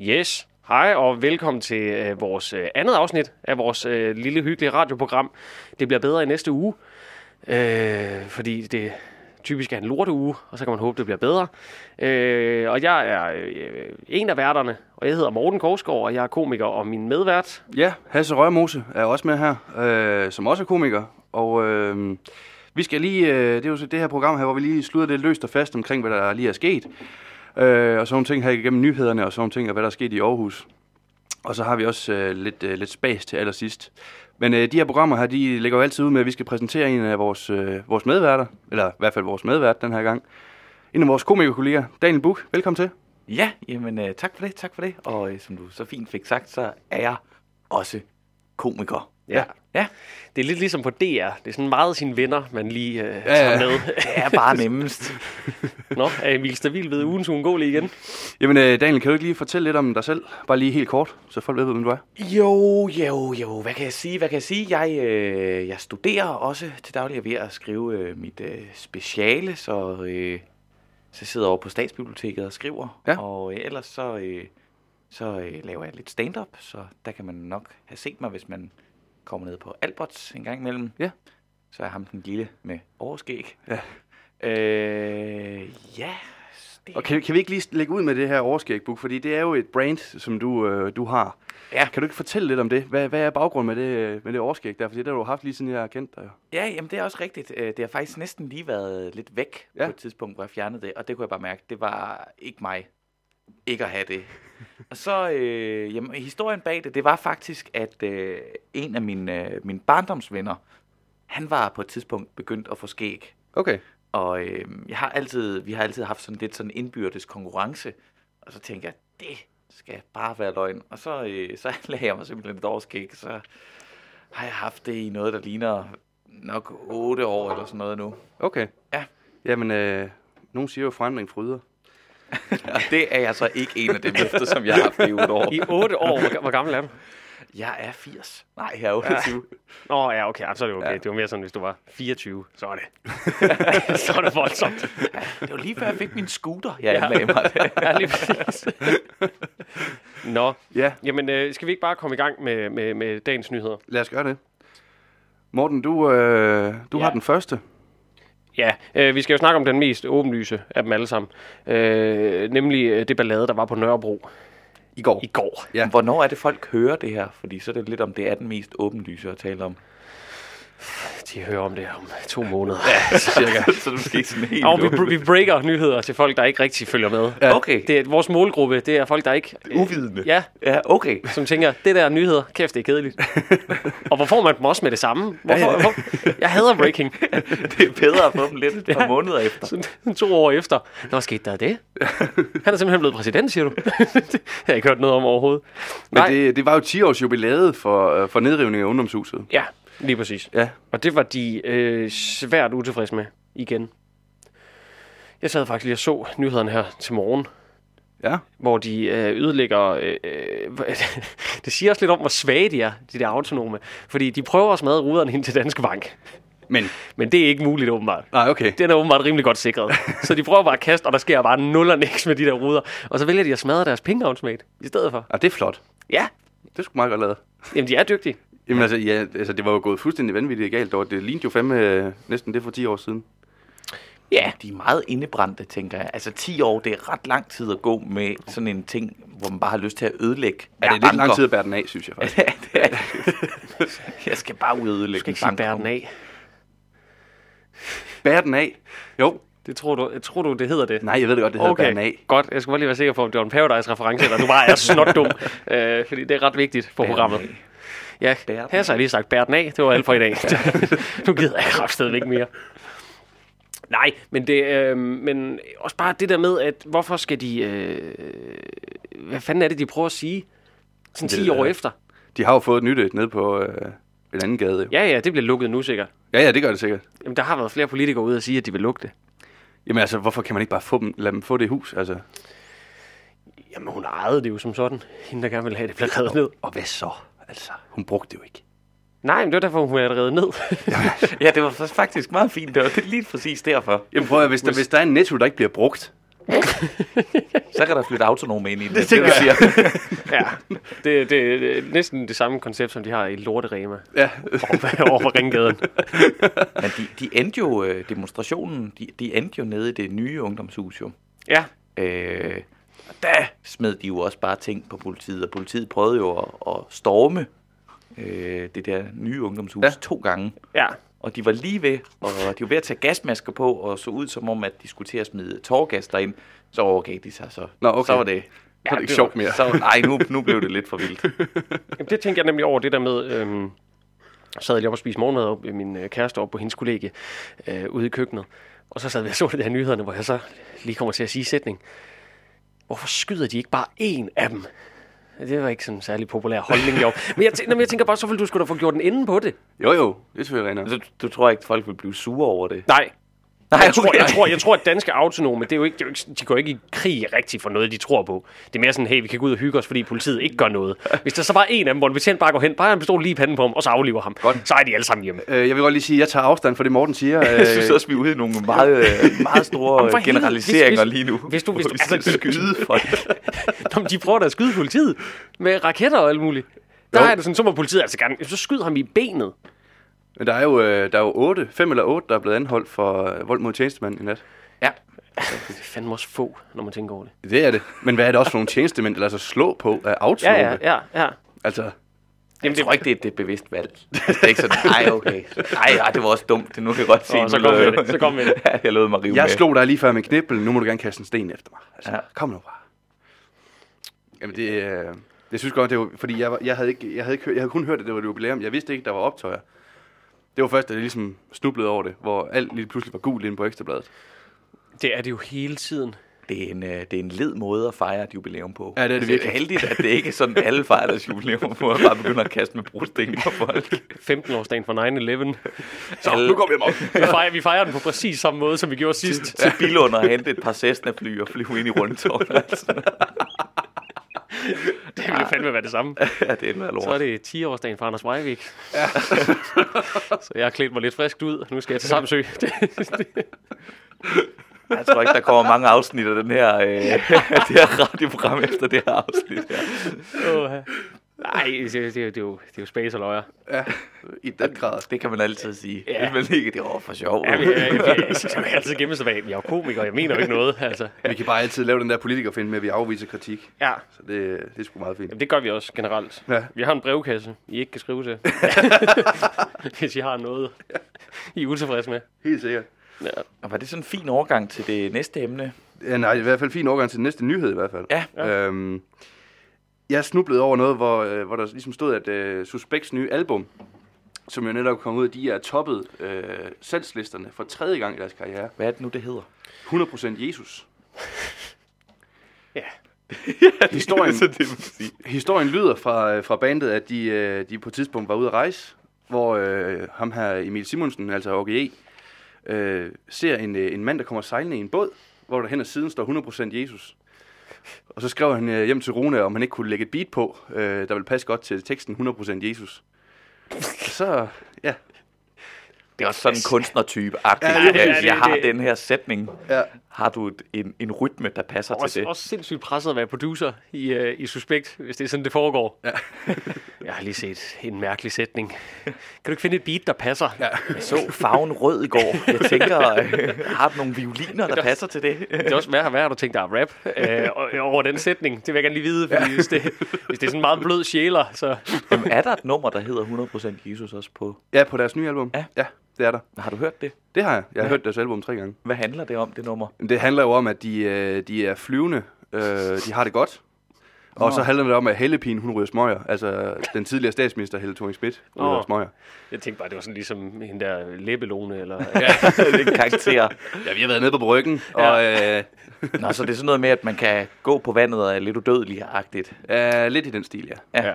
Yes. Hej og velkommen til øh, vores øh, andet afsnit af vores øh, lille hyggelige radioprogram. Det bliver bedre i næste uge, øh, fordi det typisk er en lorte uge, og så kan man håbe, det bliver bedre. Øh, og jeg er øh, en af værterne, og jeg hedder Morten Korsgaard, og jeg er komiker og min medvært. Ja, Hasse Rørmose er også med her, øh, som også er komiker. Og øh, vi skal lige, øh, det er jo så det her program her, hvor vi lige slutter det løst og fast omkring, hvad der lige er sket. Øh, og sådan nogle ting her igennem nyhederne, og sådan nogle ting, og hvad der er sket i Aarhus. Og så har vi også øh, lidt, øh, lidt spas til allersidst. Men øh, de her programmer her, de lægger jo altid ud med, at vi skal præsentere en af vores, øh, vores medværter, eller i hvert fald vores medvært den her gang. En af vores komikerkolleger, Daniel Buk. Velkommen til. Ja, jamen øh, tak for det, tak for det. Og øh, som du så fint fik sagt, så er jeg også komiker. Ja. Ja, Det er lidt ligesom på DR. Det er sådan meget sine venner, man lige øh, Ja, tager ja. med. er bare nemmest. Nå, er Emil Stabil ved ugens uundgåelige igen? Jamen øh, Daniel, kan du ikke lige fortælle lidt om dig selv? Bare lige helt kort, så folk ved, hvem du er. Jo, jo, jo, hvad kan jeg sige, hvad kan jeg sige? Jeg, øh, jeg studerer også til daglig, ved at skrive øh, mit øh, speciale, så, øh, så jeg sidder over på Statsbiblioteket og skriver. Ja. Og øh, ellers så, øh, så øh, laver jeg lidt stand-up, så der kan man nok have set mig, hvis man kommer ned på Alberts en gang imellem. Ja. Så er ham den lille med overskæg. Ja. Øh, ja. Det, Og kan, kan vi ikke lige lægge ud med det her overskægbuk, fordi det er jo et brand, som du, øh, du har. Ja. Kan du ikke fortælle lidt om det? Hvad, hvad er baggrunden med det, med det overskæg der? Fordi det har du haft lige siden jeg har kendt dig. Ja, jamen det er også rigtigt. Øh, Det har faktisk næsten lige været lidt væk. Ja. på et tidspunkt, hvor jeg fjernede det, og det kunne jeg bare mærke, det var ikke mig ikke at have det. og så, øh, jamen, historien bag det, det var faktisk, at øh, en af mine, øh, mine barndomsvenner, han var på et tidspunkt begyndt at få skæg. Okay. Og øh, jeg har altid, vi har altid haft sådan lidt sådan indbyrdes konkurrence, og så tænkte jeg, det skal bare være løgn. Og så, øh, så lagde jeg mig simpelthen et årskæg, så har jeg haft det i noget, der ligner nok 8 år eller sådan noget nu. Okay. Ja. Jamen, øh, nogen siger jo forandring fryder. Og det er jeg så ikke en af dem efter, som jeg har haft i 8 år. I otte år. Hvor, hvor gammel er du? Jeg er 80. Nej, jeg er 28. Nå ja, okay, så er det okay. Ja. Det var mere sådan, hvis du var 24, så er det. så er det voldsomt. Det var lige før jeg fik min scooter, jeg anlagde mig. ja, lige præcis. Nå, Ja, jamen øh, skal vi ikke bare komme i gang med, med, med dagens nyheder? lad os gøre det. Morten, du, øh, du Ja. har den første. Ja, øh, vi skal jo snakke om den mest åbenlyse af dem alle sammen. Øh, nemlig øh, det ballade, der var på Nørrebro I går. i går. Ja. Hvornår er det, folk hører det her? Fordi så er det lidt om, det er den mest åbenlyse at tale om. De hører om det om to måneder. Cirka. så du skal ikke sådan helt Og vi, vi breaker nyheder til folk, der ikke rigtig følger med. Ja. Okay. Det er, vores målgruppe, det er folk, der ikke... øh, Uvidende. Ja, Ja, okay. som tænker, det der er nyheder, kæft, det er kedeligt. og hvor får man dem også med det samme? Hvorfor, Ja, ja. Hvor, jeg hader breaking. Det er bedre at få dem lidt et par Ja. måneder efter. Sådan to år efter. Nå, skete der det? Han er simpelthen blevet præsident, siger du? det har jeg ikke hørt noget om overhovedet. Men Nej. det, det var jo 10 års jubilæet for, øh, for nedrivning af ungdomshuset. Ja, lige præcis. Ja. Og det var de øh, svært utilfredse med igen. Jeg sad faktisk lige og så nyhederne her til morgen, Ja. hvor de øh, ødelægger... Øh, øh, det siger også lidt om, hvor svage de er, de der autonome. Fordi de prøver at smadre ruderne ind til Danske Bank. Men, Men det er ikke muligt åbenbart. nej, okay. Den er åbenbart rimelig godt sikret. Så de prøver bare at kaste, og der sker bare nul og niks med de der ruder. Og så vælger de at smadre deres pengeautomat i stedet for. Ah, det er flot. Ja, Det skulle meget godt lavet. jamen de er dygtige. Jamen altså, ja, altså, det var jo gået fuldstændig vanvittigt galt. dog. Det lignede jo fandme øh, næsten det for 10 år siden. Ja, De er meget indebrændte, tænker jeg. Altså 10 år, det er ret lang tid at gå med sådan en ting, hvor man bare har lyst til at ødelægge Ja, det er lidt lang tid at bære den af, synes jeg faktisk. Ja, det er det. Jeg skal bare ud og ødelægge du skal ikke sige bære den af. Bære den af? Jo. Det tror du, jeg tror du, det hedder det? Nej, jeg ved det godt, det hedder okay. bære den af. godt. Jeg skal bare lige være sikker på, om det var en Paradise-reference, eller du bare er snot dum. øh, fordi det er ret vigtigt for Bære den programmet. Ja, Bære den her så har jeg lige sagt, bær den af. Det var alt for i dag. nu gider jeg kraftedeme ikke mere. Nej, men det, øh, men også bare det der med, at hvorfor skal de, øh, hvad fanden er det, de prøver at sige, sådan 10 Det, år øh, efter? De har jo fået et nyt et nede på øh, en anden gade. jo. Ja, ja, det bliver lukket nu sikkert. Ja, ja, det gør det sikkert. Jamen, der har været flere politikere ude at sige, at de vil lukke det. Jamen altså, hvorfor kan man ikke bare få dem, lade dem få det hus? Altså, Jamen, hun ejede det jo som sådan. Hende, der gerne ville have, det blev revet ned. og hvad så? Altså, hun brugte det jo ikke. Nej, men det var derfor, hun havde det revet ned. Ja, det var faktisk meget fint. Det var det lige præcis derfor. Jamen prøv at, hvis der, hvis der er en netto, der ikke bliver brugt, så kan der flytte autonome ind i det. Det, det, du siger. Ja, det, det, det er næsten det samme koncept, som de har i Lorterema Ja, over, over for Ringgaden. Men de, de endte jo, øh, demonstrationen, de, de endte jo nede i det nye ungdomshus jo. Ja, Øh, og der smed de jo også bare ting på politiet, og politiet prøvede jo at, at storme øh, det der nye ungdomshus Ja. ja. to gange. ja. Og de var lige ved, og de var ved at tage gasmasker på, og så ud som om, at de skulle til at smide tårgas derind. Så overgav de sig så. Nå, okay. Så var det... så er det ikke det sjovt mere. Så, nej, nu, nu blev det lidt for vildt. Jamen, det tænker jeg nemlig over, det der med... Øhm, sad jeg lige op og spiste morgenmad op med min øh, kæreste op på hendes kollega øh, ude i køkkenet. Og så sad vi og så det der nyhederne, hvor jeg så lige kommer til at sige sætning. Hvorfor skyder de ikke bare én af dem? Det var ikke sådan en særlig populær holdning, jo. Men jeg, tænker, jeg tænker bare, så ville du skulle da få gjort en ende på det. jo jo, det er selvfølgelig rent. nok. Så du tror ikke, at folk vil blive sure over det? Nej, Nej, jeg, tror, jeg, tror, jeg tror, at danske autonome, det er jo ikke, det er jo ikke, de går ikke i krig rigtigt for noget, de tror på. Det er mere sådan, hey, vi kan gå ud og hygge os, fordi politiet ikke gør noget. Hvis der så bare er en af dem, hvor en betjent bare går hen, bare en pistol lige i panden på ham, og så afliver ham, Godt. så er de alle sammen hjemme. Øh, jeg vil godt lige sige, at jeg tager afstand fra det, Morten siger. Jeg synes Øh, også, vi er ude i nogle meget, øh, meget store for generaliseringer hvis- hvis- lige nu. hvis du- hvis du- altså- skyde folk. Nå, men de prøver da at skyde politiet med raketter og alt muligt. Der Jo. er det sådan, så må politiet altså gerne, så skyd ham i benet. Men der er jo, øh, der er jo otte, fem eller otte, der er blevet anholdt for øh, vold mod tjenestemand i nat. Ja. Det er fandme også få, når man tænker over det. Det er det. Men hvad er det også for nogle tjenestemænd, der lader sig slå på af autonome? Ja, ja, ja, ja. Altså, Jamen, jeg tror ikke, det er, det er et bevidst valg. Altså, det er ikke sådan, nej, okay. Nej, ej, det var også dumt. Det nu kan jeg godt se. Åh, så kom med det, så kom med det. Ja, jeg lod mig rive jeg med. slog dig lige før med en knibbel, nu må du gerne kaste en sten efter mig. Altså, ja. Kom nu bare. Jamen det, øh, jeg synes godt, det var, fordi jeg, var, jeg, havde ikke, jeg, havde ikke, jeg havde kun hørt, at det var et jubilæum. Jeg vidste ikke, der var optøjer. Det var først, da jeg ligesom snublede over det, hvor alt lige pludselig var gul inde på Ekstrabladet. Det er det jo hele tiden. Det er, en, øh, det er en led måde at fejre et jubilæum på. Ja, det er det Altså, virkelig. heldigt, at det ikke er sådan, alle fejrer deres jubilæum, hvor man bare begynder at kaste med brosten på folk. 15-årsdagen for 9-11. Så, Alle- nu går vi hjem op. Vi fejrer, vi fejrer den på præcis samme måde, som vi gjorde sidst. Til Bilunder og hente et par Cessna-fly og flyve ind i rundtårn. Altså. Det ville fandme være det samme. Ja, det er lort. Så er det 10-årsdagen for Anders Breivik. Ja. så jeg har klædt mig lidt frisk ud. Nu skal jeg til Samsø. Jeg tror ikke, der kommer mange afsnit af den her, øh, det her radioprogram efter det her afsnit. Ja. Åh, Nej, det, det, det, er jo, det er jo space og løjer. Ja, i den grad. Det kan man altid sige. Ja. Ja. Men ikke, det var for sjov. Ja, men, jeg, jeg, jeg, jeg, jeg, jeg altid gemme sig bag, jeg er jo komiker, jeg mener jo ikke noget. Altså. Vi kan bare altid lave den der politikerfinde med, at vi afviser kritik. Ja, Så det, det er sgu meget fint. Jamen, det gør vi også generelt. Ja. Vi har en brevkasse, I ikke kan skrive til. Hvis I har noget, I er utilfredse med. Helt sikkert. Ja. Og var det sådan en fin overgang til det næste emne? Ja, nej, i hvert fald fin overgang til den næste nyhed i hvert fald. Ja. Øhm, jeg snublede over noget, hvor, øh, hvor der ligesom stod, at øh, Suspects nye album, som jo netop kom ud, de er toppet øh, salgslisterne for tredje gang i deres karriere. Hvad er det nu, det hedder? 100% Jesus. Ja. Historien, så det vil sige. historien lyder fra, øh, fra bandet, at de, øh, de på et tidspunkt var ude at rejse, hvor øh, ham her Emil Simonsen, altså OGE, øh, ser en, øh, en mand, der kommer sejlende i en båd, hvor der hen ad siden står 100% Jesus. Og så skrev han øh, hjem til Rune, om han ikke kunne lægge et beat på, øh, der ville passe godt til teksten 100% Jesus. Så, ja, Det er også sådan en kunstnertype agtigt Ja. Jeg Det- har den her sætning. ja, Har du et, en, en rytme, der passer til Også, det? også sindssygt presset at være producer i, uh, i Suspekt, hvis det er sådan, det foregår. Ja. jeg har lige set en mærkelig sætning. Kan du ikke finde et beat, der passer? Ja. Jeg så farven rød i går. Jeg tænker, øh, har du nogle violiner, der passer til det? Det er også værd, hvad har du tænkt dig at rap øh, over den sætning? Det vil jeg gerne lige vide, fordi ja. hvis, det, hvis det er sådan meget blød sjæler, så... Jamen, er der et nummer, der hedder 100% Jesus også på? ja, på deres nye album. Ja. ja det er der. Har du hørt det? Det har jeg. Jeg har Ja. hørt deres album tre gange. Hvad handler det om, det nummer? Det handler jo om, at de, øh, de er flyvende, øh, de har det godt. Og så handler det om, at Hellepin, hun ryger smøger. Altså den tidligere statsminister, Helle thorning Schmidt, ryger Åh. smøger. Jeg tænkte bare, det var sådan ligesom hende der læbelone, eller... er en karakter. Ja, vi har været nede på bryggen, og øh, Nå, så det er sådan noget med, at man kan gå på vandet og er lidt udødelig-agtigt. er lidt i den stil, ja. Ja. ja.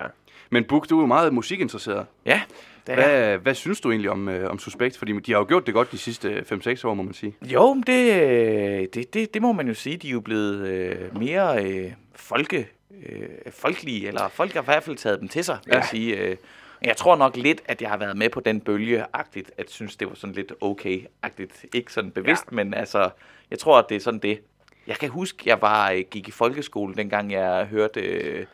Men Buk, du er jo meget musikinteresseret. Ja, det. Hvad, hvad synes du egentlig om, øh, om Suspekt? Fordi de har jo gjort det godt de sidste 5-6 år, må man sige. Jo, det, øh, det, det, det må man jo sige. De er jo blevet øh, mere øh, folke, øh, folkelige, eller folk har i hvert fald taget dem til sig, vil ja. jeg sige. Øh, jeg tror nok lidt, at jeg har været med på den bølge-agtigt, at synes, det var sådan lidt okay-agtigt. Ikke sådan bevidst, ja. men altså, jeg tror, at det er sådan det. Jeg kan huske, jeg var øh, gik i folkeskole, dengang jeg hørte, øh,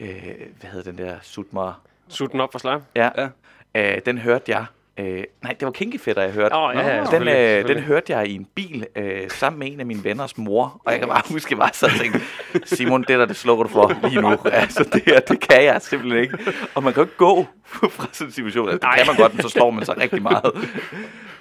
øh, hvad hedder den der, Sutmar. Sut den op for slag. Ja, Ja. Øh, den hørte jeg. Øh, nej, det var Kinky Fætter, jeg hørte. Åh, ja, ja, den, øh, den hørte jeg i en bil øh, sammen med en af mine venners mor, og jeg kan bare huske, at jeg var så tænkte, Simon, det der, det slukker du for lige nu. Altså, det her, det kan jeg simpelthen ikke. Og man kan jo ikke gå fra sådan en situation. Altså, det kan man godt, men så slår man sig rigtig meget.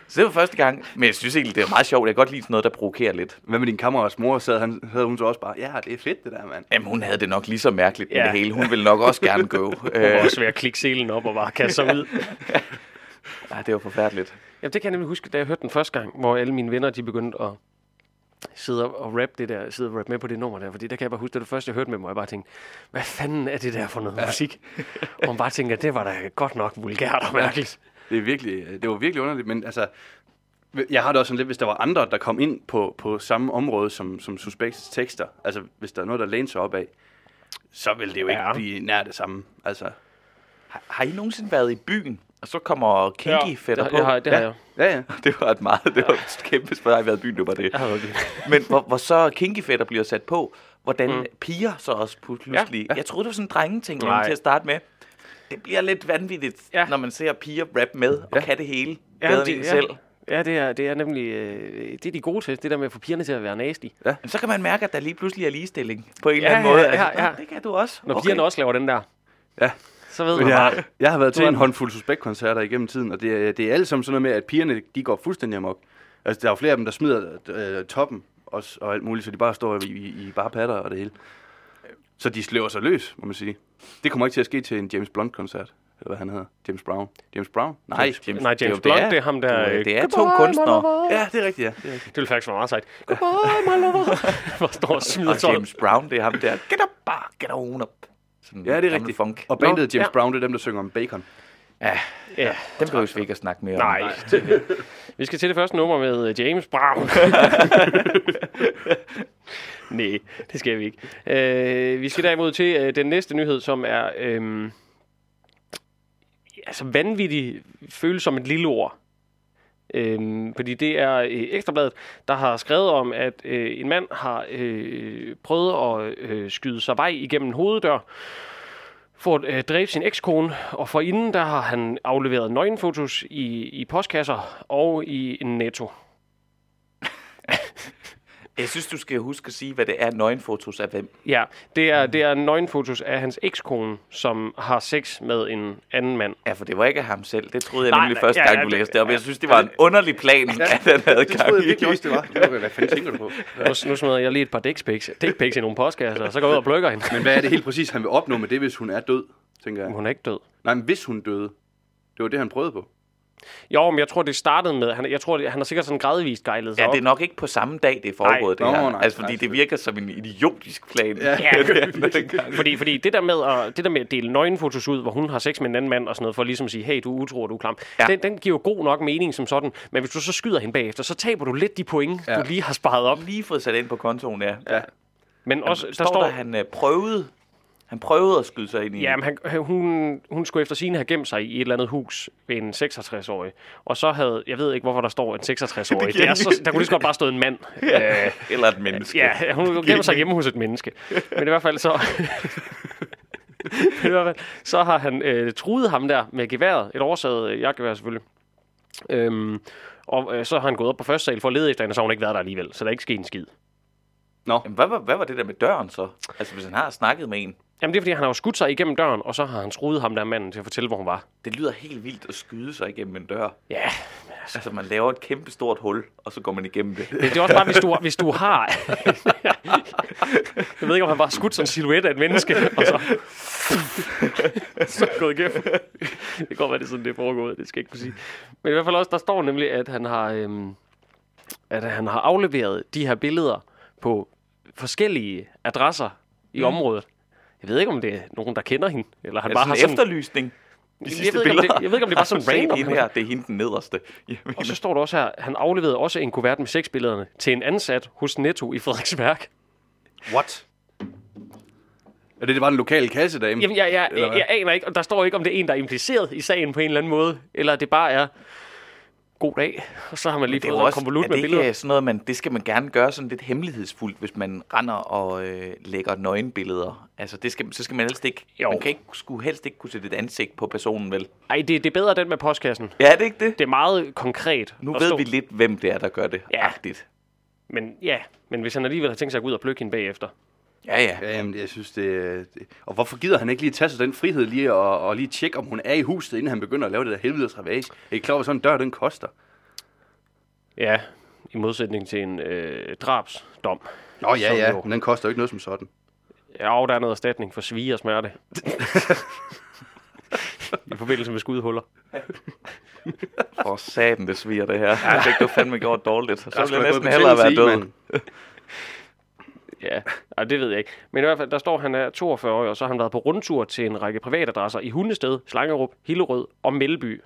Så det var første gang, men jeg synes egentlig, det er meget sjovt. Jeg kan godt lide sådan noget, der provokerer lidt. Hvad med din kammerats mor? Sad, han, havde hun så også bare, ja, det er fedt det der, mand. Jamen, hun havde det nok lige så mærkeligt med Ja. det hele. Hun ville nok også gerne gå. Øh, var også ved at klikke selen op og bare kaste sig ud. ja, det var forfærdeligt. Jamen, det kan jeg nemlig huske, da jeg hørte den første gang, hvor alle mine venner, de begyndte at sidde og rap det der, sidde og rap med på det nummer der, fordi der kan jeg bare huske, det det første, jeg hørte med mig, jeg bare tænkte, hvad fanden er det der for noget ja. musik? Og man bare tænker, det var da godt nok vulgært og mærkeligt. Det, er virkelig, det var virkelig underligt, men altså, jeg har det også sådan lidt, hvis der var andre, der kom ind på, på samme område som, som Suspects tekster, altså hvis der er noget, der læner sig op af, så vil det jo ikke Ja. ja. blive nær det samme. Altså, Har, har I nogensinde været i byen, og så kommer Kinky Fætter det, på? det, har, det har Ja. jeg. ja, ja. Det var et meget, det var et kæmpe spørgsmål, jeg har været i byen, det var det. Jeg i byen. Men hvor, hvor så Kinky Fætter bliver sat på, hvordan Mm. piger så også pludselig... Ja, Ja, ja. Jeg troede, det var sådan en drengeting til at starte med. Det bliver lidt vanvittigt, Ja. ja. når man ser piger rap med og Ja. kan det hele Ja, bedre det- end en ja. selv. Ja, det er, det er nemlig, øh, det er de gode til, det der med at få pigerne til at være nasty. Men så kan man mærke, at der lige pludselig er ligestilling på en Ja, eller anden måde. ja, ja, altså, ja. "Nå, Det kan du også. Når okay. pigerne også laver den der, Ja. så ved Men man bare, jeg, jeg har været til en håndfuld suspektkoncerter igennem tiden, og det er, det er alle sammen sådan noget med, at pigerne de går fuldstændig amok. Altså, der er jo flere af dem, der smider øh, toppen også, og alt muligt, så de bare står i, i, i bare patter og det hele. Så de sløver sig løs, må man sige. Det kommer ikke til at ske til en James Blunt-koncert. Eller hvad han hedder. James Brown. James Brown? Nej. James, nej, det er James jo- Blunt, det er, det er ham der... øh, det er to "Goodbye, kunstnere." my lover." Ja, det er rigtigt, ja. Det er rigtigt. Det ville faktisk være meget sejt. Goodbye, my lover. Hvor står og smider Og. James Brown, det er ham der. Get up, bare, get on up. Sådan Ja, det er rigtigt. Funk. Og bandet James ja. Brown, det er dem, der synger om bacon. Ja, Ja. dem behøver vi ikke at snakke mere om. Nej. Vi skal til det første nummer med James Brown. Nej, det skal vi ikke. Øh, vi skal derimod til øh, den næste nyhed, som er øh, altså vanvittig føles som et lille ord. Øhm, fordi det er øh, Ekstrabladet, der har skrevet om, at øh, en mand har øh, prøvet at øh, skyde sig vej igennem en hoveddør for at øh, dræbe sin ekskone, og for inden der har han afleveret nøgenfotos i, i postkasser og i en netto. Jeg synes, du skal huske at sige, hvad det er nøgenfotos af hvem. Ja, det er, det er nøgenfotos af hans ekskone, som har sex med en anden mand. Ja, for det var ikke ham selv. Det troede jeg Nej, nemlig nej, første ja, gang, ja, du det- læste det op. ja. Jeg synes, det var en underlig plan, at han havde Det troede jeg virkelig også, det var. Jeg var, Hvad fanden tænker du på? Nu, nu smider jeg lige et par dick pics, dick pics i nogle postkasser, og så går jeg ud og plukker hende. Men hvad er det helt præcis, han vil opnå med det, hvis hun er død, tænker jeg? Hun er ikke død. Nej, men hvis hun døde. Det var det, han prøvede på. Jo, men jeg tror, det startede med, han, jeg tror, det, han har sikkert sådan gradvist gejlet sig Ja, op. det er nok ikke på samme dag, det er foregået, Nej. det her. Nå, nej, altså, fordi nej, det virker som en idiotisk plan. Ja. Ja, fordi, fordi det, der med at, det der med at dele nøgenfotos ud, hvor hun har sex med en anden mand og sådan noget, for ligesom at sige, hey, du er utro, du er klam, ja. Den, den giver jo god nok mening som sådan, men hvis du så skyder hende bagefter, så taber du lidt de point, ja. Du lige har sparet op. Lige fået sat ind på kontoen, ja. Ja. Men også, der står, står, der, han øh, prøvede, han prøvede at skyde sig ind i. Ja, men han, hun, hun skulle efter sine have gemt sig i et eller andet hus ved en 66-årig. Og så havde, jeg ved ikke, hvorfor der står en 66-årig. det er så, der kunne lige så godt bare stå en mand. ja. Øh, Eller et menneske. ja, hun gemmer sig hjemme hos et menneske. Men i hvert fald så... I hvert fald, så har han øh, truet ham der med geværet, et oversaget øh, jagtgevær selvfølgelig. Øhm, og øh, så har han gået op på første sal for at lede efter hende, og så har hun ikke været der alligevel. Så der er ikke sket en skid. Jamen, hvad, var, hvad var det der med døren så? Altså, hvis han har snakket med en. Jamen det er fordi, han har jo skudt sig igennem døren, og så har han truet ham der manden til at fortælle, hvor hun var. Det lyder helt vildt at skyde sig igennem en dør. Ja, Altså, man laver et kæmpe stort hul, og så går man igennem det. Det, er også bare, hvis du, hvis du har... jeg ved ikke, om han bare skudt sådan en silhuet af et menneske, og så... så gået igennem. det kan godt være, det er sådan, det er foregået. Det skal jeg ikke kunne sige. Men i hvert fald også, der står nemlig, at han har, øhm, at han har afleveret de her billeder på forskellige adresser i mm. området. Jeg ved ikke, om det er nogen, der kender hende, eller han det bare sådan har en sådan... efterlysning? De Jeg sidste ved ikke, det- jeg ved ikke, om det er bare sådan random. hende her, det er hende den nederste. Jamen, Og så står der også her, han afleverede også en kuvert med sexbillederne til en ansat hos Netto i Frederiksværk. What? Er det, det var den lokale kassedame? Jamen, jeg, jeg, jeg, jeg aner ikke, og der står ikke, om det er en, der er impliceret i sagen på en eller anden måde, eller det bare er... god dag, og så har man lige er fået også, konvolut er med det billeder. sådan noget, man, det skal man gerne gøre sådan lidt hemmelighedsfuldt, hvis man render og øh, lægger nøgenbilleder. Altså, det skal, så skal man helst ikke, Jo. man kan ikke, skulle helst ikke kunne sætte et ansigt på personen, vel? Ej, det, det er bedre den med postkassen. Ja, er det ikke det? Det er meget konkret. Nu ved stå- vi lidt, hvem det er, der gør det. Ja. Agtigt. Men ja, men hvis han alligevel har tænkt sig at gå ud og plukke hende bagefter. Ja, ja. Ja, jamen, jeg synes, det, det... Og hvorfor gider han ikke lige tage sig den frihed lige og, og lige tjekke, om hun er i huset, inden han begynder at lave det der helvedes ravage? Er I klar hvad sådan en dør, den koster? Ja, i modsætning til en øh, drabsdom. Nå ja, ja, jo- men den koster jo ikke noget som sådan. Ja, og der er noget erstatning for svige og smerte. I forbindelse med skudhuller. For satan, det sviger det her. Jeg fik du fandme gjort dårligt. Så ville jeg næsten hellere være død. Ja, ej, det ved jeg ikke. Men i hvert fald, der står, at han er 42 år, og så har han været på rundtur til en række privatadresser i Hundested, Slangerup, Hillerød og Melby.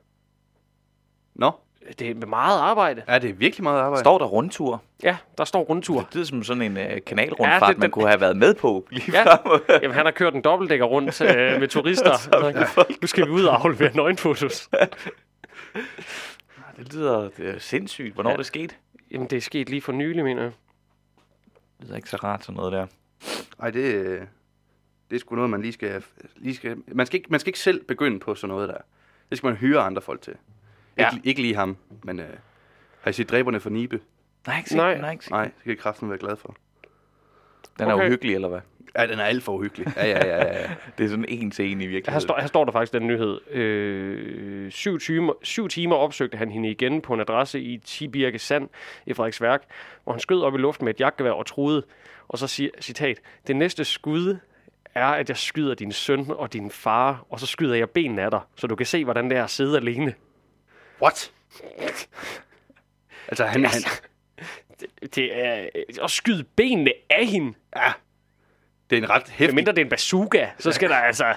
Nå, Det er meget arbejde. er det virkelig meget arbejde? Står der rundtur? Ja, der står rundtur. Det lyder som sådan en uh, kanalrundfart, Ja, ja, det- man den- kunne have været med på lige Ja. frem. Jamen, han har kørt en dobbeltdækker rundt øh, med turister. Så, nu skal vi ud og aflevere nøgenfotos. det lyder det er sindssygt. Hvornår Ja. ja. det skete? Jamen, det er sket lige for nylig, mener jeg. Det lyder ikke så rart sådan noget der. Ej, det, det er sgu noget, man lige skal... Lige skal man, skal ikke, man skal ikke selv begynde på sådan noget der. Det skal man hyre andre folk til. Ja. Ikke, ikke lige ham, men øh, har I set dræberne for Nibe? Nej, ikke set Nej. nej, ikke set. Nej, det skal I kraften være glad for. Den er Okay. uhyggelig, eller hvad? Ja, den er alt for uhyggelig. Ja, ja, ja, ja. Det er sådan en til en i Her virkeligheden. står, her står der faktisk den nyhed. Øh, syv, timer, syv timer opsøgte han hende igen på en adresse i Tibirke Sand i Frederiksværk, hvor han skød op i luften med et jagtgevær og truede. Og så siger, citat, det næste skud er, at jeg skyder din søn og din far, og så skyder jeg benene af dig, så du kan se, hvordan det er at sidde alene. What? Altså, han, han, Det er øh, at skyde benene af hende. ja, det er en ret hæftig... Medmindre det er en bazooka, så skal der altså...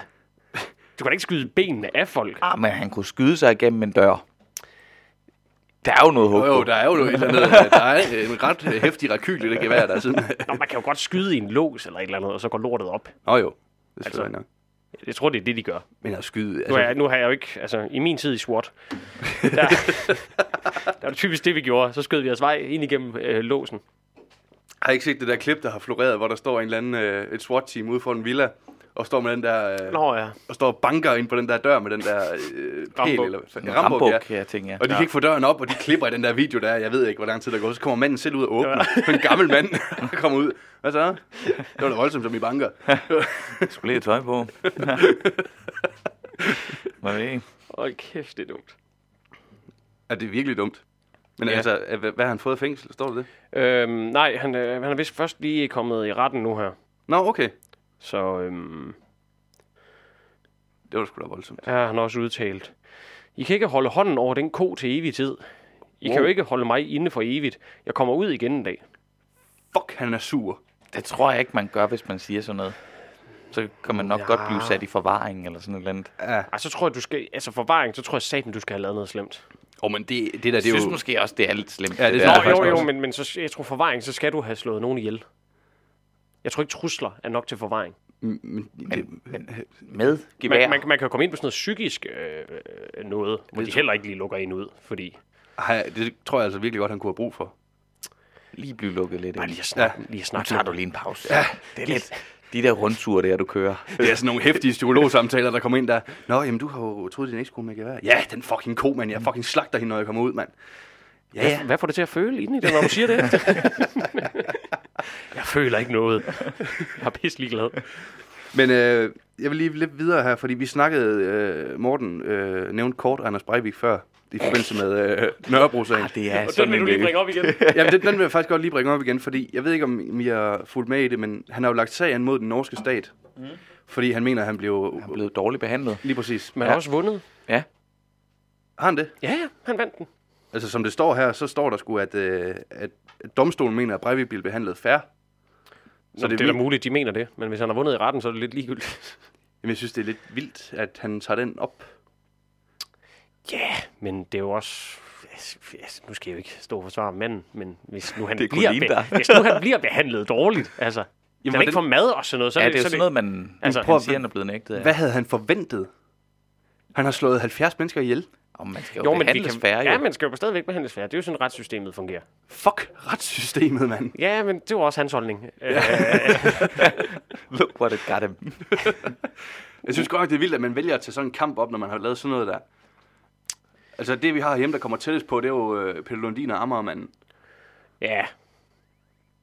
Du kan da ikke skyde benene af folk. Ah, men han kunne skyde sig igennem en dør. Der er jo noget håb Jo, jo, der er jo noget et eller andet, der er en ret hæftig rekyl i det gevær, der er siden. Nå, man kan jo godt skyde i en lås eller et eller andet, og så går lortet op. Nå jo, det er Altså, nok. Jeg tror, det er det, de gør. Men at skyde... Nu, Altså, er, jeg- nu har jeg jo ikke, altså i min tid i SWAT, der, der er det typisk det, vi gjorde. Så skød vi os vej ind igennem øh, låsen. Har ikke set det der klip, der har floreret, hvor der står en eller anden, øh, et SWAT-team ude for en villa, og står med den der, øh, Nå ja. og står og banker ind på den der dør med den der øh, pæl, Rambuk. eller hvad En fanden, rambuk, ja. rambuk, ja, tænker jeg. Og de kan ikke få døren op, og de klipper i den der video der. Jeg ved ikke, hvor lang tid der går. Så kommer manden selv ud og åbner. Ja. En gammel mand der kommer ud. Hvad så? Det var da voldsomt, som i banker. Jeg skulle lige tøj på. Hvad ved? Hold kæft, det er dumt. Er det virkelig dumt? Men Ja. ja. altså, hvad, hvad har han fået i fængsel? Står det det? Øhm, nej, han, øh, han er vist først lige kommet i retten nu her. Nå, okay. Så øhm, Det var sgu da voldsomt. er han også udtalt. I kan ikke holde hånden over den ko til evig tid. I kan Wow. jo ikke holde mig inde for evigt. Jeg kommer ud igen en dag. Fuck, han er sur. Det tror jeg ikke, man gør, hvis man siger sådan noget. Så kan man nok Ja. ja. godt blive sat i forvaring eller sådan noget andet. Ja. Ej, så tror jeg, du skal... Altså forvaring, så tror jeg satan, du skal have lavet noget slemt. Oh, men det, det der, Jeg det er synes jo... måske også, det er lidt slemt. Ja, det der. synes jeg Nå, jo, jo, men, men så, jeg tror forvaring, så skal du have slået nogen ihjel. Jeg tror ikke, trusler er nok til forvaring. Men, men, det, Men med gevær. Man, man, man kan jo komme ind på sådan noget psykisk øh, øh, noget, hvor de heller ikke lige lukker en ud, fordi... ej, det tror jeg altså virkelig godt, han kunne have brug for. lige blive lukket lidt Bare ind. lige at snakke, ja. lige at Nu snakke tager lidt. du lige en pause. Ja, det er lidt... De der rundture der, du kører. Det er sådan nogle hæftige psykologsamtaler, der kommer ind der. Nå, jamen du har jo troet, din ekskone med gevær. Ja, den fucking ko, mand. Jeg fucking slagter hende, når jeg kommer ud, mand. Ja, ja. Hvad, hvad får det til at føle inden i det, når du siger det? jeg føler ikke noget. Jeg er pisse ligeglad. Men øh, jeg vil lige lidt videre her, fordi vi snakkede, øh, Morten øh, nævnte kort Anders Breivik før, i forbindelse med øh, Nørrebro-sagen. Ah, det er Og sådan den vil du lige en- bringe op igen. Jamen, den, den vil jeg faktisk godt lige bringe op igen, fordi jeg ved ikke, om I har fulgt med i det, men han har jo lagt sagen mod den norske stat. Mm. Fordi han mener, han blev... Han er blevet dårligt behandlet. Lige præcis. Men han har også vundet. Ja. Har han det? Ja, ja, han vandt den. Altså, som det står her, så står der sgu, at, øh, at domstolen mener, at Breivik bliver behandlet fair. Så det, det er da muligt, de mener det. Men hvis han har vundet i retten, så er det lidt ligegyldigt. Jamen, jeg synes, det er lidt vildt, at han tager den op. Ja, yeah, men det er jo også... Altså, Nu skal jeg jo ikke stå og forsvare manden, men hvis nu han, Det bliver, be- hvis nu han bliver behandlet dårligt, altså... Jamen, ikke får mad og sådan noget, så Ja, er det er jo så sådan noget, man Altså, altså, prøv han siger, han er blevet nægtet af. Hvad havde han forventet? Han har slået 70 mennesker ihjel. Og man skal jo, Jo, men vi kan, færre, jo. ja, man skal jo stadigvæk behandles færre. Det er jo sådan, retssystemet fungerer. Fuck retssystemet, mand. Ja, men det var også hans holdning. Øh, Look what it got him. Jeg synes godt det er vildt, at man vælger at tage sådan en kamp op, når man har lavet sådan noget der. Altså det, vi har hjemme, der kommer tættest på, det er jo øh, Peter Lundin og Amagermanden. ja.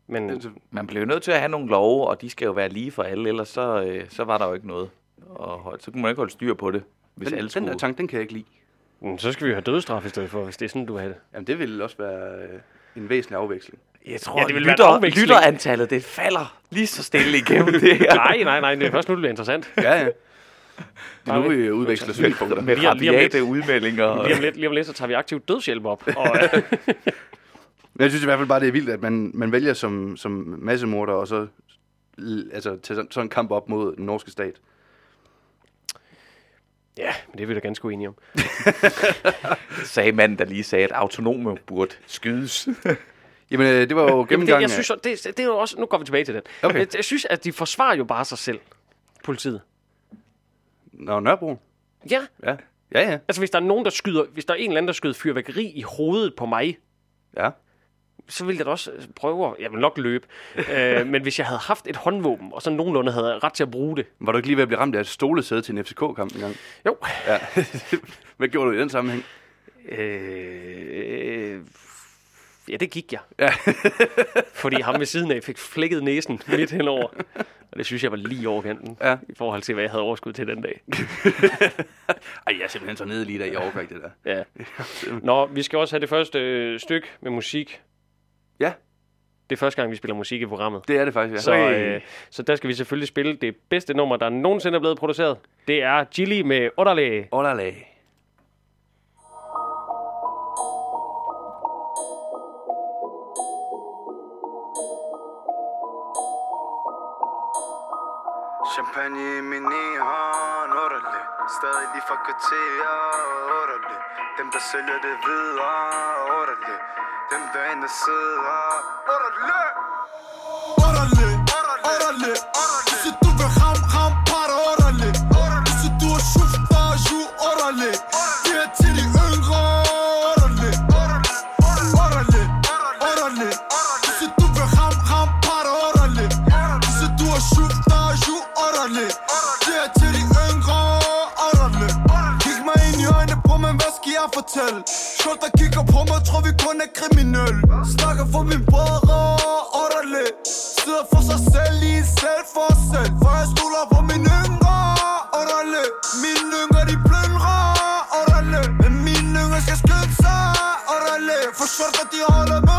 Men Altså, Man bliver jo nødt til at have nogle love, og de skal jo være lige for alle, ellers så, øh, så var der jo ikke noget. Og så kunne man ikke holde styr på det, hvis den, alle den skulle... der tanke, den kan jeg ikke lide. mm, så skal vi jo have dødsstraf i stedet for, hvis det er sådan, du vil have det. Jamen det ville også være øh, en væsentlig afveksling. Jeg tror, Ja, det en lytter, afveksling. lytterantallet, det falder lige så stille igennem det her. Nej, nej, nej, det er først nu, det bliver interessant. Ja, ja. Det er nu, vi udveksler synspunkter. Med rabiate udmeldinger. Lige om lidt, lige om lidt så tager vi aktivt dødshjælp op. Og, jeg synes i hvert fald bare, det er vildt, at man, man vælger som, som massemorder, og så altså, tage sådan, sådan en kamp op mod den norske stat. ja, men det er vi da ganske uenige om. sagde manden, der lige sagde, at autonome burde skydes. Jamen, øh, det var jo Jamen, det, gennemgang jeg synes, det, det er jo også, nu går vi tilbage til den. Okay. Jeg, jeg synes, at de forsvarer jo bare sig selv, politiet. Nå, Nørrebro. Ja, Ja. Ja, ja. altså hvis der er nogen, der skyder, hvis der er en eller anden, der skyder fyrværkeri i hovedet på mig, Ja. så ville jeg da også prøve at, jeg vil nok løbe. øh, men hvis jeg havde haft et håndvåben, og så nogenlunde havde ret til at bruge det, Var du ikke lige ved at blive ramt af et stolesæde til en FCK-kamp engang? jo, Ja. Hvad gjorde du i den sammenhæng? øh, ja, det gik jeg. Ja. Fordi ham ved siden af fik flækket næsen midt henover. Og det synes jeg var lige over kanten, Ja. i forhold til, hvad jeg havde overskud til den dag. Ej, jeg er simpelthen så nede lige der. Jeg overgår det der. Ja. Nå, vi skal også have det første øh, stykke med musik. Ja, Det er første gang, vi spiller musik i programmet. det er det faktisk, ja. Så, øh, så der skal vi selvfølgelig spille det bedste nummer, der nogensinde er blevet produceret. Det er Gilly med Otterlæge. Olala. I min ene hånd, underlig Stadig lige fra kvarter, underlig Dem der sælger det videre, underlig Dem der inde sidder, underlig Underlig, underlig Hvis fortælle? Der kigger på mig, tror vi kun er kriminel Snakker for min brødre, og underlig Sidder for sig selv i en selv for selv. For jeg stoler på min yngre, underlig Mine yngre, de plyndrer, underlig Men mine yngre skal skynde sig, underlig For short skjolder, de holder med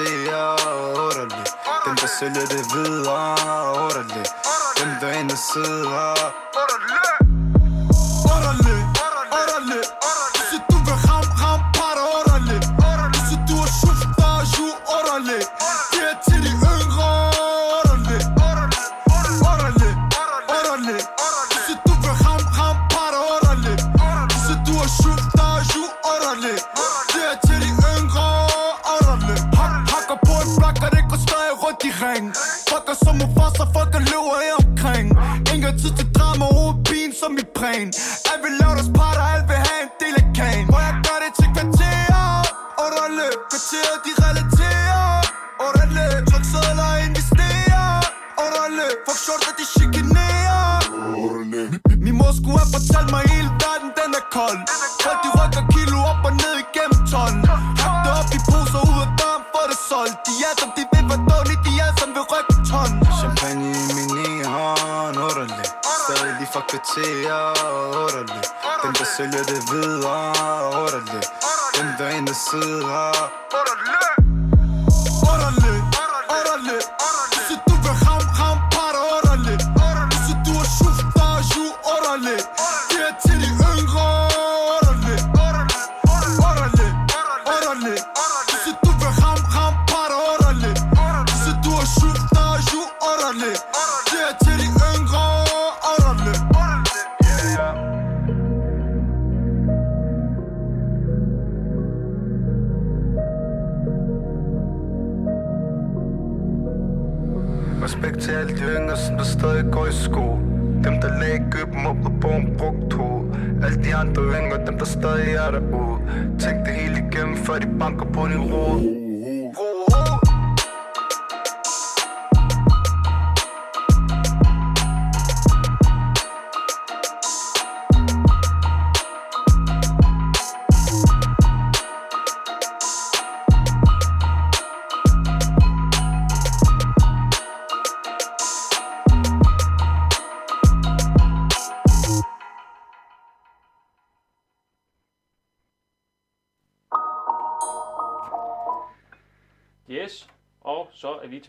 lige fra Dem der sælger det videre, underlig Dem der inde sidder Underlig, underlig Hvis du vil ram, ram, parter, underlig Hvis du er schufter, ju, underlig Det er til de yngre, du vil ram, ram, parter, du er Det er til de som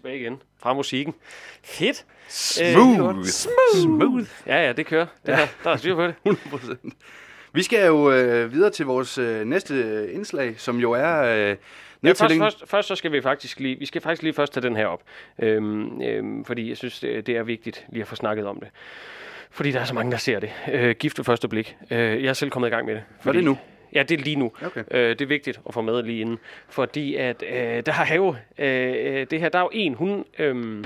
tilbage igen fra musikken. Fedt. Smooth. Øh, Smooth. Ja, ja, det kører. Det her, der er styr på det. 100%. Vi skal jo øh, videre til vores øh, næste indslag, som jo er øh, Ja, først, først, først så skal vi faktisk lige, vi skal faktisk lige først tage den her op. Øhm, øhm, fordi jeg synes, det, det er vigtigt lige at få snakket om det. Fordi der er så mange, der ser det. Øh, gift ved første blik. Øh, jeg er selv kommet i gang med det. Var det nu? Ja, det er lige nu. Okay. Øh, det er vigtigt at få med lige inden. Fordi at øh, der er jo øh, det her, der er jo en, hun, øh,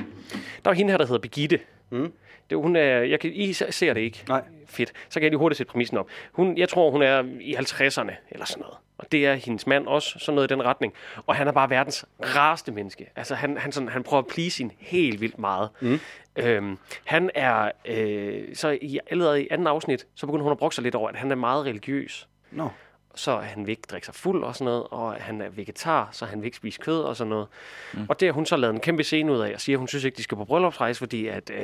der er jo hende her, der hedder Birgitte. Mm. Det, hun er, jeg kan, I ser det ikke. Nej. Fedt. Så kan jeg lige hurtigt sætte præmissen op. Hun, jeg tror, hun er i 50'erne eller sådan noget. Og det er hendes mand også, sådan noget i den retning. Og han er bare verdens rareste menneske. Altså, han, han, sådan, han prøver at please hende helt vildt meget. Mm. Øhm, han er, øh, så i, allerede i anden afsnit, så begynder hun at brokke sig lidt over, at han er meget religiøs Nå. Så han vil ikke drikke sig fuld og sådan noget, og han er vegetar, så han vil ikke spise kød og sådan noget. Mm. Og det har hun så lavet en kæmpe scene ud af, og siger, at hun synes ikke, de skal på bryllupsrejse, fordi at, øh,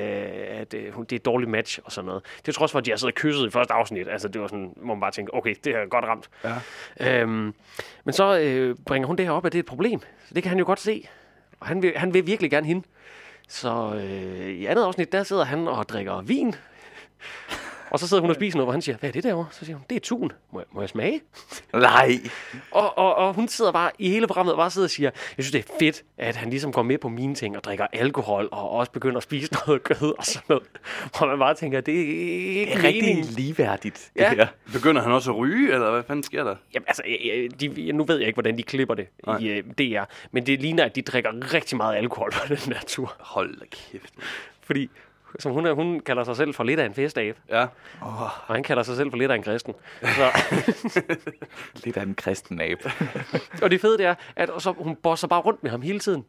at øh, det er et dårligt match og sådan noget. Det er trods for, at de har siddet og kysset i første afsnit. Altså, det var sådan, hvor man bare tænke, okay, det er godt ramt. Ja. Øhm, men så øh, bringer hun det her op, at det er et problem. Så det kan han jo godt se. Og han vil, han vil virkelig gerne hende. Så øh, i andet afsnit, der sidder han og drikker vin. Og så sidder hun og spiser noget, hvor han siger, hvad er det derovre? Så siger hun, det er tun. Må jeg, må jeg smage? Nej. Og, og, og hun sidder bare i hele programmet og bare sidder og siger, jeg synes, det er fedt, at han ligesom går med på mine ting og drikker alkohol og også begynder at spise noget kød og sådan noget. Og man bare tænker, det er ikke Det er rigtig ligeværdigt, det Ja. her. Begynder han også at ryge, eller hvad fanden sker der? Jamen, altså, øh, de, nu ved jeg ikke, hvordan de klipper det Nej. i uh, DR, men det ligner, at de drikker rigtig meget alkohol på den der tur. Hold da kæft. Fordi som hun, hun kalder sig selv for lidt af en festabe, Ja. og han kalder sig selv for lidt af en kristen. Så, Lidt af en kristen abe. og det fede det er, at så, hun bosser bare rundt med ham hele tiden.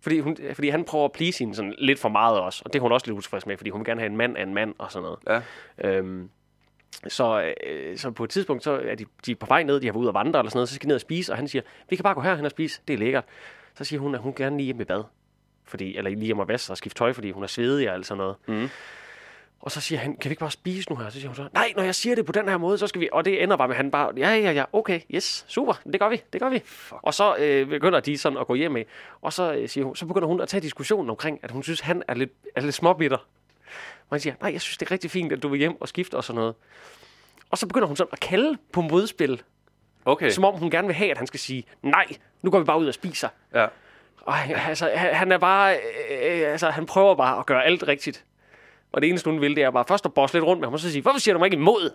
Fordi, hun, fordi han prøver at please hende sådan lidt for meget også, og det er hun også lidt utilfreds med, fordi hun vil gerne have en mand af en mand og sådan noget. Ja. Øhm, så, øh, så på et tidspunkt, så er de, de er på vej ned, de har været ude og vandre eller sådan noget, så skal de ned og spise, og han siger, vi kan bare gå herhen og spise, det er lækkert. Så siger hun, at hun gerne lige hjem i bad, fordi, eller lige hjem og vaske sig og skifte tøj, fordi hun er svedig og alt sådan noget. Mhm. Og så siger han, kan vi ikke bare spise nu her? Så siger hun så, nej, når jeg siger det på den her måde, så skal vi... Og det ender bare med, at han bare, ja, ja, ja, okay, yes, super, det gør vi, det gør vi. Fuck. Og så øh, begynder de sådan at gå hjem med. Og så, øh, siger hun, så begynder hun at tage diskussionen omkring, at hun synes, han er lidt, er lidt småbitter. Og han siger, nej, jeg synes, det er rigtig fint, at du vil hjem og skifte og sådan noget. Og så begynder hun sådan at kalde på modspil, Okay. som om hun gerne vil have, at han skal sige, nej, nu går vi bare ud og spiser. Ja. Og han, altså, han han er bare, øh, altså, han prøver bare at gøre alt rigtigt. Og det eneste, hun vil, det er bare først at bosse lidt rundt med ham, og så sige, hvorfor siger du mig ikke imod?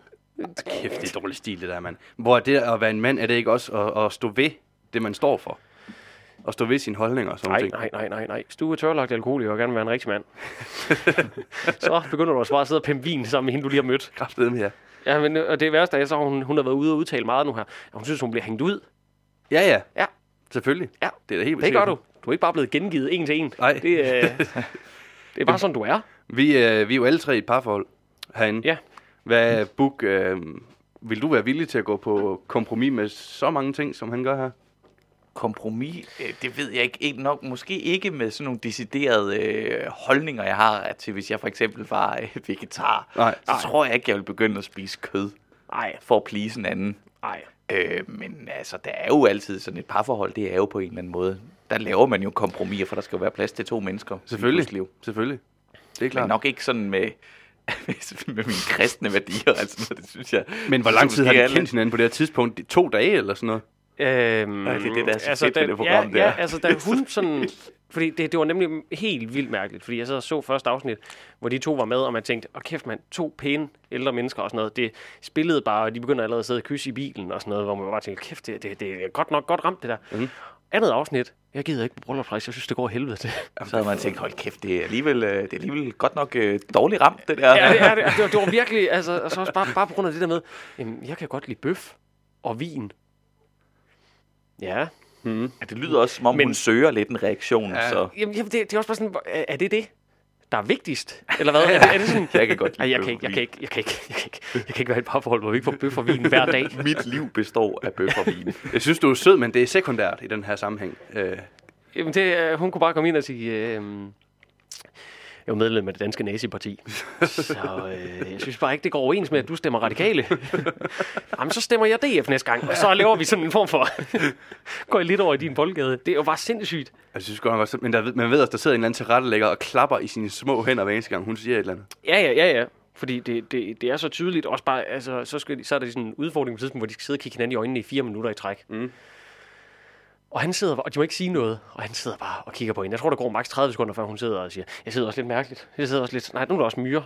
Kæft, det er dårlig stil, det der, mand. Hvor er det at være en mand, er det ikke også at, at stå ved det, man står for? At stå ved sine holdninger og sådan Nej, ting? nej, nej, nej, nej. Hvis du er tørlagt alkoholiker og gerne vil være en rigtig mand, så begynder du også bare at sidde og pimpe vin sammen med hende, du lige har mødt. Kraftedeme her. Ja, men øh, og det værste er, så hun, hun har været ude og udtale meget nu her. Hun synes, hun bliver hængt ud. Ja, ja. Ja. Selvfølgelig. Ja. Det er da helt Det gør du. Du er ikke bare blevet gengivet en til en. Nej. Det, øh, det er bare sådan, du er. Vi, øh, vi er jo alle tre i et parforhold herinde. Ja. Hvad, Buk, øh, vil du være villig til at gå på kompromis med så mange ting, som han gør her? kompromis, øh, det ved jeg ikke, ikke nok, måske ikke med sådan nogle deciderede øh, holdninger, jeg har til, hvis jeg for eksempel var øh, vegetar, Nej. så tror jeg ikke, jeg vil begynde at spise kød Nej, for at please en anden. nej. Øh, men altså, der er jo altid sådan et parforhold, det er jo på en eller anden måde. Der laver man jo kompromiser, for der skal jo være plads til to mennesker. i Selvfølgelig. Liv. Selvfølgelig. Det er Men klart. nok ikke sådan med, med mine kristne værdier, altså det synes jeg. Men hvor lang tid har de alle- kendt hinanden på det her tidspunkt? Det- To dage eller sådan noget? Øhm, Nej, det er det, der er så fedt da, det program, ja, det er. Ja, altså da hun sådan... Fordi det, det var nemlig helt vildt mærkeligt, fordi jeg sad og så første afsnit, hvor de to var med, og man tænkte, åh kæft mand, to pæne ældre mennesker og sådan noget, det spillede bare, og de begynder allerede at sidde og kysse i bilen og sådan noget, hvor man bare tænkte, kæft, det, det, det er godt nok godt ramt det der. Mm. andet afsnit. Jeg gider ikke på bryllupsrejse, jeg synes, det går helvede til. Så havde man tænkt, hold kæft, det er alligevel, øh, det er alligevel godt nok øh, dårligt ramt, det der. Ja, det, er, det, det, var, det var virkelig, altså, så også bare, bare på grund af det der med, jamen, jeg kan godt lide bøf og vin. Ja, Mm. Ja, det lyder også, som om Men- hun søger lidt en reaktion, Ja. så jamen, jamen, det, det er også bare sådan, er, det det, der er vigtigst? Eller hvad? Er, det- er det sådan, jeg kan godt lide jeg kan, ikke, jeg, kan ikke, jeg, kan ikke, jeg, kan ikke, jeg kan ikke være i et parforhold, hvor vi ikke får bøf og vin hver dag. Mit liv består af bøf og vin. Jeg synes, du er sød, men det er sekundært i den her sammenhæng. Øh, Jamen, det, hun kunne bare komme ind og sige, øh, jeg er jo medlem af det danske naziparti, så øh, jeg synes bare ikke, det går overens med, at du stemmer radikale. Jamen, så stemmer jeg DF næste gang, og så laver vi sådan en form for, går jeg lidt over i din boldgade. Det er jo bare sindssygt. jeg synes godt nok men der, ved- man ved også, der sidder en eller anden tilrettelægger og klapper i sine små hænder hver eneste gang, hun siger et eller andet. Ja, ja, ja, ja. Fordi det, det, det er så tydeligt. Også bare, altså, så, skal så er der sådan en udfordring på tidspunkt, hvor de skal sidde og kigge hinanden i øjnene i fire minutter i træk. Mm. Og han sidder, og de må ikke sige noget, og han sidder bare og kigger på hende. Jeg tror, der går maks 30 sekunder, før hun sidder og siger, jeg sidder også lidt mærkeligt. Jeg sidder også lidt, nej, nu er der også noget.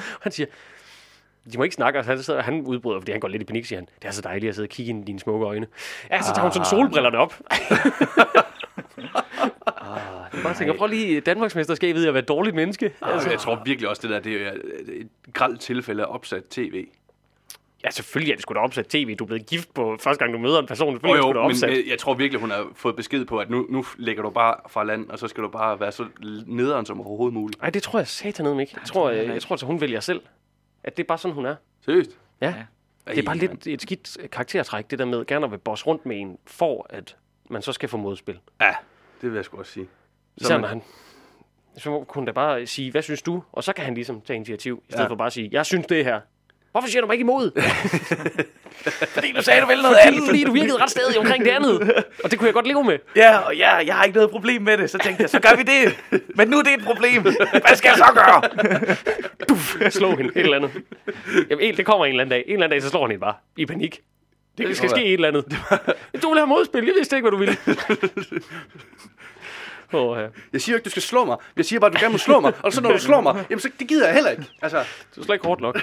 han siger, de må ikke snakke, og han, sidder, han udbryder, fordi han går lidt i panik, siger han. Det er så dejligt at sidde og kigge ind i dine smukke øjne. Ja, så tager hun sådan solbrillerne op. Ah, Bare tænker, prøv lige Danmarksmesterskabet i at være et dårligt menneske. Altså, jeg tror virkelig også, det der det er et gralt tilfælde af opsat tv. Ja, selvfølgelig er det sgu da opsat tv. Du er blevet gift på første gang, du møder en person. Jo, Selvfølgelig er det jo, men opsat. øh, jeg tror virkelig, hun har fået besked på, at nu, nu lægger du bare fra land, og så skal du bare være så nederen som overhovedet muligt. Nej, det tror jeg satan ikke. Jeg tror, jeg, jeg tror, at hun vælger selv. At det er bare sådan, hun er. Seriøst? Ja. Ja. Det er bare lidt et skidt karaktertræk, det der med gerne at vil bosse rundt med en, for at man så skal få modspil. Ja, det vil jeg sgu også sige. Især man- han... Så kunne da bare sige, hvad synes du? Og så kan han ligesom tage initiativ, i stedet Ja. for bare at sige, jeg synes det her. Hvorfor siger du mig ikke imod? Fordi du sagde, du ville noget andet. fordi du virkede ret stadig omkring det andet. Og det kunne jeg godt leve med. Ja, og ja, jeg har ikke noget problem med det. Så tænkte jeg, så gør vi det. Men nu er det et problem. Hvad skal jeg så gøre? Slå hende, et eller andet. Jamen, en- det kommer en eller anden dag. En eller anden dag, så slår han hende bare i panik. Det, det skal ske et eller andet. Du vil have modspil. Jeg vidste ikke, hvad du ville. Oh, ja. Jeg siger jo ikke, du skal slå mig. Jeg siger bare, at du gerne må slå mig. Og så når du slår mig, jamen så det gider jeg heller ikke. Altså, Du er slet ikke hårdt nok.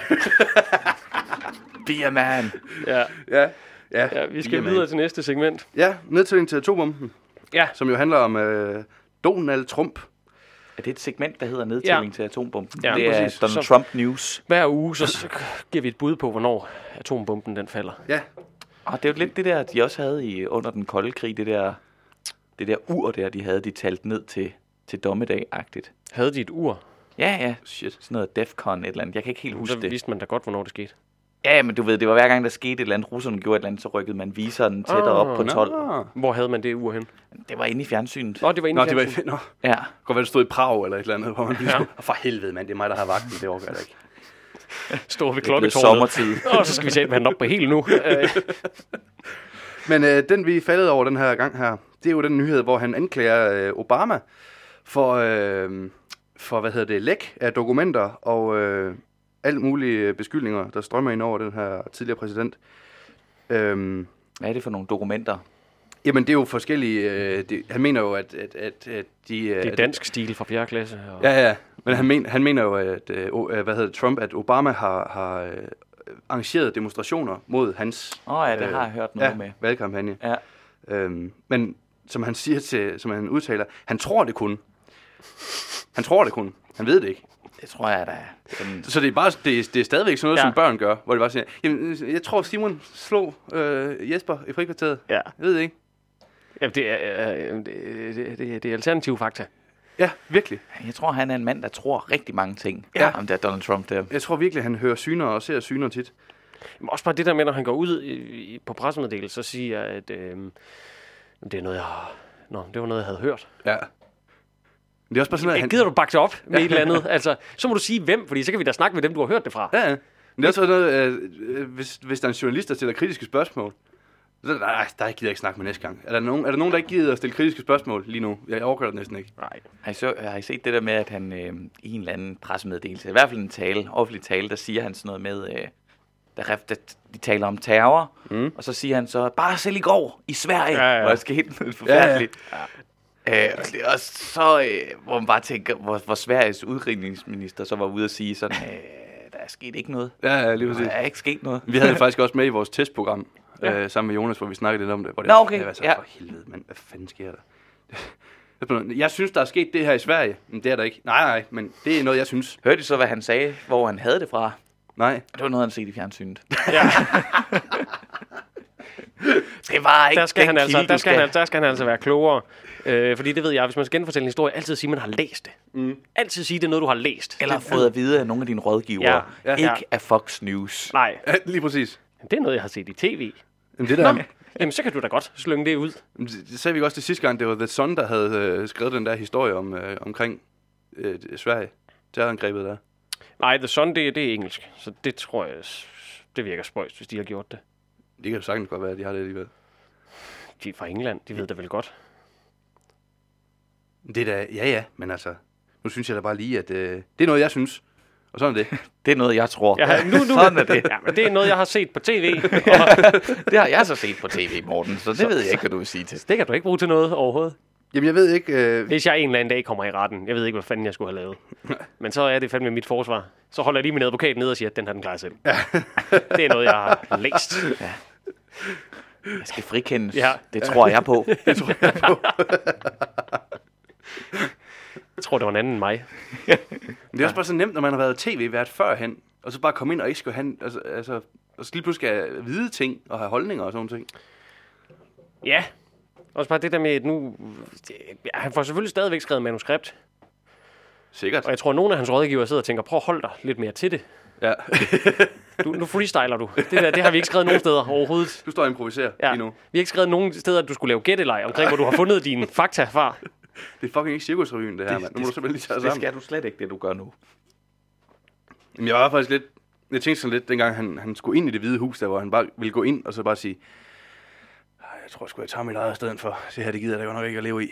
Be a man. Ja, ja. Ja, ja vi skal videre til næste segment. Ja, nedtælling til atombomben, Ja, som jo handler om øh, Donald Trump. Er det et segment, der hedder nedtælling Ja. til atombomben? Ja, det er præcis. Donald Så- Trump News. hver uge, så så giver vi et bud på, hvornår atombomben den falder. Ja, Og det er jo lidt det der, de også havde i, under den kolde krig, det der, det der ur der, de havde, de talt ned til, til dommedag-agtigt. Havde de et ur, Ja, ja. shit. Sådan noget Defcon et eller andet. Jeg kan ikke helt så huske det. vidste man da godt, hvornår det skete. Ja, men du ved, det var hver gang, der skete et eller andet, russerne gjorde et eller andet, så rykkede man viseren tættere op på Ah, 12. Nå, Hvor havde man det ur hen? Det var inde i fjernsynet. Nå, det var inde Nå i det var fjernsynet. Nå, Ja. godt være, det stod i Prag eller et eller andet, hvor man Ja. for helvede, mand, det er mig, der har vagten, det overgår jeg da ikke. Stå ved er klokketårnet. sommertid. Og så skal vi sætte den op på helt nu. Øh, Men øh, den, vi faldet over den her gang her, det er jo den nyhed, hvor han anklager øh, Obama for, øh, for, hvad hedder det, læk af dokumenter og øh, alt mulige beskyldninger, der strømmer ind over den her tidligere præsident. Øhm, Hvad er det for nogle dokumenter? jamen, det er jo forskellige... Øh, det, han mener jo, at, at, at, at de... Øh, det er dansk stil fra 4. klasse. Og... Ja, ja. Men han, men, han mener jo, at, øh, øh, hvad hedder det, Trump, at Obama har, har øh, arrangeret demonstrationer mod hans Åh oh, ja, det Øh, har jeg hørt noget ja, med. valgkampagne. Ja. Øhm, men som han siger til, som han udtaler, han tror det kun. Han tror det kun. Han ved det ikke. Det tror jeg, er. Sådan, Så det er, bare, det er, det er stadigvæk sådan noget, Ja. som børn gør, hvor de bare siger, Jamen, jeg tror Simon slog øh, Jesper i frikvarteret. ja. Jeg ved det ikke. Jamen, det er, øh, det, det, det, det er alternative fakta. Ja, virkelig. jeg tror, han er en mand, der tror rigtig mange ting. Ja. Ham der Donald Trump der. Jeg tror virkelig, han hører syner og ser syner tit. Men også bare det der med, når han går ud i, på pressemeddelelse, så siger at øh, det er noget, jeg har... Nå, det var noget, jeg havde hørt. Ja. Men det er også bare sådan noget, Jeg gider du bakke det op med et eller andet? Altså, så må du sige hvem, fordi så kan vi da snakke med dem, du har hørt det fra. Ja, ja. Men det er også sådan noget, øh, øh, hvis, hvis der er en journalist, der stiller kritiske spørgsmål, så nej, der gider jeg ikke snakke med næste gang. Er der, nogen, er der nogen, der ikke gider at stille kritiske spørgsmål lige nu? Jeg overgår det næsten ikke. Nej. Har I, så, har I set det der med, at han øh, i en eller anden pressemeddelelse, i hvert fald en tale, offentlig tale, der siger han sådan noget med, øh, der, der, de taler om terror, Mm. og så siger han så, bare selv i går i Sverige, Ja, ja, hvor der skete noget forfærdeligt. Ja, ja. Øh, og det også så, øh, hvor man bare tænker, hvor, hvor Sveriges udrikningsminister så var ude og sige sådan, øh, der er sket ikke noget. Ja, ja, lige Der præcis. er ikke sket noget. Vi havde det faktisk også med i vores testprogram, Ja. ja. øh, sammen med Jonas, hvor vi snakkede lidt om det. Hvor det Nå, okay, Jeg var så, ja. for helvede, mand, hvad fanden sker der? Jeg synes, der er sket det her i Sverige. Men det er der ikke. Nej, nej, men det er noget, jeg synes. Hørte I så, hvad han sagde, hvor han havde det fra? Nej. Det var noget, han set i fjernsynet. Ja, Det var ikke der skal, han altså, der, skal han, der skal han altså være klogere. Øh, fordi det ved jeg, hvis man skal genfortælle en historie, altid sige, at man har læst det. Mm. Altid sige, det er noget, du har læst. Eller fået at vide af nogle af dine rådgivere. Ja, ja. Ikke Ja. af Fox News. Nej, Ja, lige præcis. det er noget, jeg har set i tv. Men det der, Jamen, så kan du da godt slynge det ud. det det sagde vi også det sidste gang, det var The Sun, der havde øh, skrevet den der historie om, øh, omkring øh, Sverige. Terrorangrebet der. Nej, The Sun, det, det er engelsk. Så det tror jeg, det virker spøjst, hvis de har gjort det. Det kan jo sagtens godt være, at de har det alligevel. De er fra England, de ved det vel godt. Det er da, ja ja, men altså, nu synes jeg da bare lige, at øh, det er noget, jeg synes. Og sådan er det. Det er noget, jeg tror. Ja, nu, nu, Sådan er det. Ja, men det er noget, jeg har set på tv. Og Det har jeg så set på tv, Morten, så det ved jeg ikke, hvad du vil sige til. det kan du ikke bruge til noget overhovedet. Jamen, jeg ved ikke... Øh, Hvis jeg en eller anden dag kommer i retten, jeg ved ikke, hvad fanden jeg skulle have lavet. Men så er det fandme mit forsvar. Så holder jeg lige min advokat ned og siger, at den har den klaret selv. det er noget, jeg har læst. Jeg skal frikendes. Ja. Det tror jeg på. Jeg tror, det var en anden end mig. Men det er også bare så nemt, når man har været tv-vært førhen, og så bare komme ind og ikke skulle have, altså, altså, og så lige pludselig skal vide ting og have holdninger og sådan ting. Ja. Også bare det der med, at nu... Ja, han får selvfølgelig stadigvæk skrevet manuskript. Sikkert. Og jeg tror, at nogle af hans rådgivere sidder og tænker, prøv at holde dig lidt mere til det. Ja. Du, nu freestyler du. Det, der, det har vi ikke skrevet nogen steder overhovedet. Du står og improviserer Ja. lige nu. Vi har ikke skrevet nogen steder, at du skulle lave gætteleg omkring, hvor du har fundet dine fakta fra. Det er fucking ikke cirkusrevyen, det her, mand. Nu må du simpelthen lige tage Det sammen. skal du slet ikke, det du gør nu. Jamen, jeg var faktisk lidt... Jeg tænkte sådan lidt, dengang han, han skulle ind i det hvide hus, der hvor han bare ville gå ind og så bare sige, "Ej, jeg tror sgu, jeg tager mit eget i stedet for. Det her, det gider jeg da godt nok ikke at leve i.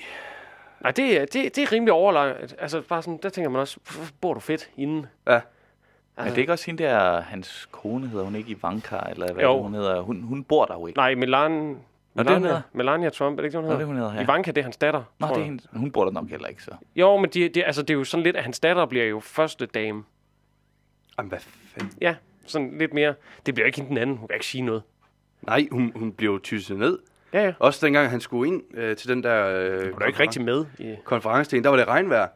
Nej, det, er- det, det er rimelig overlagt. Altså, bare sådan, der tænker man også, "Hvor bor du fedt inden? Ja. Men det er ikke også hende der, hans kone hedder hun ikke Ivanka, eller hvad Jo. hun hedder? Hun, hun bor der jo ikke. Nej, det, Melania, hedder? Melania Trump, er det ikke det, hun Nå, hedder? det, hun hedder, ja. Ivanka, det er hans datter. Nå, det er hende. Hun bor der nok heller ikke, så. Jo, men de, de, altså, det er jo sådan lidt, at hans datter bliver jo første dame. Jamen, hvad fanden? Ja, sådan lidt mere. Det bliver ikke hende den anden. Hun kan ikke sige noget. Nej, hun, hun blev jo tysset ned. Ja, ja. Også dengang han skulle ind øh, til den der... Øh, er jo ikke rigtig med. I... konference til hende, der var det regnvejr.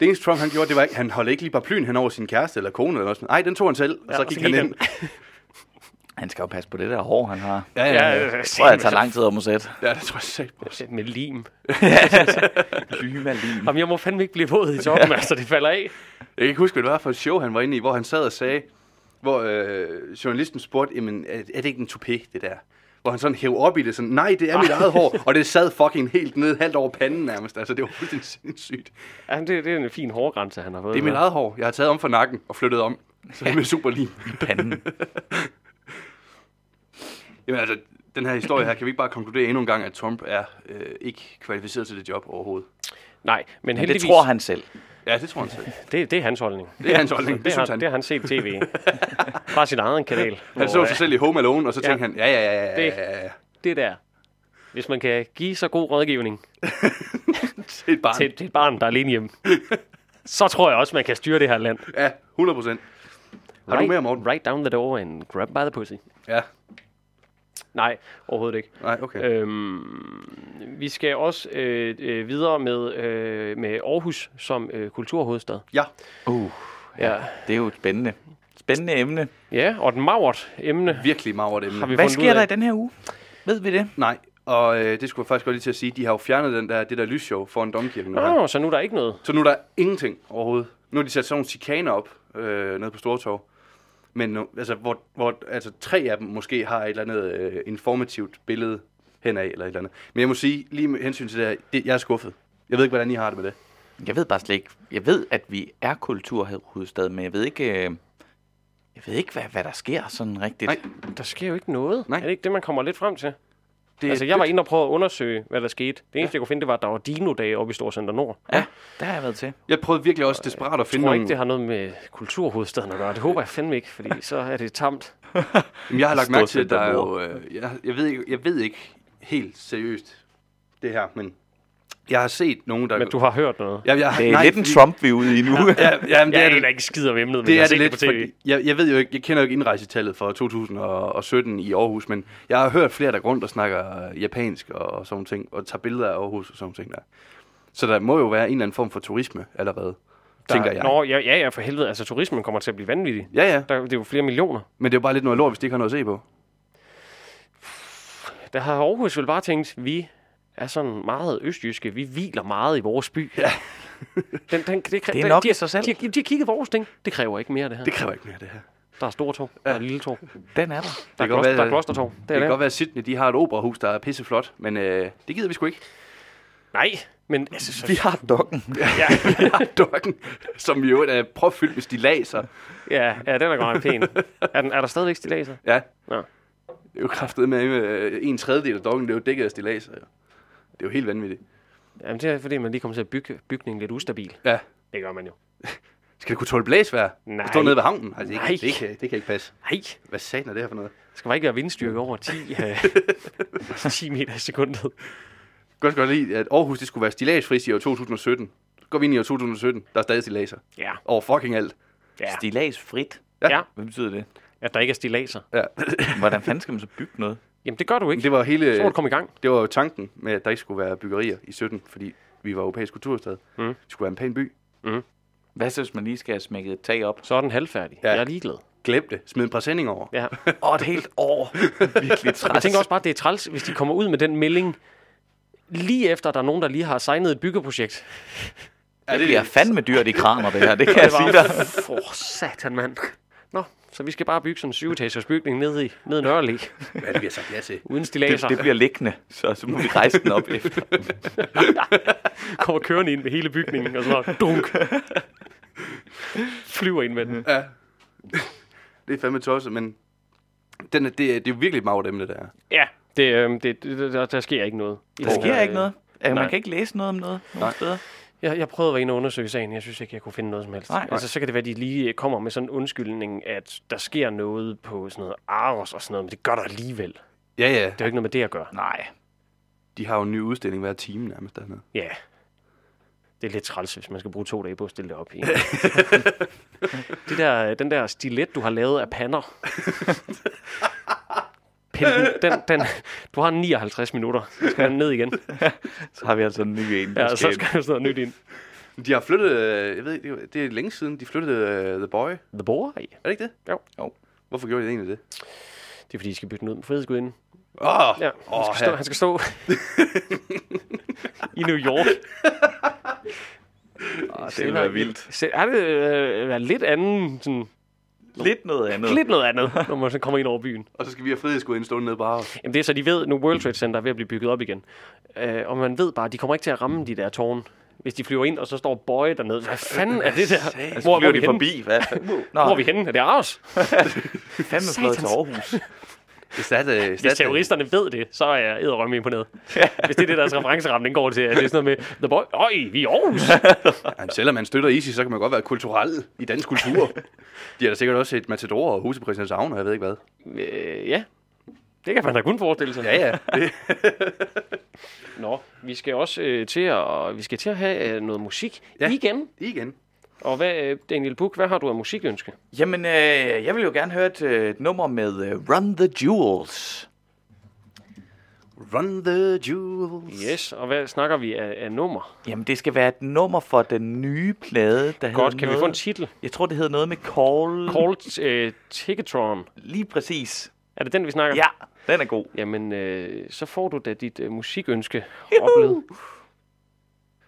Det eneste Trump han gjorde, det var ikke, han holdt ikke lige paraplyen hen over sin kæreste eller kone eller noget sådan. Nej, den tog han selv, og Ja, så og så gik han gik ind. Han skal jo passe på det der hår, han har. Ja, ja, ja. ja, Jeg tror, jeg tager lang tid om at sætte. ja det tror jeg sagt på. Med lim. Lymalin. Jamen, jeg må fandme ikke blive våd i toppen, altså det falder af. Jeg kan ikke huske, hvad det var for et show, han var inde i, hvor han sad og sagde, hvor øh, journalisten spurgte, jamen, er, er det ikke en toupé, det der? Hvor han sådan hæv op i det, sådan, nej, det er mit eget hår, og det sad fucking helt ned, halvt over panden nærmest. Altså, det var fuldstændig sindssygt. Ja, det, det er en fin hårgrænse, han har fået. Det er mit eget hår. Jeg har taget om for nakken og flyttet om. Så det er super lim. Panden. Jamen altså, den her historie her, kan vi ikke bare konkludere endnu en gang, at Trump er øh, ikke kvalificeret til det job overhovedet? Nej, men Men det heldigvis... tror han selv. Ja, det tror han selv. Det, det er hans holdning. Det er hans holdning, det det, synes han. det har han set tv. Fra sin egen kanal. Han så sig selv i Home Alone, og så Ja. tænkte han, ja, ja, ja, ja, Det- ja, ja. Det der. Hvis man kan give så god rådgivning Til et barn. til, til et barn, der er alene hjemme, så tror jeg også, man kan styre det her land. Ja, 100 procent. Har du mere, Morten? Right down the door and grab by the pussy. Ja. Nej, overhovedet ikke. Nej, okay. Øhm, vi skal også øh, øh, videre med, øh, med Aarhus som øh, kulturhovedstad. Ja. Uh, Ja. det er jo et spændende, spændende emne. ja, og et magert emne Virkelig magert emne. Hvad sker der i den her uge? Ved vi det? Nej, og øh, det skulle jeg faktisk godt lige til at sige, de har jo fjernet den der, det der lysshow foran domkirken. her. Nå, så nu er der ikke noget. Så nu er der ingenting overhovedet. Nu har de sat sådan nogle chikaner op øh, nede på Stortorv. Men nu, altså, hvor, hvor altså, tre af dem måske har et eller andet øh, informativt billede henad, eller et eller andet. Men jeg må sige, lige med hensyn til det her, det, jeg er skuffet. Jeg ved ikke, hvordan I har det med det. Jeg ved bare slet ikke. Jeg ved, at vi er kulturhovedstad, men jeg ved ikke, øh, jeg ved ikke hvad, hvad der sker sådan rigtigt. Nej. Der sker jo ikke noget. Nej. Er det ikke det, man kommer lidt frem til? Det altså, jeg var inde og prøve at undersøge, hvad der skete. Det eneste, jeg kunne finde, det var, at der var dino-dage oppe i Storcenter Nord. Ja, der har jeg været til. Jeg prøvede virkelig også desperat at Jeg finde tror nogle... ikke, det har noget med kulturhovedstaden at gøre. Det håber jeg fandme ikke, fordi så er det tamt. Jamen, jeg har lagt mærke til, at der er jo... Øh, jeg, jeg, ved ikke, jeg ved ikke helt seriøst det her, men Jeg har set nogen, der... Men du har hørt noget. Ja, jeg, Det er nej, lidt en fordi- Trump, vi er ude i nu. Ja, ja, men det Jeg er det. ikke skider om emnet, men Det jeg er har det set lidt, det på tv. fordi jeg, jeg ved jo ikke, jeg kender jo ikke indrejsetallet for 2017 i Aarhus, men jeg har hørt flere, der går rundt og snakker japansk og sådan ting, og tager billeder af Aarhus og sådan ting der. Så der må jo være en eller anden form for turisme allerede, Der, tænker jeg. Nå, ja, ja, ja, for helvede. Altså, turismen kommer til at blive vanvittig. Ja, ja, Der, det er jo flere millioner. men det er jo bare lidt noget lort, hvis de ikke har noget at se på. Der har Aarhus vel bare tænkt, vi er sådan meget østjyske. Vi hviler meget i vores by. Ja. Den, den, det, Det er nok de, i sig selv. De, de, de har kigget vores ting. Det kræver ikke mere, det her. Det kræver ikke mere, det her. Der er store tog. Der er lille tog. Den er der. Der er, kan godt kloster, være- der er klostertog. Det Det er kan det. godt være, at Sydney de har et operahus, der er pisseflot, men øh, det gider vi sgu ikke. Nej, men altså, så, Vi har dokken. ja, Vi har dokken, som jo er propfyldt med stilaser. ja, ja, den er godt nok pæn. Er, den, er der stadigvæk stilaser? Ja. Nå. Det er jo kraftet med øh, en tredjedel af dokken, det er jo dækket af stilaser. Jo. Det er jo helt vanvittigt. Jamen, det er fordi, man lige kommer til at bygge bygningen lidt ustabil. Ja. Det gør man jo. Skal det kunne tåle blæsvær? Nej. Stå nede ved havnen? Altså, det, Nej. kan, det, kan, det kan ikke passe. Nej, Hvad satan er det her for noget? det skal bare ikke være vindstyrke over 10, øh, 10 meter i sekundet. Også godt lide, at Aarhus det skulle være stilagsfri i år 2017. Så går vi ind i år 2017, der er stadig stilaser. Ja, Over fucking alt. ja, Stilas frit. Ja. ja. Hvad betyder det? At der ikke er stilaser. Ja. Hvordan fanden skal man så bygge noget? Jamen, det gør du ikke. Det var hele, Så du komme i gang. det var jo tanken med, at der ikke skulle være byggerier i 17, fordi vi var europæisk kulturstad. Mm. Det skulle være en pæn by. Hvad så, hvis man lige skal have smækket et tag op? Så er den halvfærdig. Ja. Ja. Jeg er ligeglad. Glem det. Smid en præsending over. Ja. Åh, et helt år. Virkelig træt. Jeg tænker også bare, at det er træls, hvis de kommer ud med den melding, lige efter, at der er nogen, der lige har signet et byggeprojekt. det bliver fandme dyrt i kraner, det her. Det kan jeg sige dig. For satan, mand. Nå, så vi skal bare bygge sådan en syvetagers bygning nede i, nede i Nørre Hvad er det, vi har sagt ja til? uden Det, stilaser. det bliver liggende, så, så må vi rejse den op efter. kommer kørende ind med hele bygningen, og så dunk. Flyver ind med den. Ja. det er fandme tosset, men den er, det, er, det er jo virkelig et magert emne, der er. Ja, det, øh, det, det, der, der sker ikke noget. Der sker her, ikke noget. Altså, nej. man kan ikke læse noget om noget nogen steder. Jeg, jeg prøvede at være inde og undersøge sagen. Jeg synes ikke, jeg kunne finde noget som helst. Nej. altså, så kan det være, at de lige kommer med sådan en undskyldning, at der sker noget på sådan noget Aros og sådan noget, men det gør der alligevel. Ja, ja. Det er jo ikke noget med det at gøre. Nej. De har jo en ny udstilling hver time nærmest dernede. Ja. Det er lidt træls, hvis man skal bruge to dage på at stille det op. i. det der, den der stilet, du har lavet af pander. Pille den, den, den, du har 59 minutter. Så skal den ned igen. Så har vi altså en ny en. Ja, så skal der sådan noget nyt ind. De har flyttet, øh, jeg ved ikke, det er- længe siden, de flyttede uh, The Boy. The Boy. Er det ikke det? Jo. Jo. Hvorfor gjorde de egentlig det? Det er fordi, de skal bytte den ud med frihedsgudinden. Åh, oh, Ja, han, Åh, skal stå, han skal stå i New York. Ah, det vil være vildt. Se, er det øh, lidt anden, sådan, Lidt noget andet. lidt noget andet, når man så kommer ind over byen? og så skal vi have frihedsgud stående nede bare. Jamen det er så, de ved, nu World Trade Center er ved at blive bygget op igen. Øh, og man ved bare, de kommer ikke til at ramme de der tårne. Hvis de flyver ind, og så står Boy dernede. Hvad fanden er det der? Hvor, hvor, flyver er vi de henne? forbi. Hvad? Nå, Hvor er vi henne? Er det Aarhus? fandme fløjet til Aarhus. Hvis, er det, Hvis terroristerne ved det, så er jeg edderrømme imponeret. Hvis det er det, deres referenceramning går til, at det er sådan noget med, The Boy, øj, vi er Aarhus. Jamen, selvom man støtter ISIS, så kan man godt være kulturel i dansk kultur. De har da sikkert også set Matador og Huse på Christianshavn, og jeg ved ikke hvad. øh, ja, det kan man da kun forestille sig. Ja, ja. Det, Nå, vi skal også øh, til at, vi skal til at have øh, noget musik ja. igen. igen. Og hvad, øh, Daniel Buk, hvad har du af musikønske? Jamen, øh, jeg vil jo gerne høre et, øh, et nummer med øh, Run the Jewels. Run the jewels. Yes, og hvad snakker vi af, af nummer? Jamen, det skal være et nummer for den nye plade, der Godt, hedder kan vi noget, få en titel? Jeg tror, det hedder noget med Call. Called øh, Ticketron. Lige præcis. Er det den, vi snakker? Ja, den er god. Jamen, øh, så får du da dit øh, musikønske oplevet.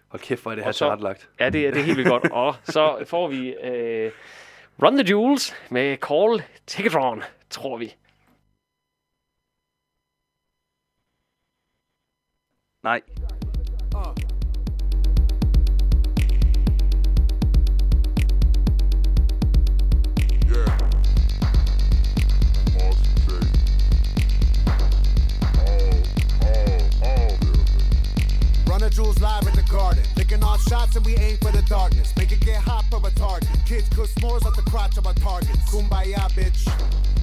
Hold kæft, hvor er det her så- tilrettelagt. Ja, det, er- det er helt vildt godt. Og så får vi øh, Run the Jewels med Call Ticketron, tror vi. Nej. And we aim for the darkness. Make it get hot for a target. Kids cook s'mores off the crotch of our targets. Kumbaya, bitch.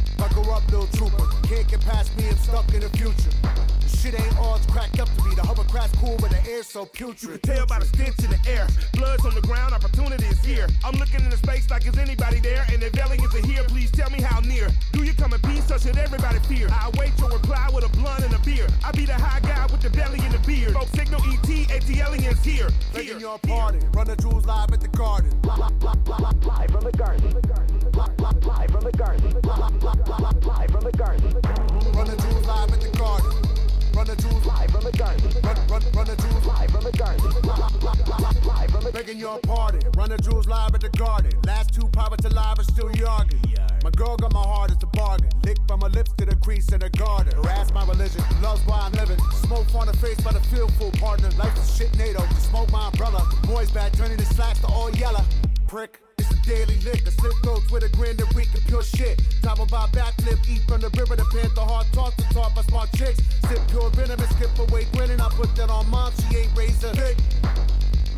Buckle up, little trooper. Can't get past me, I'm stuck in the future. The shit ain't all it's cracked up to be. The hovercraft's cool, but the air's so putrid. Tell by the stench in the air. Blood's on the ground, opportunity is here. I'm looking in the space like is anybody there? And if aliens are here, please tell me how near. Do you come in peace or should everybody fear? I await your reply with a blunt and a beer. I be the high guy with the belly and the beard. Smoke signal ET, AT aliens here. Begging your pardon. Run the jewels live at the garden. Live from the garden. Live from the garden. Live from the garden. Run the jewels live at the garden. Run the jewels Live from the garden. Run, run, run the jewels Live from the garden. From Begging your pardon. Run the jewels live at the garden. Last two pilots alive are still yarging. My girl got my heart, it's a bargain. Lick by my lips to the crease in the garden. Harass my religion, love's why I'm living. Smoke on the face by the feel full partner. Life is shit NATO, smoke my umbrella. Boys back turning the slacks to all yellow. Prick. Daily a slip throats with a grin that weak and pure shit. Top about backflip, eat from the river, the panther heart talk to talk by smart chicks. Sip pure venom and skip away grinning. I put that on mom, she ain't razor thick.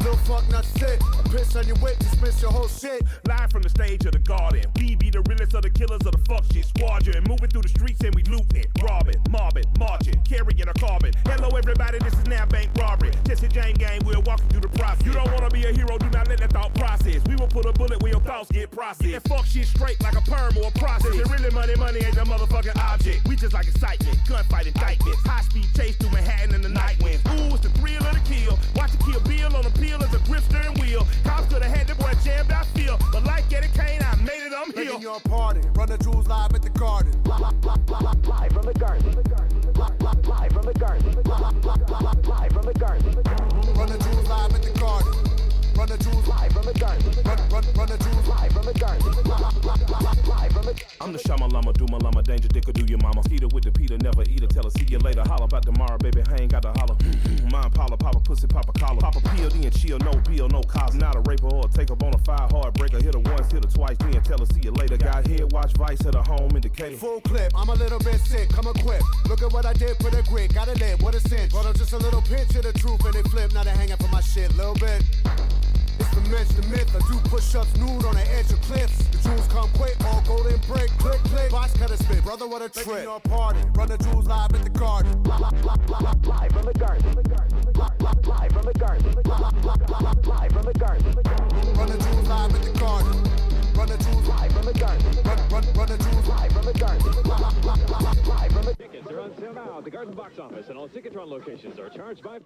Little fuck not sick. Piss on your whip, dismiss your whole shit. Live from the stage of the garden. We be the realest of the killers of the fuck shit squadron. Moving through the streets and we looting it. Robbing, mobbing, marching, carrying a carbon. Hello everybody, this is now bank robbery. Jesse Jane gang, we're walking through the process. You don't wanna be a hero, do not let that thought process. We will put a bullet where your thoughts get processed. And fuck shit straight like a perm or a process. And really money, money ain't the motherfucking object. We just like excitement, gunfight indictments. High speed chase through Manhattan in the night wind. Ooh, it's the thrill of the kill. Watch it kill Bill on a peel as a grip steering wheel. Cops could have had the boy jammed, I feel. But like Eddie Kane, I made it, I'm Begging here. your pardon. Run the jewels live at the garden. Live from the garden. Live from the garden. Live from the garden. Run the jewels live at the garden. Run the jewels Live from the garden. Run, run, run the jewels Live from the garden. Live from the I'm the Shama Lama, do my Lama, danger dick or do your mama. Eater with the Peter, never eat her, tell her, see you later. Holla about tomorrow, baby, I ain't got to holler. Mm-hmm. Mine, Paula, Papa, pussy, Papa, collar. Papa, PLD and chill, no bill, no cause. Not a raper or a take up on a fire, heartbreaker. Hit her once, hit her twice, then tell her, see you later. Got head, watch Vice, hit her home indicator. Full clip, I'm a little bit sick, come equipped. Look at what I did for the grit, gotta live, what a cinch. But I'm just a little pinch of the truth and they flip, now they hanging for my shit, little bit. It's the mensch, the myth, I do push-ups nude on the edge of cliffs. The jewels come quick, all golden brick, click, click. Box cutter spit, brother, what a trip. your party, run the jewels live at the garden. Live from the garden. Live from the garden. Live from the garden. Run the jewels live at the garden. Run the jewels Live from the garden. run, run, run the jewels Live from the garden. Live from the Tickets are on sale now at the Garden Box Office, and all Ticketron locations are charged by.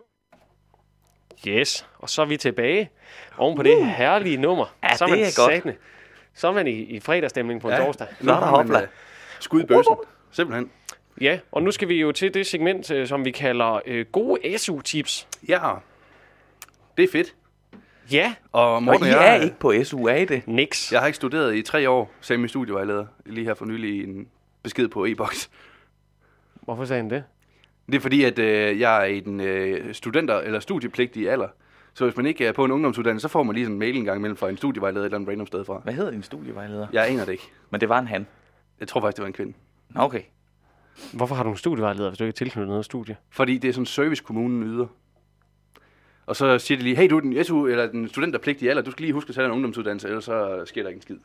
Yes, og så er vi tilbage oven på det herlige nummer. Ja, så er det man er godt. satme- Så er man i, i fredagsstemning på en torsdag. Så er der hopla. Skud i bøssen. Simpelthen. Ja, og nu skal vi jo til det segment, øh, som vi kalder øh, gode SU-tips. Ja. Det er fedt. Ja, Og Og Morten, I jeg, er ikke på SU, er I det? niks. jeg har ikke studeret i tre år, sagde min studievejleder lige her for nylig i en besked på e-boks. Hvorfor sagde han det? Det er fordi, at øh, jeg er i den øh, studenter- eller studiepligtige alder. Så hvis man ikke er på en ungdomsuddannelse, så får man lige sådan en mail en gang imellem fra en studievejleder et eller andet random sted fra. Hvad hedder din studievejleder? Jeg aner det ikke. Men det var en han. Jeg tror faktisk, det var en kvinde. Nå, Okay. Hvorfor har du en studievejleder, hvis du ikke er tilknyttet noget studie? Fordi det er sådan service, kommunen yder. Og så siger de lige, hey, du er den, SU, eller den studenterpligtige alder, du skal lige huske at tage en ungdomsuddannelse, ellers så sker der ikke en skid.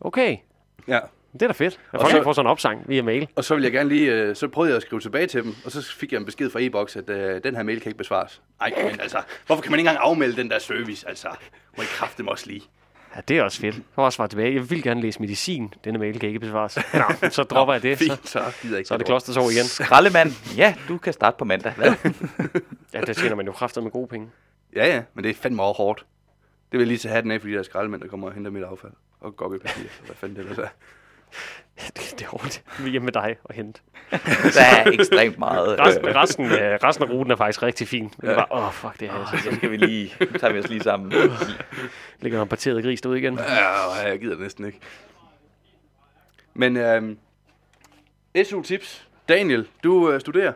Okay, Ja. Det er da fedt. Og folk så- kan få sådan en opsang via mail. Og så vil jeg gerne lige, øh, så prøvede jeg at skrive tilbage til dem, og så fik jeg en besked fra e-boks, at øh, den her mail kan ikke besvares. Ej, men altså, hvorfor kan man ikke engang afmelde den der service? Altså, må I kræfte dem også lige. Ja, det er også fedt. Jeg har også svaret tilbage. Jeg vil gerne læse medicin. Denne mail kan ikke besvares. Nå, så dropper jeg det. Så, Fint, så gider jeg ikke. så er det klostersår igen. Skraldemand. Ja, du kan starte på mandag. Hvad? Ja, der tjener man jo kraftet med gode penge. Ja, ja, men det er fandme også hårdt. Det vil jeg lige tage hatten af, fordi der er skraldemænd, der kommer og henter mit affald. Og gokkepapir, hvad fanden det ellers er. Det, det er hårdt. Vi er hjemme med dig og hente. Der er ekstremt meget. Resten, Øh, resten, øh, resten af ruten er faktisk rigtig fin. Men det var, åh, oh, fuck det her. så skal vi lige, tager vi os lige sammen. Ligger en parteret gris derude igen. Ja, jeg gider næsten ikke. Men øhm, SU-tips. Daniel, du øh, studerer.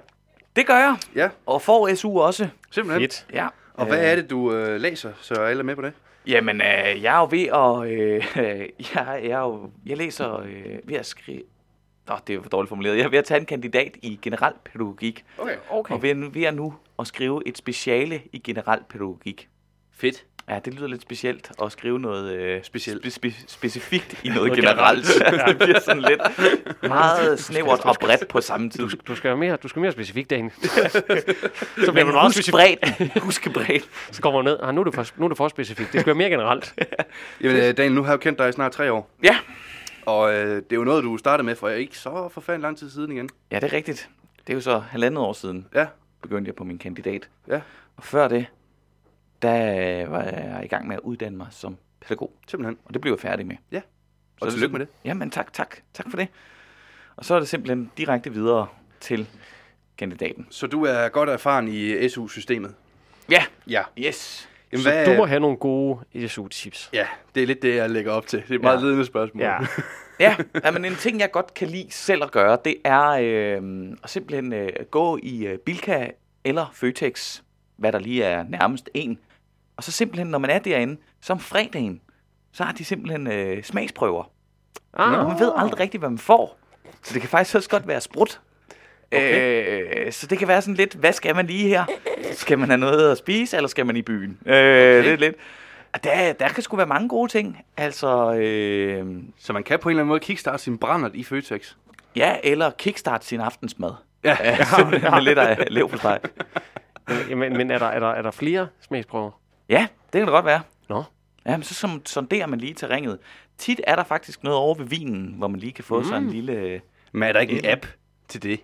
Det gør jeg. Ja, Og får SU også. simpelthen. Fedt. Ja. Og hvad er det, du øh, læser, så alle er med på det? Jamen, øh, jeg er jo ved at... Øh, jeg, jeg, er jo, jeg læser øh, ved at skrive... Nå, det er jo for dårligt formuleret. Jeg er ved at tage en kandidat i generel pædagogik. Okay. Okay. Og ved, ved at nu at skrive et speciale i generel pædagogik. Fedt. Ja, det lyder lidt specielt at skrive noget øh, Specielt. Spe- spe- specifikt i noget generelt. det bliver sådan lidt meget snævert og bredt på samme tid. Du, du skal være mere, du skal mere specifik, Daniel. så bliver du meget Husk specifik. bredt. Husk bredt. Så kommer man ned. Ah, nu, er det for, nu er det for specifikt. Det skal være mere generelt. Jamen, øh, Daniel, nu har jeg jo kendt dig i snart tre år. Ja. Og øh, det er jo noget, du startede med for ikke så forfærdelig lang tid siden igen. Ja, det er rigtigt. Det er jo så halvandet år siden, Ja, begyndte jeg på min kandidat. ja, Og før det, der var jeg i gang med at uddanne mig som pædagog. simpelthen. Og det blev jeg færdig med. Ja. Så Og det tillykke med det. Jamen tak, tak. Tak for det. Og så er det simpelthen direkte videre til kandidaten. Så du er godt erfaren i SU-systemet? Ja. Ja. Yes. Jamen, Så du må have nogle gode SU-tips. Ja, det er lidt det, jeg lægger op til. Det er et meget Ja. ledende spørgsmål. Ja. Ja, men en ting, jeg godt kan lide selv at gøre, det er øh, at simpelthen øh, gå i øh, Bilka eller Føtex, hvad der lige er nærmest en. Og så simpelthen, når man er derinde, så om fredagen, så har de simpelthen øh, smagsprøver. Ah, man ved aldrig rigtigt, hvad man får. Så det kan faktisk også godt være sprut. Okay. Øh, så det kan være sådan lidt, hvad skal man lige her? Skal man have noget at spise, eller skal man i byen? Øh, okay. Det er lidt... Og Der, der kan sgu være mange gode ting. Altså, øh, Så man kan på en eller anden måde kickstarte sin brændert i Føtex. ja, eller kickstart sin aftensmad. Ja. Ja, simpelthen med lidt af lev på dig. men, men er, der, er, der, er der flere smagsprøver? Ja, det kan det godt være. Nå. Ja, men så som, sonderer man lige terrænet. Tit er der faktisk noget over ved vinen, hvor man lige kan få mm. sådan en lille... Men er der ikke en app til det?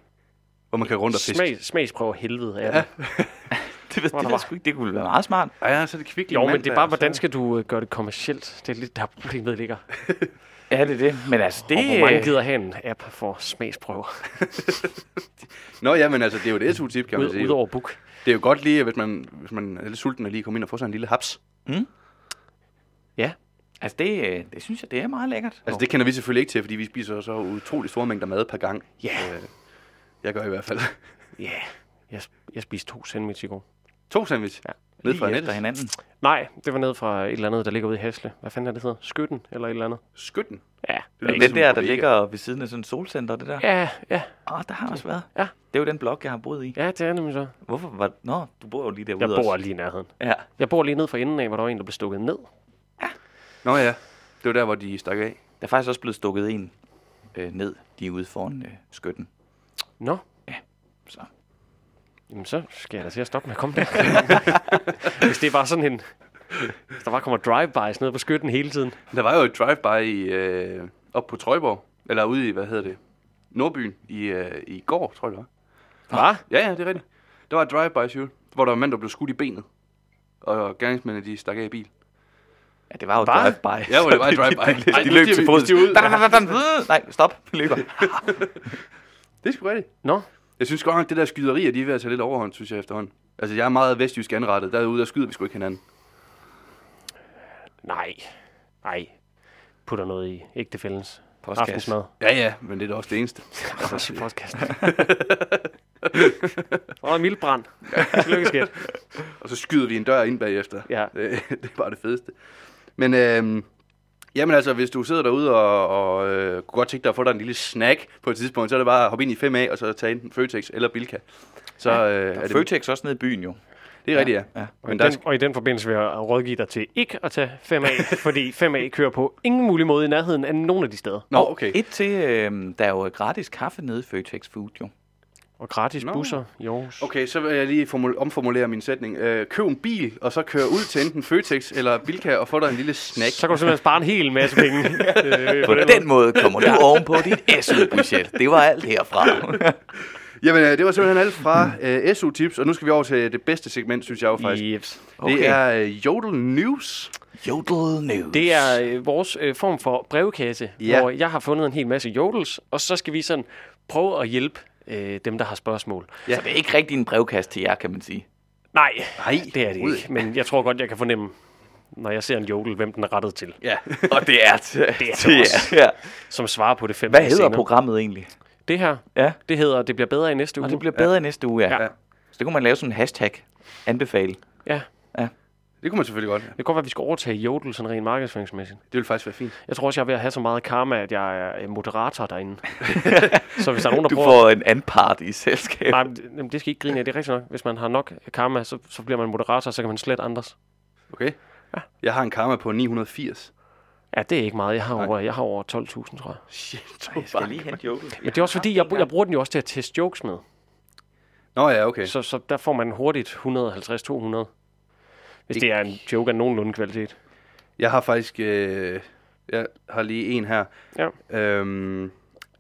Hvor man kan rundt og fiske? Smag, smagsprøver helvede er Ja. det. Det, ved, det, det, ikke, det kunne være meget smart. Ja, ja, så er det kvikt. Jo, men det er bare, hvordan skal du øh, gøre det kommercielt? Det er lidt der problemet ligger. Ja, det er det. Men altså, det... Og hvor mange gider have en app for smagsprøver? Nå ja, men altså, det er jo et SU-tip, kan man Ud, sige. Udover book. Det er jo godt lige, hvis man, hvis man er lidt sulten, at lige komme ind og få sig en lille haps. Altså, det, øh, det synes jeg, det er meget lækkert. Altså, det kender vi selvfølgelig ikke til, fordi vi spiser så utrolig store mængder mad per gang. Ja. Øh, jeg gør i hvert fald. Ja, jeg, jeg spiste to sandwich i går. to sandwich. Ja. Ned Lige fra efter nettet. hinanden. Nej, det var ned fra et eller andet, der ligger ude i Hasle. Hvad fanden er det, hedder? Skytten eller et eller andet? Skytten. Ja, Det det ligesom der, der ligger ved siden af sådan et solcenter, det der. ja, ja, Åh, der har også været. Ja. Det er jo den blok, jeg har boet i. ja det er nemlig så. Hvorfor var... Nå, du bor jo lige derude Jeg bor også. lige i nærheden. Ja. Jeg bor lige ned for enden af, hvor der var en, der blev stukket ned. Nå ja, det var der, hvor de stak af. Der er faktisk også blevet stukket en øh, ned, de er ude foran øh, skytten. Nå, Så. Jamen så skal jeg da til at stoppe med at komme der. Hvis det er bare sådan en... Hvis der bare kommer drive-bys ned på skytten hele tiden. Der var jo et drive-by i, øh, op på Trøjborg. Eller ude i, hvad hedder det? Nordbyen i, øh, i går, tror jeg det var. Hvad? Ja, ja, det er rigtigt. Der var et drive-by shoot, hvor der var en mand, der blev skudt i benet. Og gerningsmændene, de stak af i bil. Ja, det var jo Hvad? drive-by. Ja, det var et drive-by. de, de, nu løb til fods. Nej, stop. Vi løber. Det er sgu rigtigt. Nå, Jeg synes godt nok, det der skyderier, de er ved at tage lidt overhånd, synes jeg efterhånden. Altså, jeg er meget vestjysk anrettet. Derude, der skyder vi sgu ikke hinanden. nej. Nej. Putter noget i ægtefældens Postkasse. aftensmad. Ja, ja, men det er da også det eneste. Altså, i postkassen. Og en mildbrand. Tillykke, skat. Og så skyder vi en dør ind bagefter. Ja. Det, det er bare det fedeste. Men øhm, jamen altså, hvis du sidder derude og, og øh, kunne godt tænke dig at få dig en lille snack på et tidspunkt, så er det bare at hoppe ind i 5A, og så tage enten Føtex eller Bilka. Så øh, er det, Føtex også nede i byen jo. det er rigtigt, ja. Ja. Og, Men i der, den, og i den forbindelse vil jeg rådgive dig til ikke at tage 5A, fordi 5A kører på ingen mulig måde i nærheden af nogen af de steder. Nå, okay. Et til, øh, der er jo gratis kaffe nede i Føtex Food jo. Og gratis Nå. busser i Aarhus. Okay, så vil jeg lige formul- omformulere min sætning. Øh, køb en bil, og så kør ud til enten Føtex eller Bilka og få dig en lille snack. Så kan du simpelthen spare en hel masse penge. øh, På den måde kommer du oven på dit SU-budget. Det var alt herfra. Jamen, øh, det var simpelthen alt fra øh, SU-tips, og nu skal vi over til det bedste segment, synes jeg jo faktisk. Jeps. Okay. Det er øh, Jodel News. Jodel News. Det er øh, vores øh, form for brevkasse, ja. hvor jeg har fundet en hel masse jodels, og så skal vi sådan prøve at hjælpe øh, dem, der har spørgsmål. Så det er ikke rigtig en brevkast til jer, kan man sige. Nej, Nej, det er det ikke. Men jeg tror godt, jeg kan fornemme, når jeg ser en jodel, hvem den er rettet til. Ja. Og det er til, Det er til os. Ja. Som svarer på det fem Hvad hedder senere. programmet egentlig? Det her, Ja. det hedder Det bliver bedre i næste uge. Og det bliver bedre ja. næste uge, ja. Ja. ja. Så det kunne man lave sådan en hashtag. Anbefale. Ja, Det kunne man selvfølgelig godt. det kan godt være, at vi skal overtage jodel sådan rent markedsføringsmæssigt. Det ville faktisk være fint. Jeg tror også, jeg er ved at have så meget karma, at jeg er øh, moderator derinde. så hvis der er nogen, der Du prøver... får en anpart i selskab. Nej, det, det skal I ikke grine af. Det er rigtigt nok. Hvis man har nok karma, så, så bliver man moderator, så kan man slet andres. Okay. Jeg har en karma på 980. Ja, det er ikke meget. Jeg har over, jeg har over 12.000, tror jeg. Shit, Jeg skal lige hente joken. Men det er også fordi, jeg, jeg bruger den jo også til at teste jokes med. Nå ja, okay. Så, så der får man hurtigt 150-200. Hvis det er en joke af nogenlunde kvalitet. Jeg har faktisk... Øh, jeg har lige en her. Ja. Øhm,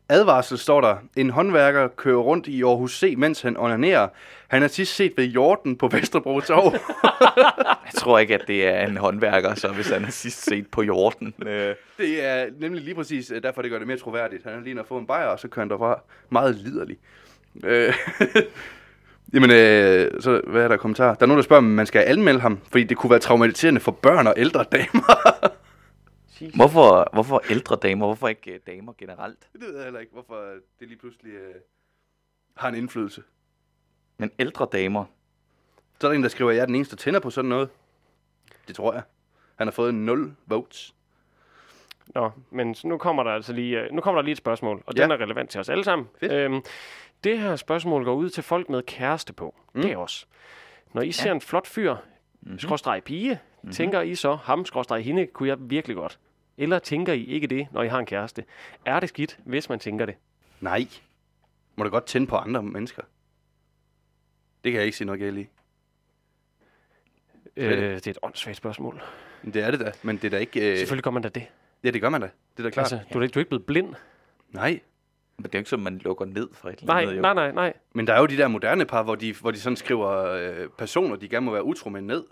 advarsel står der. En håndværker kører rundt i Aarhus C, mens han onanerer. Han er sidst set ved Jorden på Vesterbro Torv. Jeg tror ikke, at det er en håndværker, så hvis han er sidst set på jorden. Øh, det er nemlig lige præcis øh, derfor, det gør det mere troværdigt. Han er lige at få en bajer, og så kører han derfra meget liderlig. Øh, Jamen, øh, så hvad er der kommentar? Der er nogen, der spørger, om man skal anmelde ham, fordi det kunne være traumatiserende for børn og ældre damer. hvorfor, hvorfor ældre damer? Hvorfor ikke øh, damer generelt? det ved jeg heller ikke, hvorfor det lige pludselig øh, har en indflydelse. Men ældre damer, Så er der en, der skriver, at jeg er den eneste, der tænder på sådan noget. Det tror jeg. Han har fået 0 votes. Nå, men så nu kommer der altså lige, øh, nu kommer der lige et spørgsmål, og Ja. den er relevant til os alle sammen. Fedt. Øhm, det her spørgsmål går ud til folk med kæreste på. Mm. Det er os. Når I ser en flot fyr, mm-hmm. skråstreg pige, mm-hmm. tænker I så, ham skråstreg hende, kunne jeg virkelig godt? Eller tænker I ikke det, når I har en kæreste? Er det skidt, hvis man tænker det? Nej. Må du godt tænde på andre mennesker? Det kan jeg ikke se noget galt i. Øh, det. er et åndssvagt spørgsmål. Det er det da, men det er da ikke... Øh... Selvfølgelig gør man da det. Ja, det gør man da. Det er da klart. Altså, du, er, ikke- du er ikke blevet blind. Nej. Men det er jo ikke som, man lukker ned for et eller Nej, andet. jo. nej, nej, nej. Men der er jo de der moderne par, hvor de, hvor de sådan skriver øh, personer, de gerne må være utro med ned.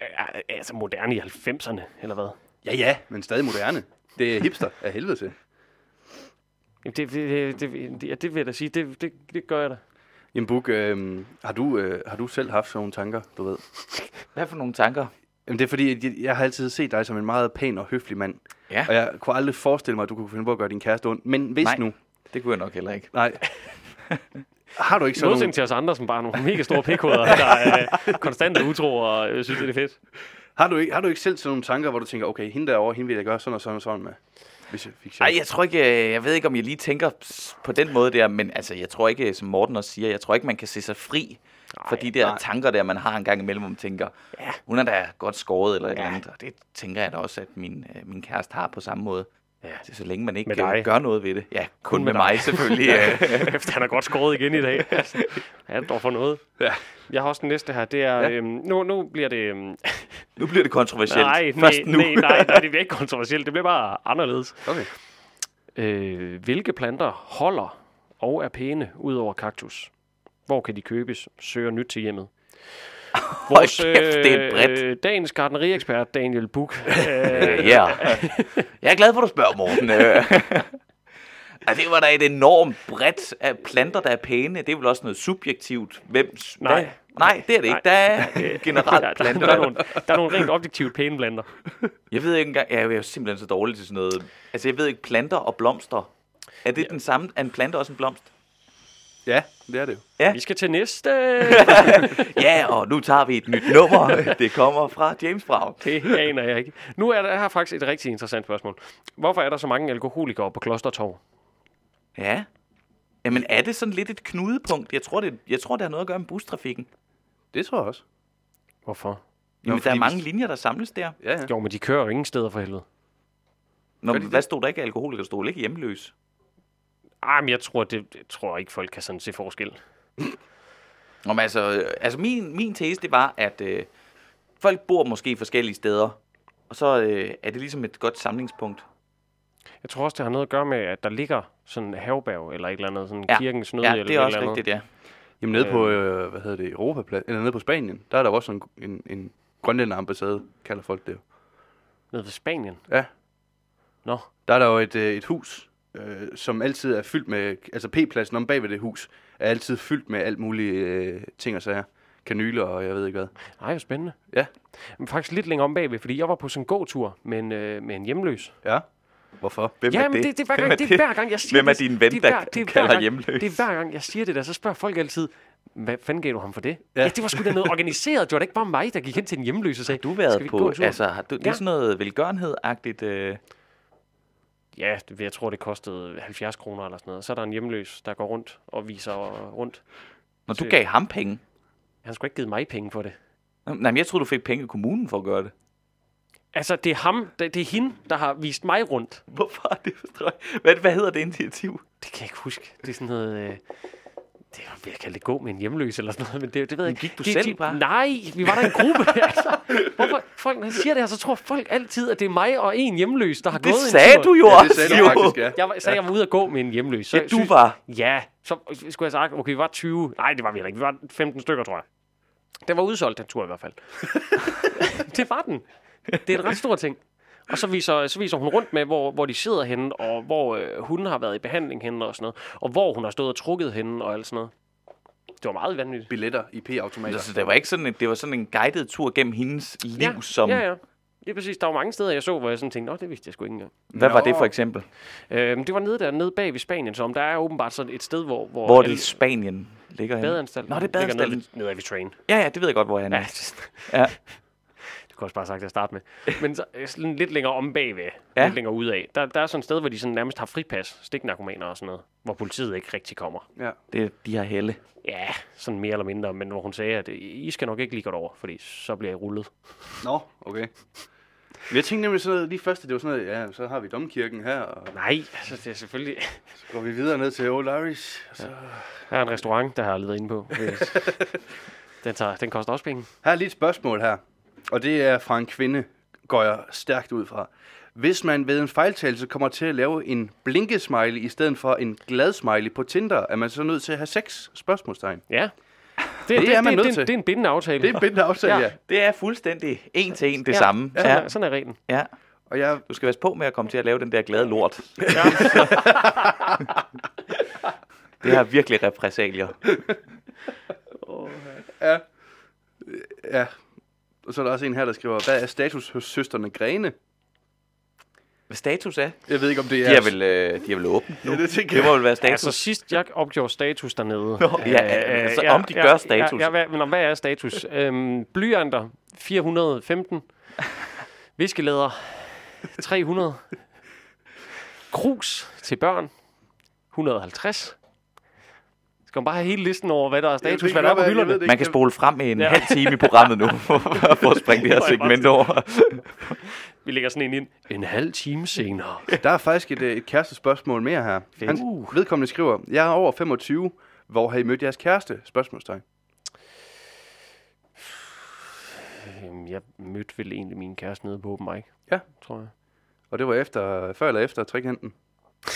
Ja, Altså moderne i 90'erne, eller hvad? Ja, ja, men stadig moderne. Det er hipster af helvede til. Jamen, det, det, det, det, ja, det vil jeg da sige, det, det, det gør jeg da. Jamen, Buk, øh, har, du, øh, har du selv haft sådan nogle tanker, du ved? Hvad for nogle tanker? Jamen, det er fordi, jeg, jeg har altid set dig som en meget pæn og høflig mand. Ja. Og jeg kunne aldrig forestille mig, at du kunne finde på at gøre din kæreste ondt. Men hvis Nej. nu... Det kunne jeg nok heller ikke. Nej. har du ikke sådan modsætning nogle... til os andre, som bare er nogle mega store pikhoveder, der er konstant er utro og øh, synes, det er fedt. Har du, ikke, har du ikke selv sådan nogle tanker, hvor du tænker, okay, hende derovre, hende vil jeg gøre sådan og sådan og sådan med? Hvis jeg fik Nej, jeg tror ikke, øh, jeg ved ikke, om jeg lige tænker på den måde der, men altså, jeg tror ikke, som Morten også siger, jeg tror ikke, man kan se sig fri for de der nej. tanker der, man har en gang imellem, man tænker, ja. hun er da godt skåret eller et eller andet, og det tænker jeg da også, at min, øh, min kæreste har på samme måde. Ja. Så, så længe man ikke Med dig. gør noget ved det. Ja, kun, kun med med, mig selvfølgelig. øh. Efter han har godt skåret igen i dag. Altså, ja, det dog for noget. Ja. Jeg har også den næste her. Det er, Ja. ja. øhm, nu, nu bliver det... Øhm, nu bliver det kontroversielt. nej, nej, Først nu. nej, nej, nej, det bliver ikke kontroversielt. Det bliver bare anderledes. Okay. Øh, hvilke planter holder og er pæne ud over kaktus? Hvor kan de købes? Søger nyt til hjemmet. Vores kæft, det er bredt. øh, dagens gardneriekspert, Daniel Buk. Øh, Øh, ja. Jeg er glad for, at du spørger, Morten. Øh. Ja, det var da et enormt bredt af planter, der er pæne. Det er vel også noget subjektivt. Hvem? Nej. Hvad? Nej, det er det ikke. Der er generelt der, der, planter. der, er nogle, der er nogle rent objektivt pæne planter. Jeg ved ikke engang, jeg er jo simpelthen så dårlig til sådan noget. Altså, jeg ved ikke, planter og blomster. Er det den samme? Er en plante også en blomst? Ja, det er det jo. Ja. Vi skal til næste. Ja, og nu tager vi et nyt nummer. Det kommer fra James Brown. Det aner jeg ikke. Nu er der her faktisk et rigtig interessant spørgsmål. Hvorfor er der så mange alkoholikere på Klostertorv? Ja. Jamen, er det sådan lidt et knudepunkt? Jeg tror, det, jeg tror, det har noget at gøre med bustrafikken. Det tror jeg også. Hvorfor? Jamen, der fordi er mange hvis- linjer, der samles der. Ja, ja. Jo, men de kører ingen steder for helvede. Nå, men hvad stod der ikke af alkoholiker? Stod ikke hjemløs? Ah, men jeg tror, det, jeg tror ikke, folk kan sådan se forskel. Nå, men altså, øh, altså min, min tese, det var, at øh, folk bor måske forskellige steder, og så øh, er det ligesom et godt samlingspunkt. Jeg tror også, det har noget at gøre med, at der ligger sådan en havberg eller et eller andet, sådan Ja. kirkens nød Ja, det er også eller rigtigt, ja. Jamen nede på, øh, hvad hedder det, Europaplads, eller nede på Spanien, der er der også en, en, en grønlænder ambassade, kalder folk det jo. Nede ved Spanien. Ja. Nå, Der er der jo et, øh, et hus, øh, som altid er fyldt med, altså P-pladsen om bagved det hus, er altid fyldt med alt mulige øh, ting og sager. Kanyler og jeg ved ikke hvad. ej, hvor spændende. Ja. Men faktisk lidt længere om bagved, fordi jeg var på sådan en gåtur med en, øh, med en hjemløs. Ja. Hvorfor? Hvem Ja, men det, det, er hver Hvem gang, det er hver gang, jeg siger Hvem er det. din ven, det er hver- det er hver kalder gang- hjemløs? Det er hver gang, jeg siger det der, så spørger folk altid, hvad fanden gav du ham for det? Ja. Ja, det var sgu da noget organiseret. Det var da ikke bare mig, der gik hen til en hjemløs og sagde, Du har "Skal været vi gå på, en tur?" altså, har du, det er Ja. sådan noget velgørenhed-agtigt. Øh, Ja, det, jeg tror, det kostede 70 kroner eller sådan noget. Så er der en hjemløs, der går rundt og viser rundt. når du gav ham penge. Han skulle ikke givet mig penge for det. Nej, men jeg troede, du fik penge i kommunen for at gøre det. Altså, det er ham, det, det er hende, der har vist mig rundt. Hvorfor er det forstår jeg? Hvad, hvad hedder det initiativ? Det kan jeg ikke huske. Det er sådan noget... Øh, det var ved at kalde det gå med en hjemløs eller sådan noget, men det, det ved jeg ikke. gik du de, selv de, bare? Nej, vi var der i en gruppe. altså, hvorfor folk når jeg siger det her, så tror folk altid, at det er mig og en hjemløs, der har Det gået en sagde tur. du jo Ja, det også, sagde du jo. faktisk, ja. Jeg var, sagde, jeg var ude at gå med en hjemløs. Så Ja, jeg du synes- var. Ja, så skulle jeg have sagt, okay, vi var 20. Nej, det var vi ikke. Vi var 15 stykker, tror jeg. Den var udsolgt, den tur i hvert fald. det var den. Det er en ret stor ting. Og så viser, så viser hun rundt med, hvor, hvor de sidder henne, og hvor øh, hun har været i behandling henne og sådan noget. Og hvor hun har stået og trukket henne og alt sådan noget. Det var meget vanvittigt. Billetter i p-automater. Altså, det var ikke sådan, en, det var sådan en guided tur gennem hendes liv, ja, som... Ja, ja. Det er præcis. Der var mange steder, jeg så, hvor jeg sådan tænkte, nå, det vidste jeg sgu ikke engang. Hvad var Nå. det for eksempel? Øhm, det var nede der, nede bag ved Spanien, som der er åbenbart sådan et sted, hvor... Hvor, Hvor er det Spanien ligger henne? Badeanstalten. Nå, det er ligger badeanstalten. Nede, nede ved train. Ja, ja, det ved jeg godt, hvor jeg er. Ja, Ja. Ja. Kunne også bare sagt det at starte med. Men så, sådan lidt længere om bagved, ja. Ja. lidt længere udad, der, der er sådan et sted, hvor de sådan nærmest har fripas, stiknarkomaner og sådan noget, hvor politiet ikke rigtig kommer. Ja. Det de her helle. Ja, sådan mere eller mindre, men hvor hun sagde, at I skal nok ikke lige godt over, fordi så bliver I rullet. Nå, okay. Men Jeg tænkte nemlig sådan noget, lige først, det var sådan noget, ja, så har vi domkirken her, og Nej, altså det er selvfølgelig... så går vi videre ned til Old Irish. og Så... Her er en restaurant, der har været inde på. den, tager, den koster også penge. Her er lige et spørgsmål her, og det er fra en kvinde, går jeg stærkt ud fra. Hvis man ved en fejltagelse kommer til at lave en blinkesmiley i stedet for en glad smiley på Tinder, er man så nødt til at have seks spørgsmålstegn? Ja. Det er man nødt det, til. det, det er en bindende aftale. Det er en bindende aftale, Ja. ja. Det er fuldstændig en til en det ja. samme. Sådan, Ja. er, sådan er reglen. ja. Og jeg, Du skal passe på med at komme til at lave den der glade lort. det har virkelig repræsalier. ja, ja. Og så er der også en her, der skriver, hvad er status hos søsterne Grene? Hvad status er? Jeg ved ikke, om det De er... er vel, øh, de er vel åbne nu. Ja, det tænker det må vel være status. Altså sidst jeg opgjorde status dernede. Nå, ja, altså, om de gør status. Ja, ja, hvad, men hvad er status? øhm, blyanter 415. Viskelæder 300. Krus til børn 150. Skal man bare have hele listen over, hvad der er status, det hvad der er på hylderne? Man kan spole frem i en Ja. halv time i programmet nu, for at springe det her segment over. Vi lægger sådan en ind. En halv time senere. Der er faktisk et, øh, et kærestespørgsmål mere her. Han, Uh. vedkommende skriver, jeg er over 25. Hvor har I mødt jeres kæreste? Spørgsmålstegn. Øhm, Jeg mødte vel egentlig min kæreste nede på Open Mic. Ja. Tror jeg. Og det var efter, før eller efter trekanten?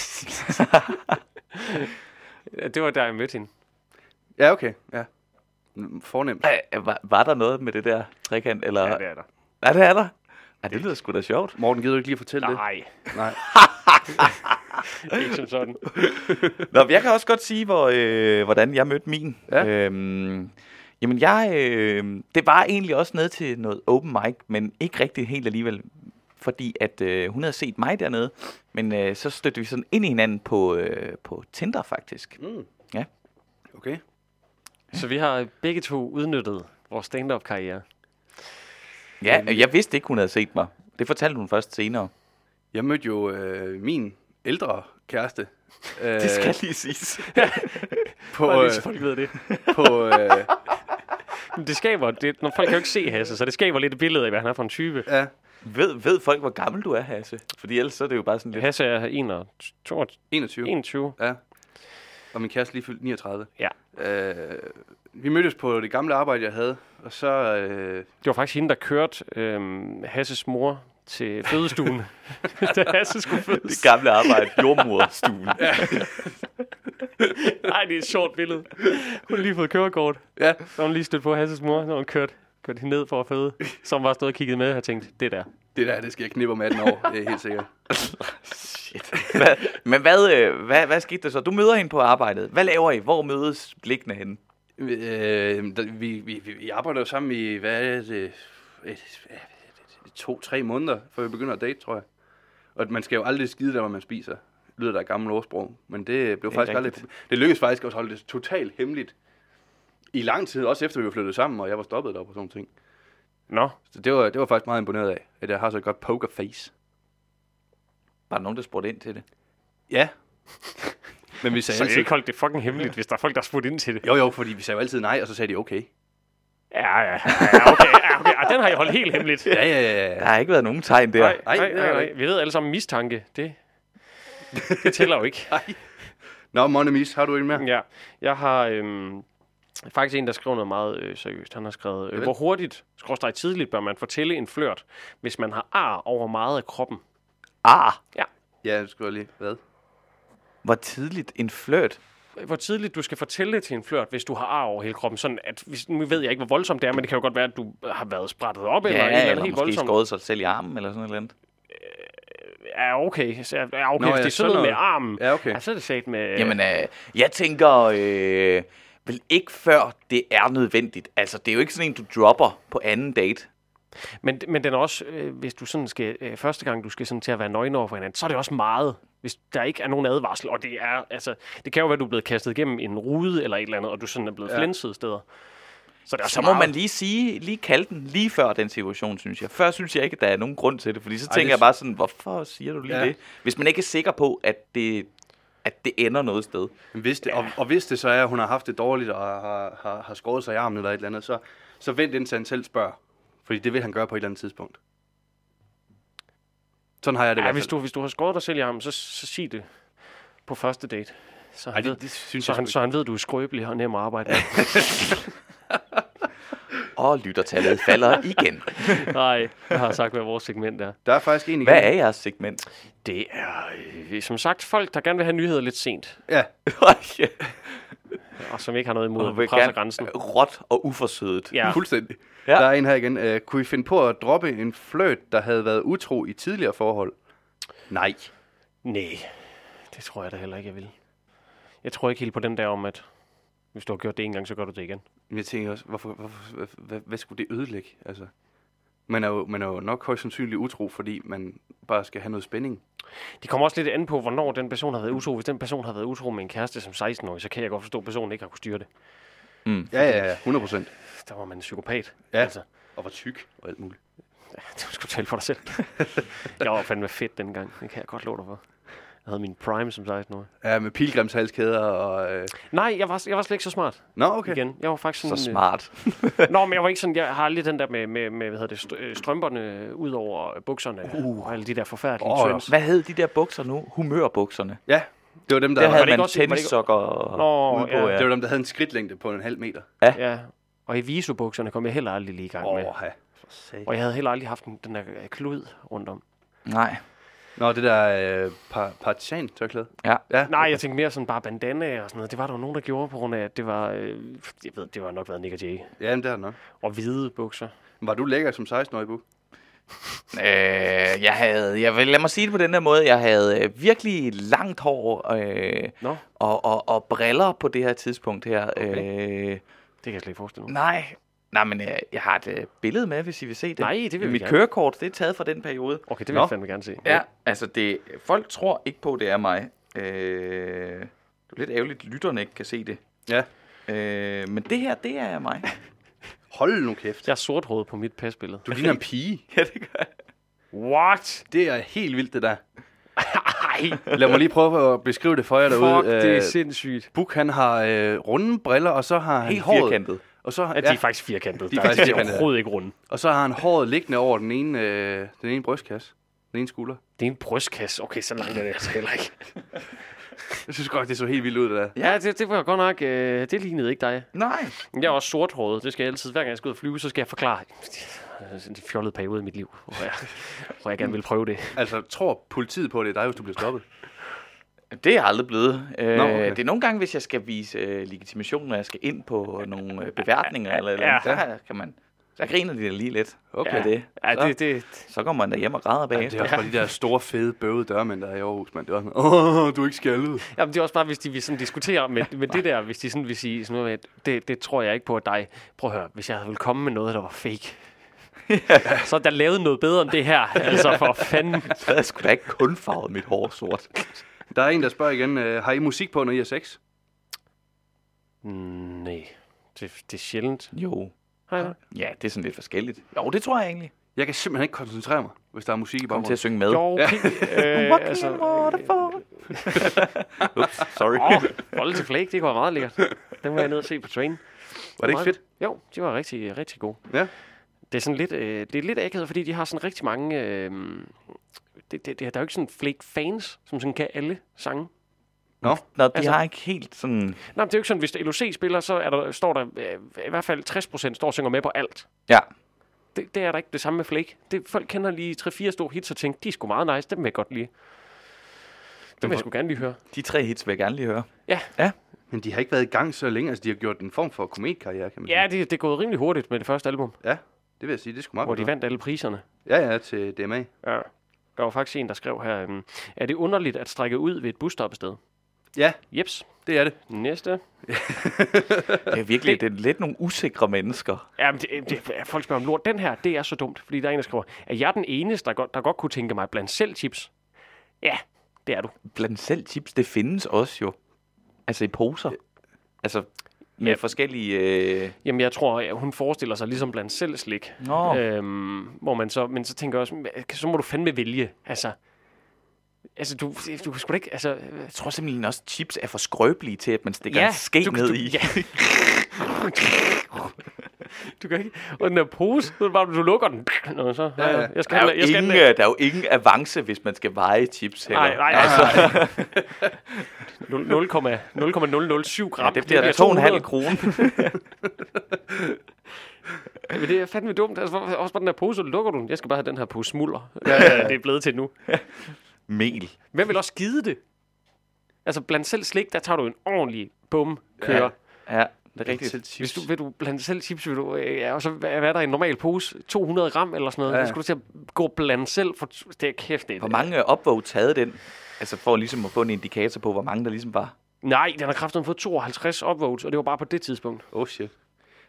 Det var der, jeg mødte hende. Ja, okay. Ja. Fornemt. Ej, Var, var der noget med det der trekant? Eller? Ja, det er der. Ja, det er der. Ja, det lyder sgu da sjovt. Morten, gider du ikke lige fortælle det? Nej, Nej. ikke som sådan. Nå, men jeg kan også godt sige, hvor, øh, hvordan jeg mødte min. Ja. Øhm, jamen, jeg, øh, det var egentlig også ned til noget open mic, men ikke rigtig helt alligevel. Fordi at øh, hun havde set mig dernede, men øh, så stødte vi sådan ind i hinanden på, øh, på Tinder faktisk. Mm. Ja. Okay. Så vi har begge to udnyttet vores stand-up-karriere. Ja, og jeg vidste ikke, hun havde set mig. Det fortalte hun først senere. Jeg mødte jo øh, min ældre kæreste. Øh, Det skal lige siges. på, Bare lige øh, så folk ved det. på, øh, Men det skaber, det, når folk kan jo ikke se Hasse, så det skaber lidt et billede af, hvad han er for en type. ja, ved, ved folk, hvor gammel du er, Hasse? Fordi ellers så er det jo bare sådan lidt... Hasse er 21, 21. 21. Ja. Og min kæreste lige fyldt 39. Ja. Øh, vi mødtes på det gamle arbejde, jeg havde. Og så... Øh, Det var faktisk hende, der kørte øhm, Hasses mor til fødestuen, da Hasse skulle Det fødes. gamle arbejde, jordmorstuen. Nej, det er et sjovt billede. Hun har lige fået kørekort. ja, Så hun lige stødt på Hasses mor, når hun kørte, kørte hende ned for at føde. Som var stået og kigget med og tænkt, det der. det der, det skal jeg knippe om 18 år. Det er helt sikkert. Shit. Hvad, men hvad, øh, hvad, hvad skete der så? Du møder hende på arbejdet. Hvad laver I? Hvor mødes blikkene henne? Øh, der, vi, vi, vi, vi arbejder jo sammen i, hvad er det, et, et, et, to-tre måneder, før vi begynder at date, tror jeg. Og man skal jo aldrig skide der, hvor man spiser. Lyder der et gammelt ordsprog. Men det blev Det faktisk aldrig... rigtigt. Det lykkedes faktisk at holde det totalt hemmeligt. I lang tid, også efter vi var flyttet sammen, og jeg var stoppet der på sådan ting. Nå, Så det var, det var faktisk meget imponeret af, at jeg har så et godt pokerface. Var der nogen, der spurgte ind til det? Ja. Men vi sagde så altid... ikke holdt det fucking hemmeligt, hvis der er folk, der har spurgt ind til det. Jo, jo, fordi vi sagde jo altid nej, og så sagde de okay. Ja, ja, ja, okay, ja, okay. Ja, den har jeg holdt helt hemmeligt. Ja, ja, ja. Der har ikke været nogen tegn der. Nej, Ej, nej, det er nej, nej. Vi ved alle sammen mistanke. Det, det tæller jo ikke. Nå, Monemis, har du en mere? Ja, jeg har øhm, faktisk en, der skriver noget meget øh, seriøst. Han har skrevet, øh, hvor hurtigt, skråstrej tidligt, bør man fortælle en flørt, hvis man har ar over meget af kroppen? Ah, Ja, du skal lige. Hvad? hvor tidligt en flørt. Hvor tidligt du skal fortælle det til en flørt, hvis du har ar over hele kroppen. Sådan at, hvis, nu ved jeg ikke, hvor voldsomt det er, men det kan jo godt være, at du har været sprættet op, eller, et Ja, eller, andet eller helt måske voldsomt. skåret sig selv i armen, eller sådan noget. eller andet. Ja, okay. Så, ja, okay, Nå, Nå, ja, ja, det er sådan noget med armen. Ja, okay. Ja, så er det sat med... Jamen, øh, jeg tænker øh, vel ikke før det er nødvendigt. Altså, det er jo ikke sådan en, du dropper på anden date. Men, men den er også, øh, hvis du sådan skal, øh, første gang du skal sådan til at være nøgen over for hinanden, så er det også meget, hvis der ikke er nogen advarsel, og det er, altså, det kan jo være, at du er blevet kastet igennem en rude eller et eller andet, og du sådan er blevet Ja. flænset steder. Så det er Så så må meget. man lige sige, lige kalde den lige før den situation, synes jeg. Før synes jeg ikke, at der er nogen grund til det, fordi så Ej, tænker det- jeg bare sådan, hvorfor siger du lige Ja. det? Hvis man ikke er sikker på, at det, at det ender noget sted. Men Hvis det, og, og hvis det så er, at hun har haft det dårligt og har, har, har skåret sig i armen eller et eller andet, så, så vent indtil han selv spørger. Fordi det vil han gøre på et eller andet tidspunkt. Sådan har jeg det i Ja, hvert hvis du, hvis du har skåret dig selv i armen, så, så sig det på første date. Så han, Ej, ved, det, det synes så, jeg han, så han ved, du er skrøbelig og nem at arbejde med. Og lyttertallet falder igen. Nej, jeg har sagt, hvad vores segment er. Der er faktisk en igen. Hvad er jeres segment? Det er, øh, som sagt, folk, der gerne vil have nyheder lidt sent, Ja, og som ikke har noget imod at presse grænsen. råt og uforsødet. Ja. fuldstændig. Ja. Ja. Der er en her igen. Uh, kunne I finde på at droppe en fløjt, der havde været utro i tidligere forhold? Nej. Nej, det tror jeg da heller ikke, jeg vil. Jeg tror ikke helt på den der om, at hvis du har gjort det en gang, så gør du det igen. Men jeg tænker også, hvorfor, hvorfor, hvad, hvad, hvad skulle det ødelægge? Altså, man er, jo, man er jo nok højst sandsynligt utro, fordi man bare skal have noget spænding. Det kommer også lidt an på, hvornår den person har været utro. Hvis den person har været utro med en kæreste som 16-årig, så kan jeg godt forstå, at personen ikke har kunnet styre det. Ja, ja, ja. 100 procent. Der var man en psykopat. Ja. Altså, Og var tyk og alt muligt. det skulle tale for dig selv. jeg var fandme fedt dengang. Det kan jeg godt love dig for. Jeg havde min prime som 16-årig. Ja, med pilgrimshalskæder og... Øh... Nej, jeg var, jeg var slet ikke så smart Nå, okay. igen. Jeg var faktisk Så sådan... smart. Øh, nå, men jeg var ikke sådan... Jeg har aldrig den der med, med, med hvad hedder det, øh, strømperne ud over bukserne. Uh. Og alle de der forfærdelige oh, ja. trends. Hvad hed de der bukser nu? Humørbukserne. Ja, det var dem, der, Der havde man tennissokker Nå, ude på, ja. ja. det var dem, der havde en skridtlængde på en halv meter. Ja, og i visobukserne kom jeg heller aldrig lige i gang med. Åh, ja. Og jeg havde heller aldrig haft den, den der øh, klud rundt om. Nej. Nå, det der øh, par, partisan tørklæde. Ja. ja. Nej, jeg tænkte mere sådan bare bandana og sådan noget. Det var der jo nogen, der gjorde på grund af, at det var... Øh, jeg ved, det var nok været Nick og Jay. Ja, men det det nok. Og hvide bukser. Var du lækker som 16-årig, Bu? Øh, jeg havde, jeg vil, lad mig sige det på den der måde, jeg havde øh, virkelig langt hår øh, Nå, og, og, og briller på det her tidspunkt her. Okay. Øh, det kan jeg slet ikke forestille mig. nej, nej, men øh, jeg har et øh, billede med, hvis I vil se det. Nej, det vil vi Mit gerne. kørekort, det er taget fra den periode. Okay, det vil Nå. jeg fandme gerne se. Ja, altså det, folk tror ikke på, det er mig. Øh, det er lidt ærgerligt, at lytterne ikke kan se det. Ja. Øh, men det her, det er mig. Hold nu kæft. Jeg er sorthåret på mit pasbillede. Du ligner en pige. ja, det gør jeg. What? Det er helt vildt, det der. Ej, Lad mig lige prøve at beskrive det for jer derude. fuck, det er Øh, sindssygt. Buk, han har øh, runde briller, og så har han Helt håret, firkantet. Og så, Ja, de er faktisk firkantede. De er faktisk de firkantede. overhovedet ikke runde. og så har han håret liggende over den ene, øh, den ene brystkasse. Den ene skulder. Det er en brystkasse. Okay, så langt er det altså heller ikke. Jeg synes godt, det så helt vildt ud, det der. Ja, det, det var godt nok... Øh, det lignede ikke dig. Nej. Jeg er også sorthåret. Det skal jeg altid. Hver gang jeg skal ud og flyve, så skal jeg forklare en fjollede periode i mit liv, hvor jeg, hvor jeg gerne vil prøve det. Altså, tror politiet på, at det er dig, hvis du bliver stoppet? Det er jeg aldrig blevet. Øh, Nå, okay. Det er nogle gange, hvis jeg skal vise øh, legitimation, når jeg skal ind på nogle øh, beværtninger, eller, eller Ja. ja. så kan man... Så griner de da lige lidt. Okay. Ja, det. Ja, så, det, det, så kommer man da hjem og græder Ja, det er også bare de der store, fede, bøvede dørmænd, der er i Aarhus, mand. Det er også sådan, åh, du er ikke skaldet. Jamen, det er også bare, hvis de vil sådan diskutere med, med det der, hvis de sådan vil sige sådan noget det, det tror jeg ikke på at dig. Prøv at høre, hvis jeg ville komme med noget, der var fake, så er der lavet noget bedre end det her. Altså, for fanden. Så havde jeg sgu da ikke kun farvet mit hår sort. Der er en, der spørger igen, øh, har I musik på, når I er sex? Mm, nej, det, det er sjældent. Jo. Hej. Ja, det er sådan lidt forskelligt. Jo, det tror jeg egentlig. Jeg kan simpelthen ikke koncentrere mig, hvis der er musik i Kom til at baggrunden. synge med. Jo, okay. øh, altså, Ups, sorry. åh, Bolle til flake, det kunne være meget lækkert. Den må jeg ned og se på train. Var det ikke fedt? Jo, de var rigtig, rigtig gode. Ja. Det er sådan lidt, øh, det er lidt akavet, fordi de har sådan rigtig mange... Øh, det, det, det, der er jo ikke sådan flake fans, som sådan kan alle sange. Nå, de Altså- har ikke helt sådan... Nej, men det er jo ikke sådan, hvis LOC spiller, så er der, står der øh, i hvert fald 60 procent står og synger med på alt. Ja, Det, det er der ikke det samme med Flake. Det, folk kender lige 3-4 store hits og tænker, de er sgu meget nice, dem vil jeg godt lide. Dem vil jeg sgu gerne lige høre. de tre hits vil jeg gerne lige høre. Ja, Men de har ikke været i gang så længe. Altså, de har gjort en form for kometkarriere, kan man ja sige. det, det er gået rimelig hurtigt med det første album, Ja, det vil jeg sige. Det er sgu meget hvor de vandt alle priserne. Ja, ja, til DMA. Ja. Der var faktisk en, der skrev her, øhm, er det underligt at strække ud ved et busstoppested? Ja, Jeps. det er det. Næste. Det er virkelig det er lidt nogle usikre mennesker. Ja, men det, det, folk spørger om lort. Den her, det er så dumt, fordi der er en, der skriver, er jeg den eneste, der godt, der godt kunne tænke mig blandt selv chips? Ja, det er du. Blandt selv chips, det findes også jo. Altså i poser. Altså med Ja. ja. forskellige... Øh... Jamen, jeg tror, at hun forestiller sig ligesom blandt selv slik. Nå, øh. Øhm, hvor man så, men så tænker jeg også, så må du fandme vælge. Altså, altså du, du kan sgu ikke, altså, jeg tror simpelthen også, at chips er for skrøbelige til, at man stikker Ja, en ske du- ned du- i. ja. du kan ikke, og den der pose, så bare, du lukker den, Nå, så, ja, ja. jeg Der skal, er, jo jeg skal ingen, øh, der er jo ingen avance, hvis man skal veje chips heller. Nej, nej, altså. 0,007 gram. Ja, det bliver 2,5 kroner. Men det er fandme dumt. Altså, også bare den der pose, så lukker du den. Jeg skal bare have den her pose smulder. Ja, ja. Det er blevet til nu. Mel. Hvem vil også skide det? Altså, blandt selv slik, der tager du en ordentlig bum kører. Ja. Ja, det er rigtigt. Hvis du vil du blandt selv chips, vil du, øh, ja, og så hvad, er der i en normal pose? 200 gram eller sådan noget. Ja. Ja. Så skal du til at gå og blande selv, for det er kæft. Det, Hvor mange upvotes havde den? Altså for ligesom at få en indikator på, hvor mange der ligesom var. Nej, den har kraften fået 52 upvotes, og det var bare på det tidspunkt. Oh shit.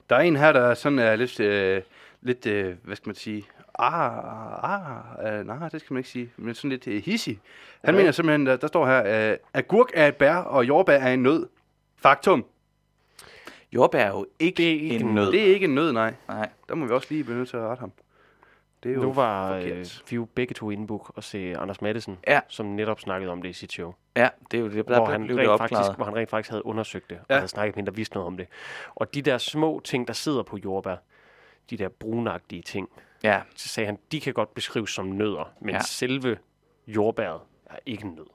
Der er en her, der sådan er lidt, øh, lidt øh, hvad skal man sige, ah, ah, øh, nej, det skal man ikke sige, men sådan lidt øh, hissig. Han Okay. mener simpelthen, der, der står her, øh, agurk er et bær, og jordbær er en nød. Faktum. Jordbær er jo ikke, Det er ikke en en nød. Det er ikke en nød, nej. Nej. Der må vi også lige blive nødt til at rette ham. Det er jo Nu var øh, forkert. vi jo begge to indbook og se Anders Madsen, Ja. som netop snakkede om det i sit show. Ja, det er jo det, der hvor, han blev det rent faktisk, opklaret. hvor han rent faktisk havde undersøgt det, og Ja. havde snakket med en, der vidste noget om det. Og de der små ting, der sidder på jordbær, de der brunagtige ting, Ja, så sagde han, de kan godt beskrives som nødder, men. Ja. selve jordbæret er ikke en nød.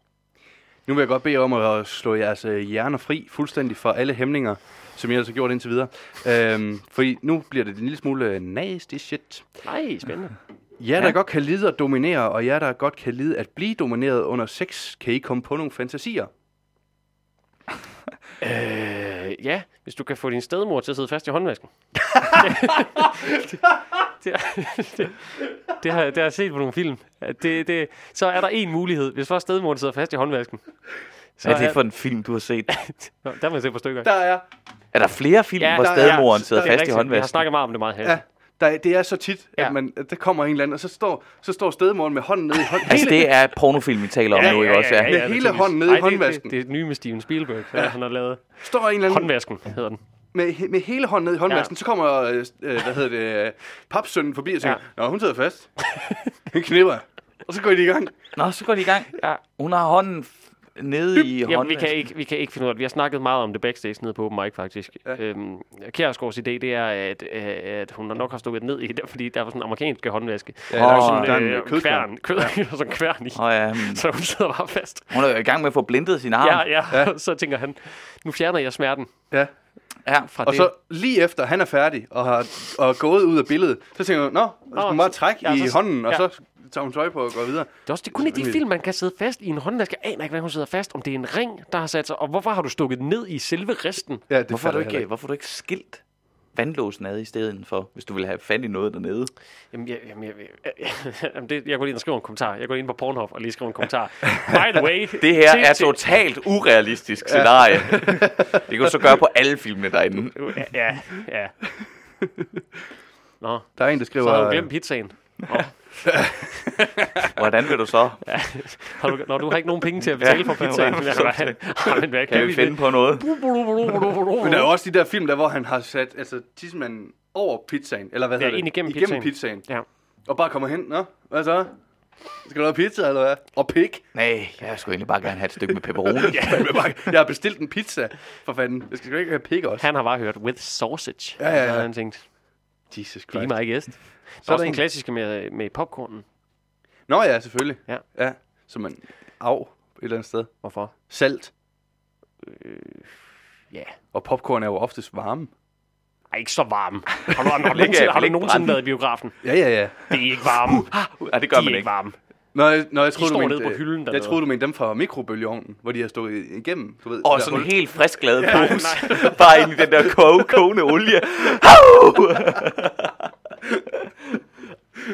Nu vil jeg godt bede om at slå jeres øh, hjerner fri fuldstændig fra alle hæmninger, som jeg ellers har gjort indtil videre. Øhm, fordi nu bliver det en lille smule øh, nasty shit. Nej, spændende. Jer, der Ja. godt kan lide at dominere, og jer, der godt kan lide at blive domineret under sex, kan I komme på nogle fantasier? Øh, ja, hvis du kan få din stedmor til at sidde fast i håndvasken. det, det, det, det, har, det har jeg set på nogle film. Det, det, så er der en mulighed, hvis først stedmoren sidder fast i håndvasken. Så hvad er det for en film, du har set? Nå, der må jeg se på stykker. Der er, Er der flere film, Ja, hvor der er- stedmoren sidder er fast i rigtigt. Vi har håndvasken? snakket meget om det meget her. ja, der, det er så tit, Ja. at, man, at der kommer en eller anden, og så står, så står stedmoren med hånden nede i hånden. Altså, det er pornofilm, vi taler om nu, ikke også? Ja. Med hele naturligvis. hånden nede i Ej, det- håndvasken. Det, det, er det nye med Steven Spielberg, ja. han har lavet. står en eller anden Håndvasken hedder den. med, med hele hånden nede i håndvasken, Ja. så kommer, øh, øh, hvad hedder det, øh, papsønnen forbi og siger, Ja. Nå, hun sidder fast. Han knipper. Og så går de i gang. Nå, så går de i gang. Ja. Hun har hånden nede i Jamen, vi håndvasken. kan, ikke, vi kan ikke finde ud af det. Vi har snakket meget om det backstage nede på Open Mic, faktisk. Ja. Ja. Øhm, Kjærsgaards idé, det er, at, at hun nok har stukket ned i det, fordi der var sådan en amerikanske håndvaske. Ja, der er sådan, der er en øh, øh, kødkværn. kværn, kød, og sådan en kværn i. Åh ja, hmm. Så hun sidder bare fast. hun er i gang med at få blindet sin arm. Ja, ja. ja. så tænker han, nu fjerner jeg smerten Ja. Ja. fra Og det. så lige efter han er færdig og har og gået ud af billedet, så tænker hun, nå, så skal hun bare trække ja, i så- hånden, og ja. så tager hun tøj på og går videre. Det er også det er kun i de film, man kan sidde fast i en håndvask. Jeg aner ikke, hvordan hun sidder fast. Om det er en ring, der har sat sig. Og hvorfor har du stukket ned i selve resten? Ja, det Hvorfor har, du ikke, hvorfor har du ikke skilt vandlåsen ad i stedet for, hvis du vil have fat i noget dernede? Jamen, jeg, jamen, jeg, jeg, jamen det, jeg går lige ind og skriver en kommentar. Jeg går ind på Pornhub og lige skriver en kommentar. By the way. Det her til- er til- totalt urealistisk scenarie. det kan du så gøre på alle filmene derinde. Ja, ja, ja. Nå, Der er en, der skriver... så har du glemt pizzaen. Nå, Hvordan vil du så? har du, når du har ikke nogen penge til at betale for Ja, pizzaen. ja, Ja, så- hvad Kan vi finde på noget? Men der er jo også de der film, der hvor han har sat altså, tidsmanden over pizzaen, eller hvad Ja, hedder det? ind igennem igennem pizzaen. pizzaen. Ja. Og bare kommer hen, nå, hvad så? Skal du have pizza, eller hvad? Og pik. Nej, jeg skulle egentlig bare gerne have et stykke med pepperoni. Ja, jeg har bestilt en pizza, for fanden. Jeg skal sgu ikke have pik også. Han har bare hørt with sausage. Ja, ja, ja. Og så har han tænkt, Jesus be Christ. my guest. Så er er der en klassiske med, med popcornen. Nå ja, selvfølgelig. Ja. Ja, så man... Af et eller andet sted. Hvorfor? Salt. Ja. Og popcorn er jo oftest varme. Ej, ikke så varm. Har du, har du, nogensinde, har du nogensinde været i biografen? Ja, ja, ja. Det er ikke varme. ja, det De gør er man ikke ikke. varme. Når jeg, når jeg troede, du mente, på hylden jeg troede, du mente dem fra mikrobølgeovnen, hvor de har stået igennem, du ved. Og sådan en helt frisk glad Nej, pose. Bare ind i den der koge, kogende olie.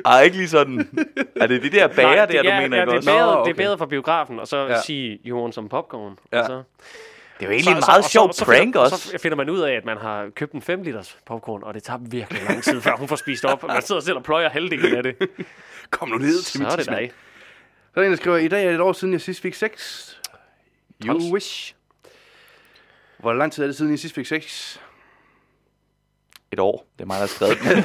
Ej, ikke lige sådan. Er det de der bager Nej, der, du ja, mener ja, ikke det er også? bedre, Nå, det er okay. bedre for biografen, og så Ja. sige, you want some popcorn. Ja. Og så, Det er jo egentlig en så- meget og sjov og prank finder, også. Og så finder man ud af, at man har købt en 5 liters popcorn, og det tager virkelig lang tid, før hun får spist op. Man sidder selv og pløjer halvdelen af det. Kom nu ned til Så mit er det dig. Så er en, der skriver, i dag er det et år siden, jeg sidst fik sex. You Træls. wish. Hvor lang tid er det siden, jeg sidst fik sex? Et år. Det er mig, der har skrevet den.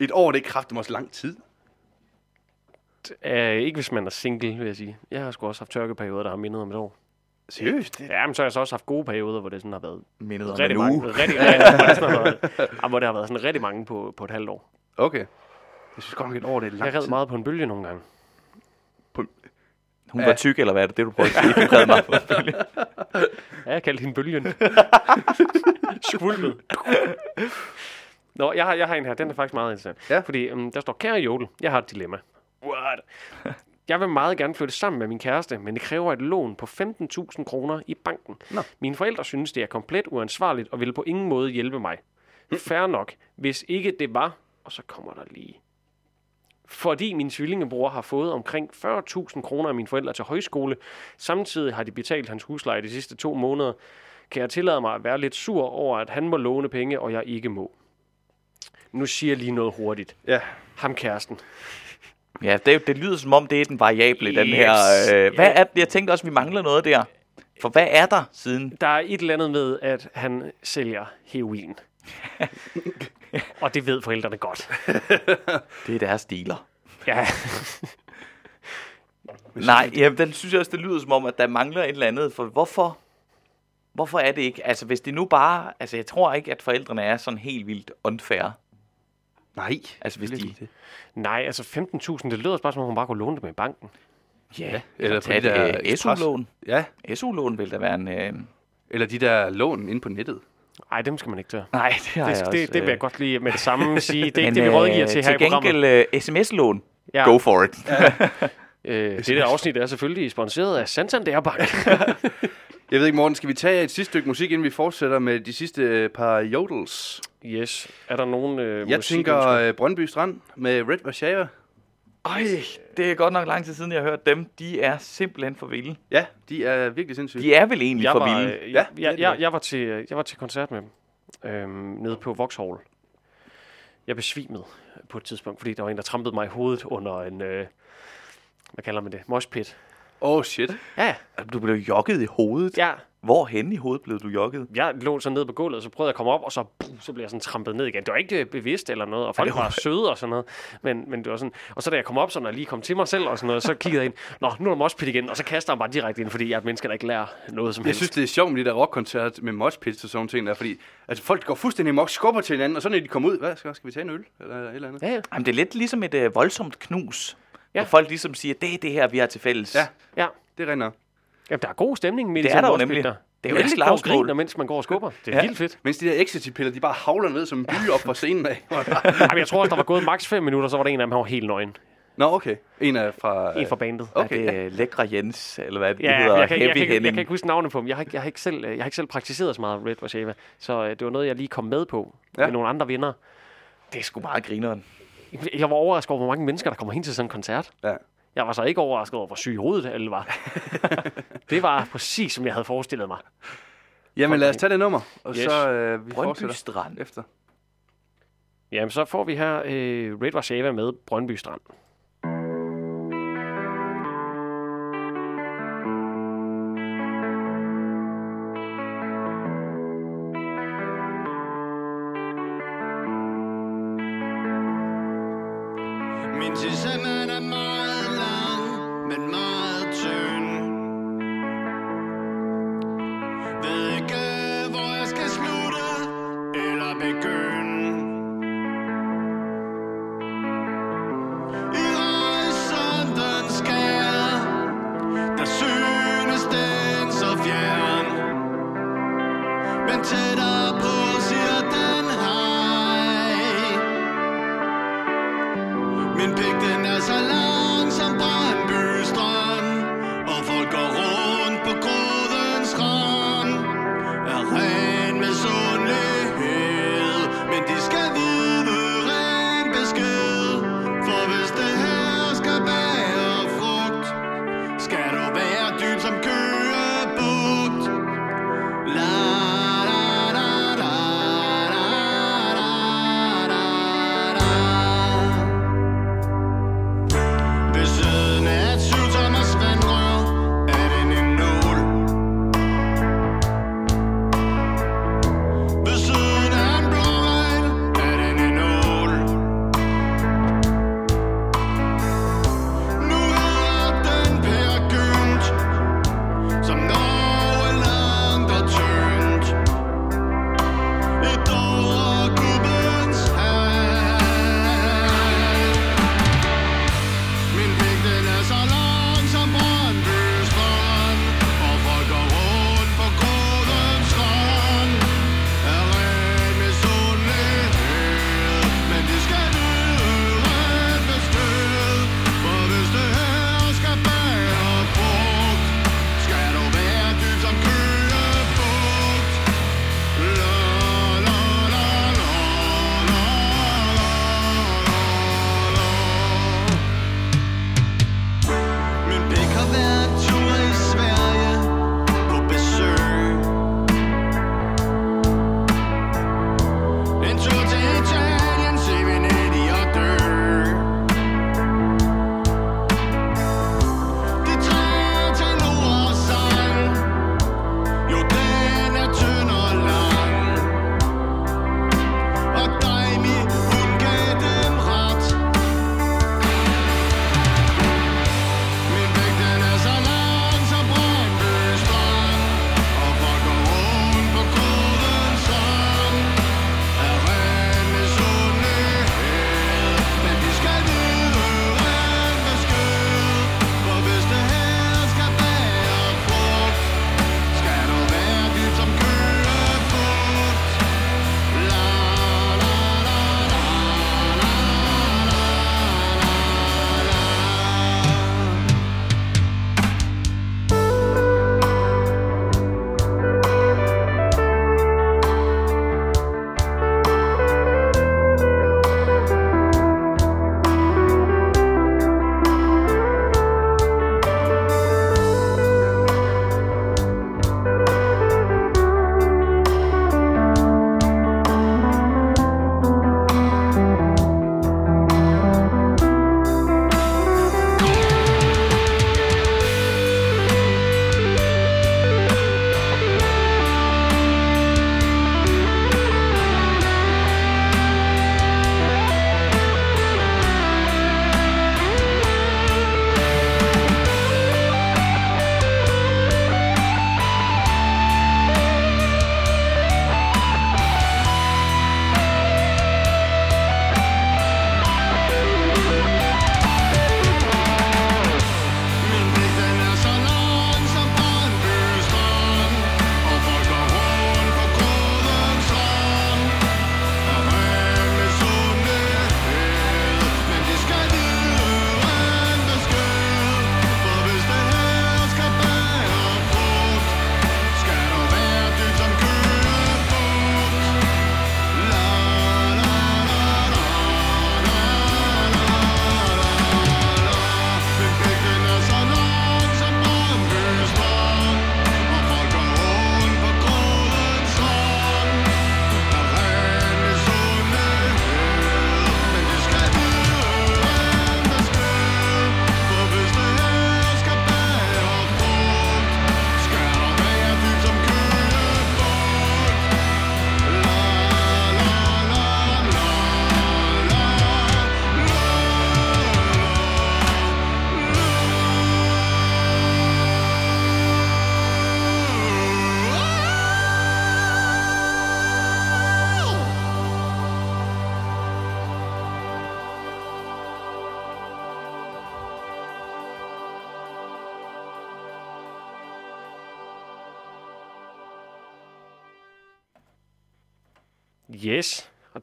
Et år, det er kraftigt også lang tid. Uh, ikke hvis man er single, vil jeg sige. Jeg har sgu også haft tørkeperioder, der har mindet om et år. Seriøst? Ja, men så har jeg så også haft gode perioder, hvor det sådan har været Mindet om rigtig en mange. uge. Rigtig, rigtig, hvor, det har været, hvor det har været sådan rigtig mange på, på et halvt år. Okay. Jeg synes godt nok, et år, det er lang Jeg red tid. meget på en bølge nogle gange. Hun var tyk, eller hvad er det, det du prøver at sige? Du redde mig. Ja, jeg kaldte hende bølgen. Skvulmet. Nå, jeg har, jeg har en her. Den er faktisk meget interessant. Ja. Fordi um, der står, kære Jodel, jeg har et dilemma. What? Jeg vil meget gerne flytte sammen med min kæreste, men det kræver et lån på 15.000 kroner i banken. Nå. Mine forældre synes, det er komplet uansvarligt og vil på ingen måde hjælpe mig. Færre nok. Hvis ikke det var, og så kommer der lige. Fordi min tvillingebror har fået omkring 40.000 kroner af mine forældre til højskole, samtidig har de betalt hans husleje de sidste to måneder, kan jeg tillade mig at være lidt sur over, at han må låne penge, og jeg ikke må. Nu siger jeg lige noget hurtigt. Ja. Ham kæresten. Ja, det, det lyder som om, det er den variable i den Yes. her... Øh, hvad Ja. er, jeg tænkte også, vi mangler noget der. For hvad er der siden? Der er et eller andet med, at han sælger heroin. og det ved forældrene godt. Det er deres dealer. Ja, Nej, ja, den synes jeg også, det lyder som om, at der mangler et eller andet. For hvorfor? Hvorfor er det ikke? Altså, hvis det nu bare... Altså, jeg tror ikke, at forældrene er sådan helt vildt unfair. Nej. Altså, hvis de... nej, altså 15.000, det lyder bare som om, hun bare kunne låne dem i banken. Ja, Eller på tage de der et øh. SU-lån. Ja. SU-lån vil der være en... Øh... Eller de der lån inde på nettet. Nej, dem skal man ikke tage. Nej, det har Det, jeg det, også, det vil jeg øh, godt lige med det samme sige. Det er ikke det, vi rådgiver øh, til her i Til programmet. gengæld øh, sms-lån. Ja. Go for it. Øh, det der afsnit er selvfølgelig sponsoreret af Santander Bank. Jeg ved ikke, Morten, skal vi tage et sidste stykke musik, inden vi fortsætter med de sidste øh, par jodels? yes. Er der nogen øh, Jeg musik, tænker øh, Brøndby Strand med Red Warszawa. Ej, det er godt nok lang tid siden, jeg har hørt dem. De er simpelthen for vilde. Ja, de er virkelig sindssyge. De er vel egentlig jeg for var, vilde. øh, Ja, jeg, det jeg, jeg, jeg, var til, øh, jeg var til koncert med dem, øhm, nede på Vauxhall. Jeg besvimede på et tidspunkt, fordi der var en, der trampede mig i hovedet under en, øh, hvad kalder man det, moshpit. Oh shit. Ja, Du blev jogget i hovedet. ja. Hvor hen i hovedet blev du jogget? Jeg lå så ned på gulvet, og så prøvede jeg at komme op, og så, puh, så blev jeg sådan trampet ned igen. Det var ikke øh, bevidst eller noget, og folk var søde og sådan noget. Men, men det var sådan, og så da jeg kom op, så når jeg lige kom til mig selv og sådan noget, så kiggede jeg ind, nå, nu er der moshpit igen, og så kaster jeg mig bare direkte ind, fordi jeg er et menneske, der ikke lærer noget som Jeg helst. synes, det er sjovt med de der rockkoncert med moshpits og sådan ting der, fordi altså, folk går fuldstændig mok, skubber til hinanden, og så når de kommer ud, hvad skal, skal vi tage en øl? Eller et eller andet? Ja, ja. Jamen, det er lidt ligesom et øh, voldsomt knus. Ja. Hvor folk ligesom siger, det er det her, vi har til fælles. Ja. ja. Det rinder. Jamen, der er god stemning midt i Det sådan er der jo nemlig. Der. Det er jo Jeg et slagsmål. griner, mens man går og skubber. Det er Ja. ja. vildt fedt. Mens de der ecstasy-piller, de bare havler ned som en by op fra scenen af. Jamen, jeg tror også, der var gået maks 5 minutter, så var der en af dem, der var helt nøgen. Nå, okay. En af fra... En fra bandet. Okay. Er det øh, Lækre Jens, eller hvad det Ja, hedder? jeg kan, jeg, Heavy kan, jeg, jeg Henning. kan ikke huske navnet på dem. Jeg har, ikke- jeg, har ikke selv, jeg har ikke selv praktiseret så meget Red Warszawa, så øh, det var noget, jeg lige kom med på Ja. ja. med nogle andre venner. Det er sgu meget grineren. Jeg var overrasket over, hvor mange mennesker, der kommer hen til sådan en koncert. Ja. Jeg var så ikke overrasket over, hvor syg i hovedet alle var. det var præcis, som jeg havde forestillet mig. Jamen, lad os tage det nummer, og Yes. så øh, vi Brøndby fortsætter Strand. efter. Jamen, så får vi her øh, Red Warszawa med Brøndby Strand.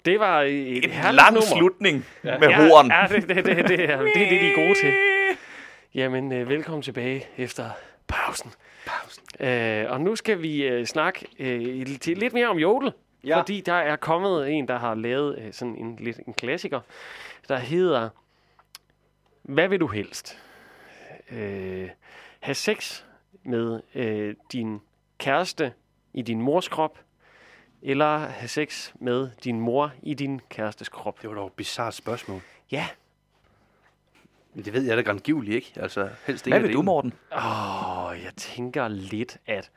Det var et En herligt lang nummer. slutning med horn. Ja, det, det, det, det, det, er, det er det, de er gode til. Jamen, øh, velkommen tilbage efter pausen. Pausen. Øh, og nu skal vi øh, snakke øh, til lidt mere om jodel. Ja. Fordi der er kommet en, der har lavet øh, sådan en, lidt en klassiker, der hedder Hvad vil du helst? Øh, have sex med øh, din kæreste i din mors krop, eller have sex med din mor i din kærestes krop? Det var dog et bizarrt spørgsmål. Ja. Men det ved jeg da grandgiveligt ikke. Altså, helst ikke Hvad vil det du. Morten? Åh, jeg tænker lidt, at...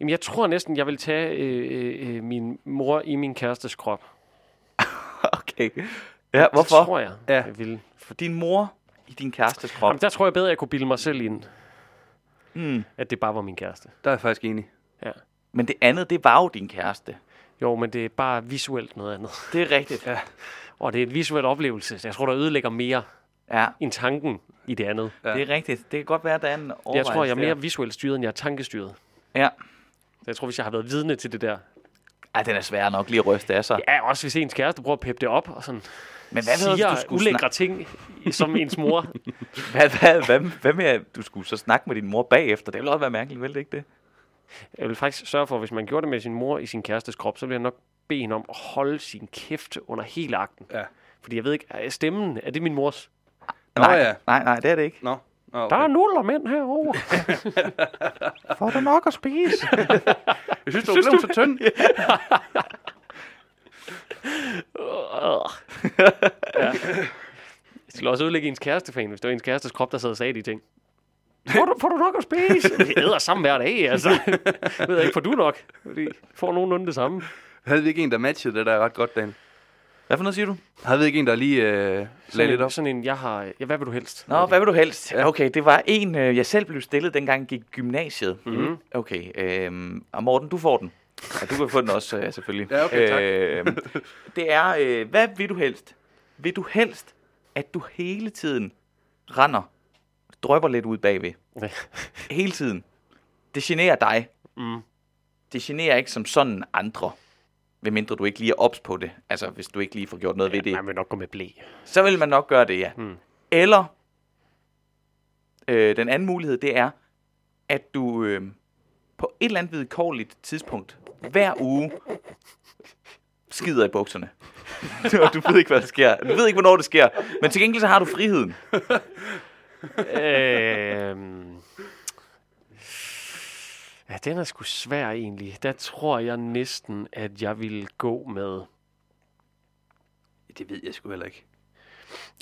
Jamen, jeg tror næsten, jeg vil tage øh, øh, min mor i min kærestes krop. Okay. Ja, hvorfor? Det tror jeg, Ja. jeg vil. Din mor i din kærestes krop. Jamen, der tror jeg bedre, jeg kunne bilde mig selv ind, Mm. at det bare var min kæreste. Der er jeg faktisk enig. Ja. Men det andet, det var jo din kæreste. Jo, men det er bare visuelt noget andet. Det er rigtigt. Ja. Og det er en visuel oplevelse. Jeg tror, der ødelægger mere Ja, end tanken i det andet. det er rigtigt. Det kan godt være, at der er en Jeg tror, jeg er mere visuelt styret, end jeg er tankestyret. Ja. Så jeg tror, hvis jeg har været vidne til det der. Ej, den er svær nok lige at ryste af sig. Ja, også hvis ens kæreste prøver at peppe det op og sådan Men hvad siger hvis du skulle ulækre ting, som ens mor. Hvad, hvad, hvad, hvad med, at du skulle så snakke med din mor bagefter? Det ville også være mærkeligt, vel det ikke det? Jeg vil faktisk sørge for, at hvis man gjorde det med sin mor i sin kærestes krop, så vil jeg nok bede hende om at holde sin kæft under hele akten. Ja. Fordi jeg ved ikke, er stemmen, er det min mors? Nå nej, ja. nej, nej, det er det ikke. Nå. Nå Der er okay. nuller mænd herovre. Får du nok at spise? Jeg synes, du blev så tynd. ja. Jeg skulle også ødelægge ens kærestefan, hvis det var ens kærestes krop, der sad og sagde de ting. Får du, får du nok at spise? Vi æder sammen hver dag, altså. Jeg ved ikke, får du nok? Fordi får nogenlunde det samme. Havde vi ikke en, der matchede det der ret godt, Dan? Hvad for noget siger du? Havde vi ikke en, der lige øh, lagde Sådan lidt en, op? sådan en, jeg har... Ja, hvad vil du helst? Nå, hvad vil du helst? Ja. Okay, det var en, øh, jeg selv blev stillet, dengang jeg gik gymnasiet. Mm. Okay, øhm, og Morten, du får den. Ja, du kan få den også, øh, selvfølgelig. Ja, okay, tak. Øhm, det er, øh, hvad vil du helst? Vil du helst, at du hele tiden render, drøber lidt ud bagved? Ja. hele tiden. Det generer dig. Mm. Det generer ikke som sådan andre. Medmindre du ikke lige er ops på det. Altså, hvis du ikke lige får gjort noget ved det. Man vil nok gå med blæ. Så vil man nok gøre det, ja. Hmm. Eller, øh, den anden mulighed, det er, at du øh, på et eller andet vidkårligt tidspunkt, hver uge, skider i bukserne. Og du ved ikke, hvad der sker. Du ved ikke, hvornår det sker. Men til gengæld så har du friheden. øhm, ja, den er sgu svær egentlig. Der tror jeg næsten, at jeg vil gå med... Det ved jeg sgu heller ikke.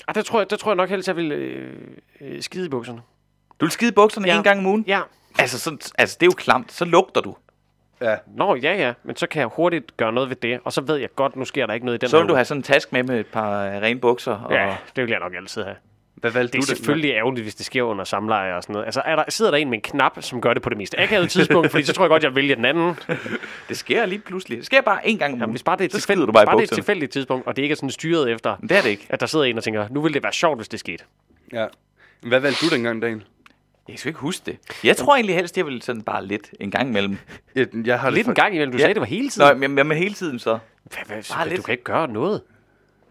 Ah, der tror jeg, der tror jeg nok helst, at jeg vil øh, øh, skide i bukserne. Du vil skide i bukserne Ja. en gang om ugen. Ja. Altså, sådan, altså, det er jo klamt. Så lugter du. Ja. Nå, ja, ja. Men så kan jeg hurtigt gøre noget ved det. Og så ved jeg godt, nu sker der ikke noget i den Så vil du uge. have sådan en task med med et par rene bukser. Og, Ja, det vil jeg nok altid have. Hvad valgte Det er du selvfølgelig ærgerligt, hvis det sker under samleje og sådan noget. Altså, er der, sidder der en med en knap, som gør det på det mest akavede tidspunkt, fordi så tror jeg godt, jeg vælger den anden. Det sker lige pludselig. Det sker bare en gang om Jamen, ugen. hvis bare det er tilfældigt, du bare bare det er et tilfældigt tidspunkt, og det ikke er sådan styret efter, Det er det ikke. at der sidder en og tænker, nu ville det være sjovt, hvis det skete. Ja. Hvad valgte du dengang, Dan? Jeg skal ikke huske det. Jeg tror egentlig helst, jeg vil sådan bare lidt en gang imellem. Jeg, jeg har det Lidt en for- gang imellem. Du Ja. sagde, det var hele tiden. men, men, men hele tiden så. Hvad, hvad, bare du lidt. kan ikke gøre noget.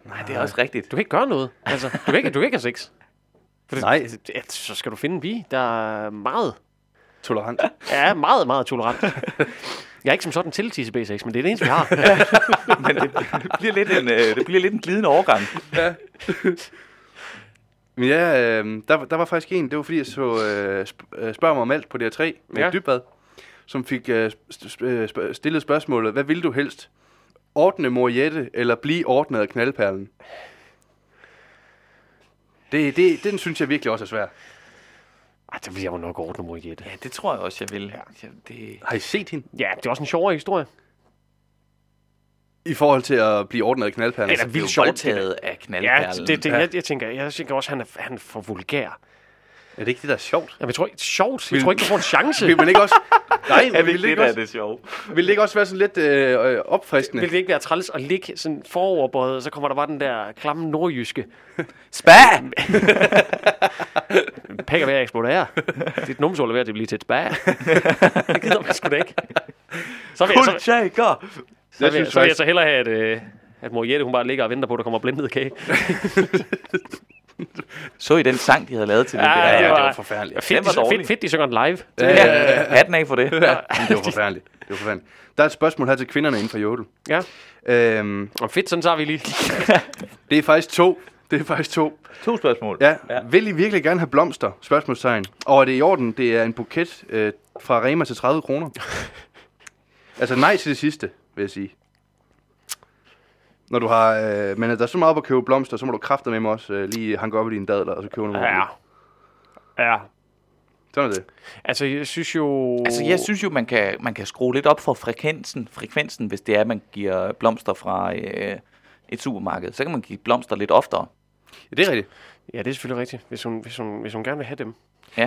Nej, det er også rigtigt. Du kan ikke gøre noget. Altså, du kan ikke, du kan ikke have sex. For det, Nej. Ja, så skal du finde en bi, der er meget, Tolerant. er meget, meget tolerant. Jeg er ikke som sådan til TCB6, men det er det eneste, vi har. Men det, det, bliver lidt en, øh, det bliver lidt en glidende overgang. Men ja, øh, der, der var faktisk en, det var fordi, jeg så øh, øh, Spørg mig om alt på DR3 med Ja. ja. Dybbad, som fik øh, sp- stillet spørgsmålet, hvad vil du helst? Ordne Moriette eller blive ordnet af knaldperlen? Det, det, den synes jeg virkelig også er svær. Ej, det vil jeg jo nok ordne mod Jette. Ja, det tror jeg også, jeg vil. Ja, det... Har I set hende? Ja, det er også en sjovere historie. I forhold til at blive ordnet af knaldperlen? Eller Vildt vildt sjovt. voldtaget af Ja, knaldperlen. det, det, Ja. jeg, jeg, tænker, jeg tænker også, at han er, han er for vulgær. Er det ikke det, der er sjovt? Jamen, jeg tror ikke, sjovt. Jeg Vil- tror ikke, du får en chance. Vil man ikke også... Nej, er det vil ikke det der er også, det sjove? vil det ikke også være sådan lidt øh, øh, opfriskende? Vil det ikke være træls at ligge sådan foroverbøjet, og så kommer der bare den der klamme nordjyske Spa! pæk er ved at eksplodere. Dit numsål er ved at blive til et spag. det gider man sgu da ikke. Så vil jeg, så! Så, Jeg vil, synes så vil jeg så hellere have, at, øh, at mor Jette, hun bare ligger og venter på, at der kommer blindet kage. Så I den sang, de havde lavet til det? Ja, der? ja, det var- det var forfærdeligt. Fedt, var fedt, fedt, de synger den live. Ja, Ja, ja, ja. hatten af for det. Men det var forfærdeligt. Det var forfærdeligt. Der er et spørgsmål her til kvinderne inden for Jodel. Ja. Øhm, Og fedt, sådan tager vi lige. det er faktisk to. Det er faktisk to. To spørgsmål. Ja. ja. Vil I virkelig gerne have blomster? Spørgsmålstegn. Og er det i orden? Det er en buket øh, fra Rema til 30 kroner. altså nej til det sidste, vil jeg sige. Når du har, øh, men der er så meget op at købe blomster, så må du kræfte med mig også øh, lige hanke op i dine dadler, og så købe nogle. Ja. Ja. Sådan er det. Altså, jeg synes jo... Altså, jeg synes jo, man kan, man kan skrue lidt op for frekvensen, frekvensen, hvis det er, at man giver blomster fra øh, et supermarked. Så kan man give blomster lidt oftere. Ja, det er rigtigt. Ja, det er selvfølgelig rigtigt, hvis hun, hvis hun, hvis hun gerne vil have dem.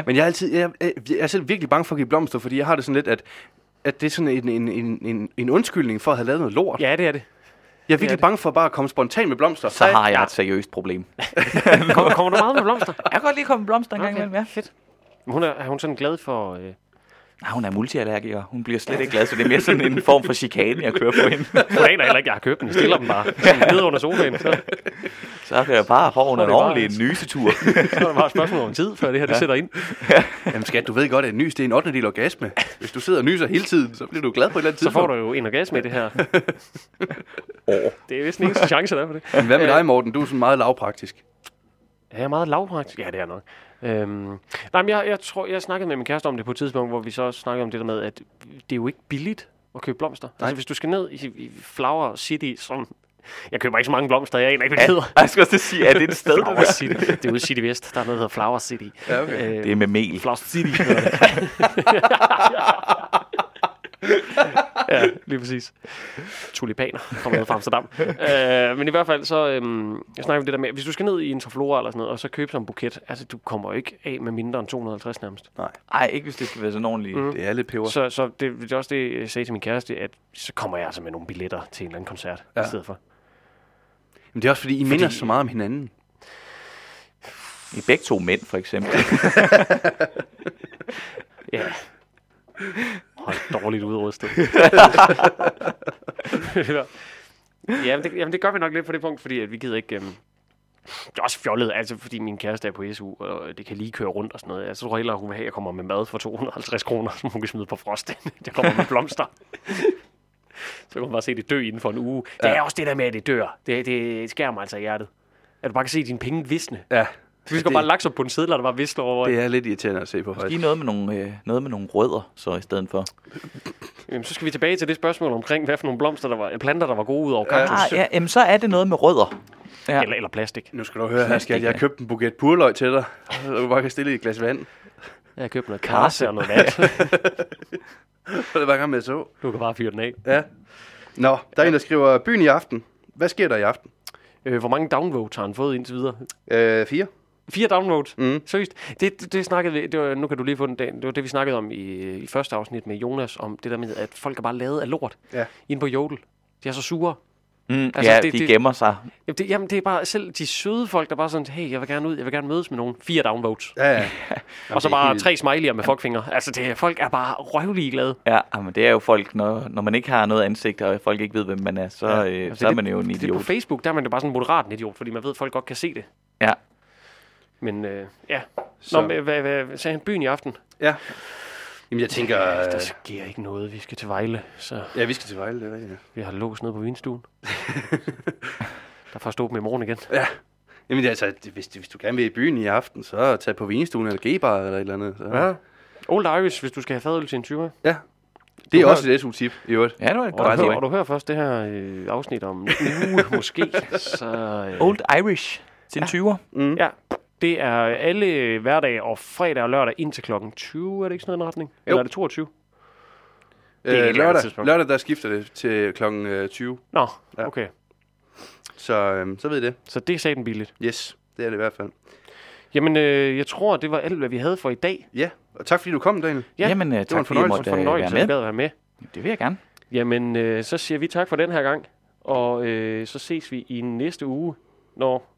Men jeg er, altid, jeg, jeg, jeg er selv virkelig bange for at give blomster, fordi jeg har det sådan lidt, at, at det er sådan en, en, en, en, en undskyldning for at have lavet noget lort. Ja, det er det. Jeg er virkelig bange for bare at komme spontant med blomster. Så har jeg et seriøst problem. Kommer, kommer du meget med blomster? Jeg kan godt lige komme med blomster en gang imellem, ja. fedt. Men Hun er, er hun sådan glad for... Øh... Nej, hun er multiallergiker. Hun bliver slet ikke glad, så det er mere sådan en form for chikane, jeg kører på hende. Hun aner heller ikke, jeg har købt den. Jeg stiller dem bare sådan nede under sofaen. Så, Så kan jeg bare få en det bare- ordentlig nysetur. så er det bare et spørgsmål om tid, før det her det sætter ind. Jamen skat, du ved godt, at en nys det er en 8. del orgasme. Hvis du sidder og nyser hele tiden, så bliver du glad på et eller andet Så får tidspunkt. du jo en orgasme i det her. Det er vist den eneste chance, der er for det. Men hvad med dig, Morten? Du er sådan meget lavpraktisk. Er jeg meget lavpraktisk? Ja, det er nok. Øhm, nej, men jeg, jeg tror, jeg snakkede med min kæreste om det på et tidspunkt, hvor vi så snakkede om det der med, at det er jo ikke billigt at købe blomster. Nej. Altså, hvis du skal ned i, i Flower City, som... Jeg køber ikke så mange blomster, jeg aner ikke, hvad det hedder. Jeg skal også sige, er det et sted, Flower City. Det er ude i City Vest. Der er noget, der hedder Flower City. Ja, okay. Øh, Det er med mel. Flower City. ja, lige præcis. Tulipaner kommer ned fra Amsterdam. øh, men i hvert fald så, øhm, jeg snakker om det der med, hvis du skal ned i en Traflora eller sådan noget, og så købe sådan en buket, altså du kommer jo ikke af med mindre end 250 nærmest. Nej, ikke hvis det skal være sådan ordentligt. Mm. Det er lidt peber. Så, så det, det er også det, jeg sagde til min kæreste, at så kommer jeg altså med nogle billetter til en eller anden koncert. Ja. i stedet for. Men det er også fordi, I fordi... minder så meget om hinanden. I er begge to mænd, for eksempel. Ja. Hold dårligt udrustet. ja, men det, jamen det gør vi nok lidt på det punkt, fordi at vi gider ikke... Øhm, det er også fjollet, altså fordi min kæreste er på SU, og det kan lige køre rundt og sådan noget. Jeg tror hellere, hun vil have, at jeg kommer med mad for 250 kroner, som hun kan smide på frost. jeg kommer med blomster. Så kan hun bare se det dø inden for en uge. Det er også det der med, at det dør. Det, det skærer mig altså i hjertet. At du bare kan se dine penge visne. Ja, Vi skal det- bare sig på en seddel, der bare visne over. det er lidt irriterende at se på. Måske noget med nogle, øh, noget med nogle rødder, så i stedet for. Jamen, så skal vi tilbage til det spørgsmål omkring, hvad for nogle blomster, der var, planter, der var gode ud over Ja. kaktus. Ah, ja, jamen, så er det noget med rødder. Ja. Eller, eller plastik. Nu skal du høre her, skat. Jeg har købt en buket purløg til dig. Så du bare kan stille i et glas vand. Jeg har købt noget karse og noget vand. Så det var gang med så. Du kan bare fyre den af. Ja. Nå, der er en, der skriver, byen i aften. Hvad sker der i aften? Øh, hvor mange downvotes har han fået indtil videre? Øh, fire. Fire downvotes? Mm. Seriøst? Det, det, det snakkede vi, det var, nu kan du lige få den dag, det var det, vi snakkede om i, i første afsnit med Jonas, om det der med, at folk er bare lavet af lort Ja. inde på Jodel. De er så sure. Mm, Altså, ja, det- det, de det- gemmer sig. Jamen det, jamen, det er bare selv de søde folk, der bare sådan, hey, jeg vil gerne ud, jeg vil gerne mødes med nogen. Fire downvotes. Ja, ja. og så det er bare helt tre smileyer med fuckfinger. Altså, det, folk er bare røvlige glade. Ja, men det er jo folk, når, når man ikke har noget ansigt, og folk ikke ved, hvem man er, så, ja, øh, Altså, så er det- man jo en Det er på idiot. Facebook, der er man jo bare sådan en moderat idiot, fordi man ved, at folk godt kan se det. Ja. Men øh, ja. Så- Nå, men, hvad, hvad, sagde han byen i aften? ja. Jamen, jeg tænker... Der Øh, sker ikke noget. Vi skal til Vejle, så ja, vi skal til Vejle, det er rigtigt. ja. vi har låst ned på vinstuen. der får stå med i morgen igen. Ja. Jamen, altså, hvis, hvis du gerne vil i byen i aften, så tag på vinstuen eller g-bar eller et eller andet. Så. Ja. Old Irish, hvis du skal have fadøl til en 20'er. ja. Det er også et SU-tip, i øvrigt. Ja, det var et Og, godt du, hører, point. og du hører først det her øh, afsnit om en uge, måske. Så, øh, Old Irish til en 20'er. Mm. Ja, det er alle hverdage og fredag og lørdag indtil klokken 20, er det ikke sådan den retning? Eller Jo. er det 22? Øh, helt andet lørdag, tidspunkt. lørdag, der skifter det til klokken øh, 20. Nå, Ja. okay. Så, øh, så ved I det. Så det er satan billigt. Yes, det er det i hvert fald. Jamen, øh, jeg tror, det var alt, hvad vi havde for i dag. Ja, og tak fordi du kom, Daniel. Ja, Jamen, uh, var tak en fordi jeg fornøjelse. måtte For uh, fornøjelse, være at med. du gad være med. Det vil jeg gerne. Jamen, øh, så siger vi tak for den her gang. Og øh, så ses vi i næste uge, når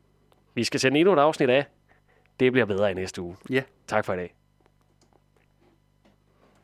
vi skal sende endnu et afsnit af. Det bliver bedre i næste uge. Ja. Tak for i dag.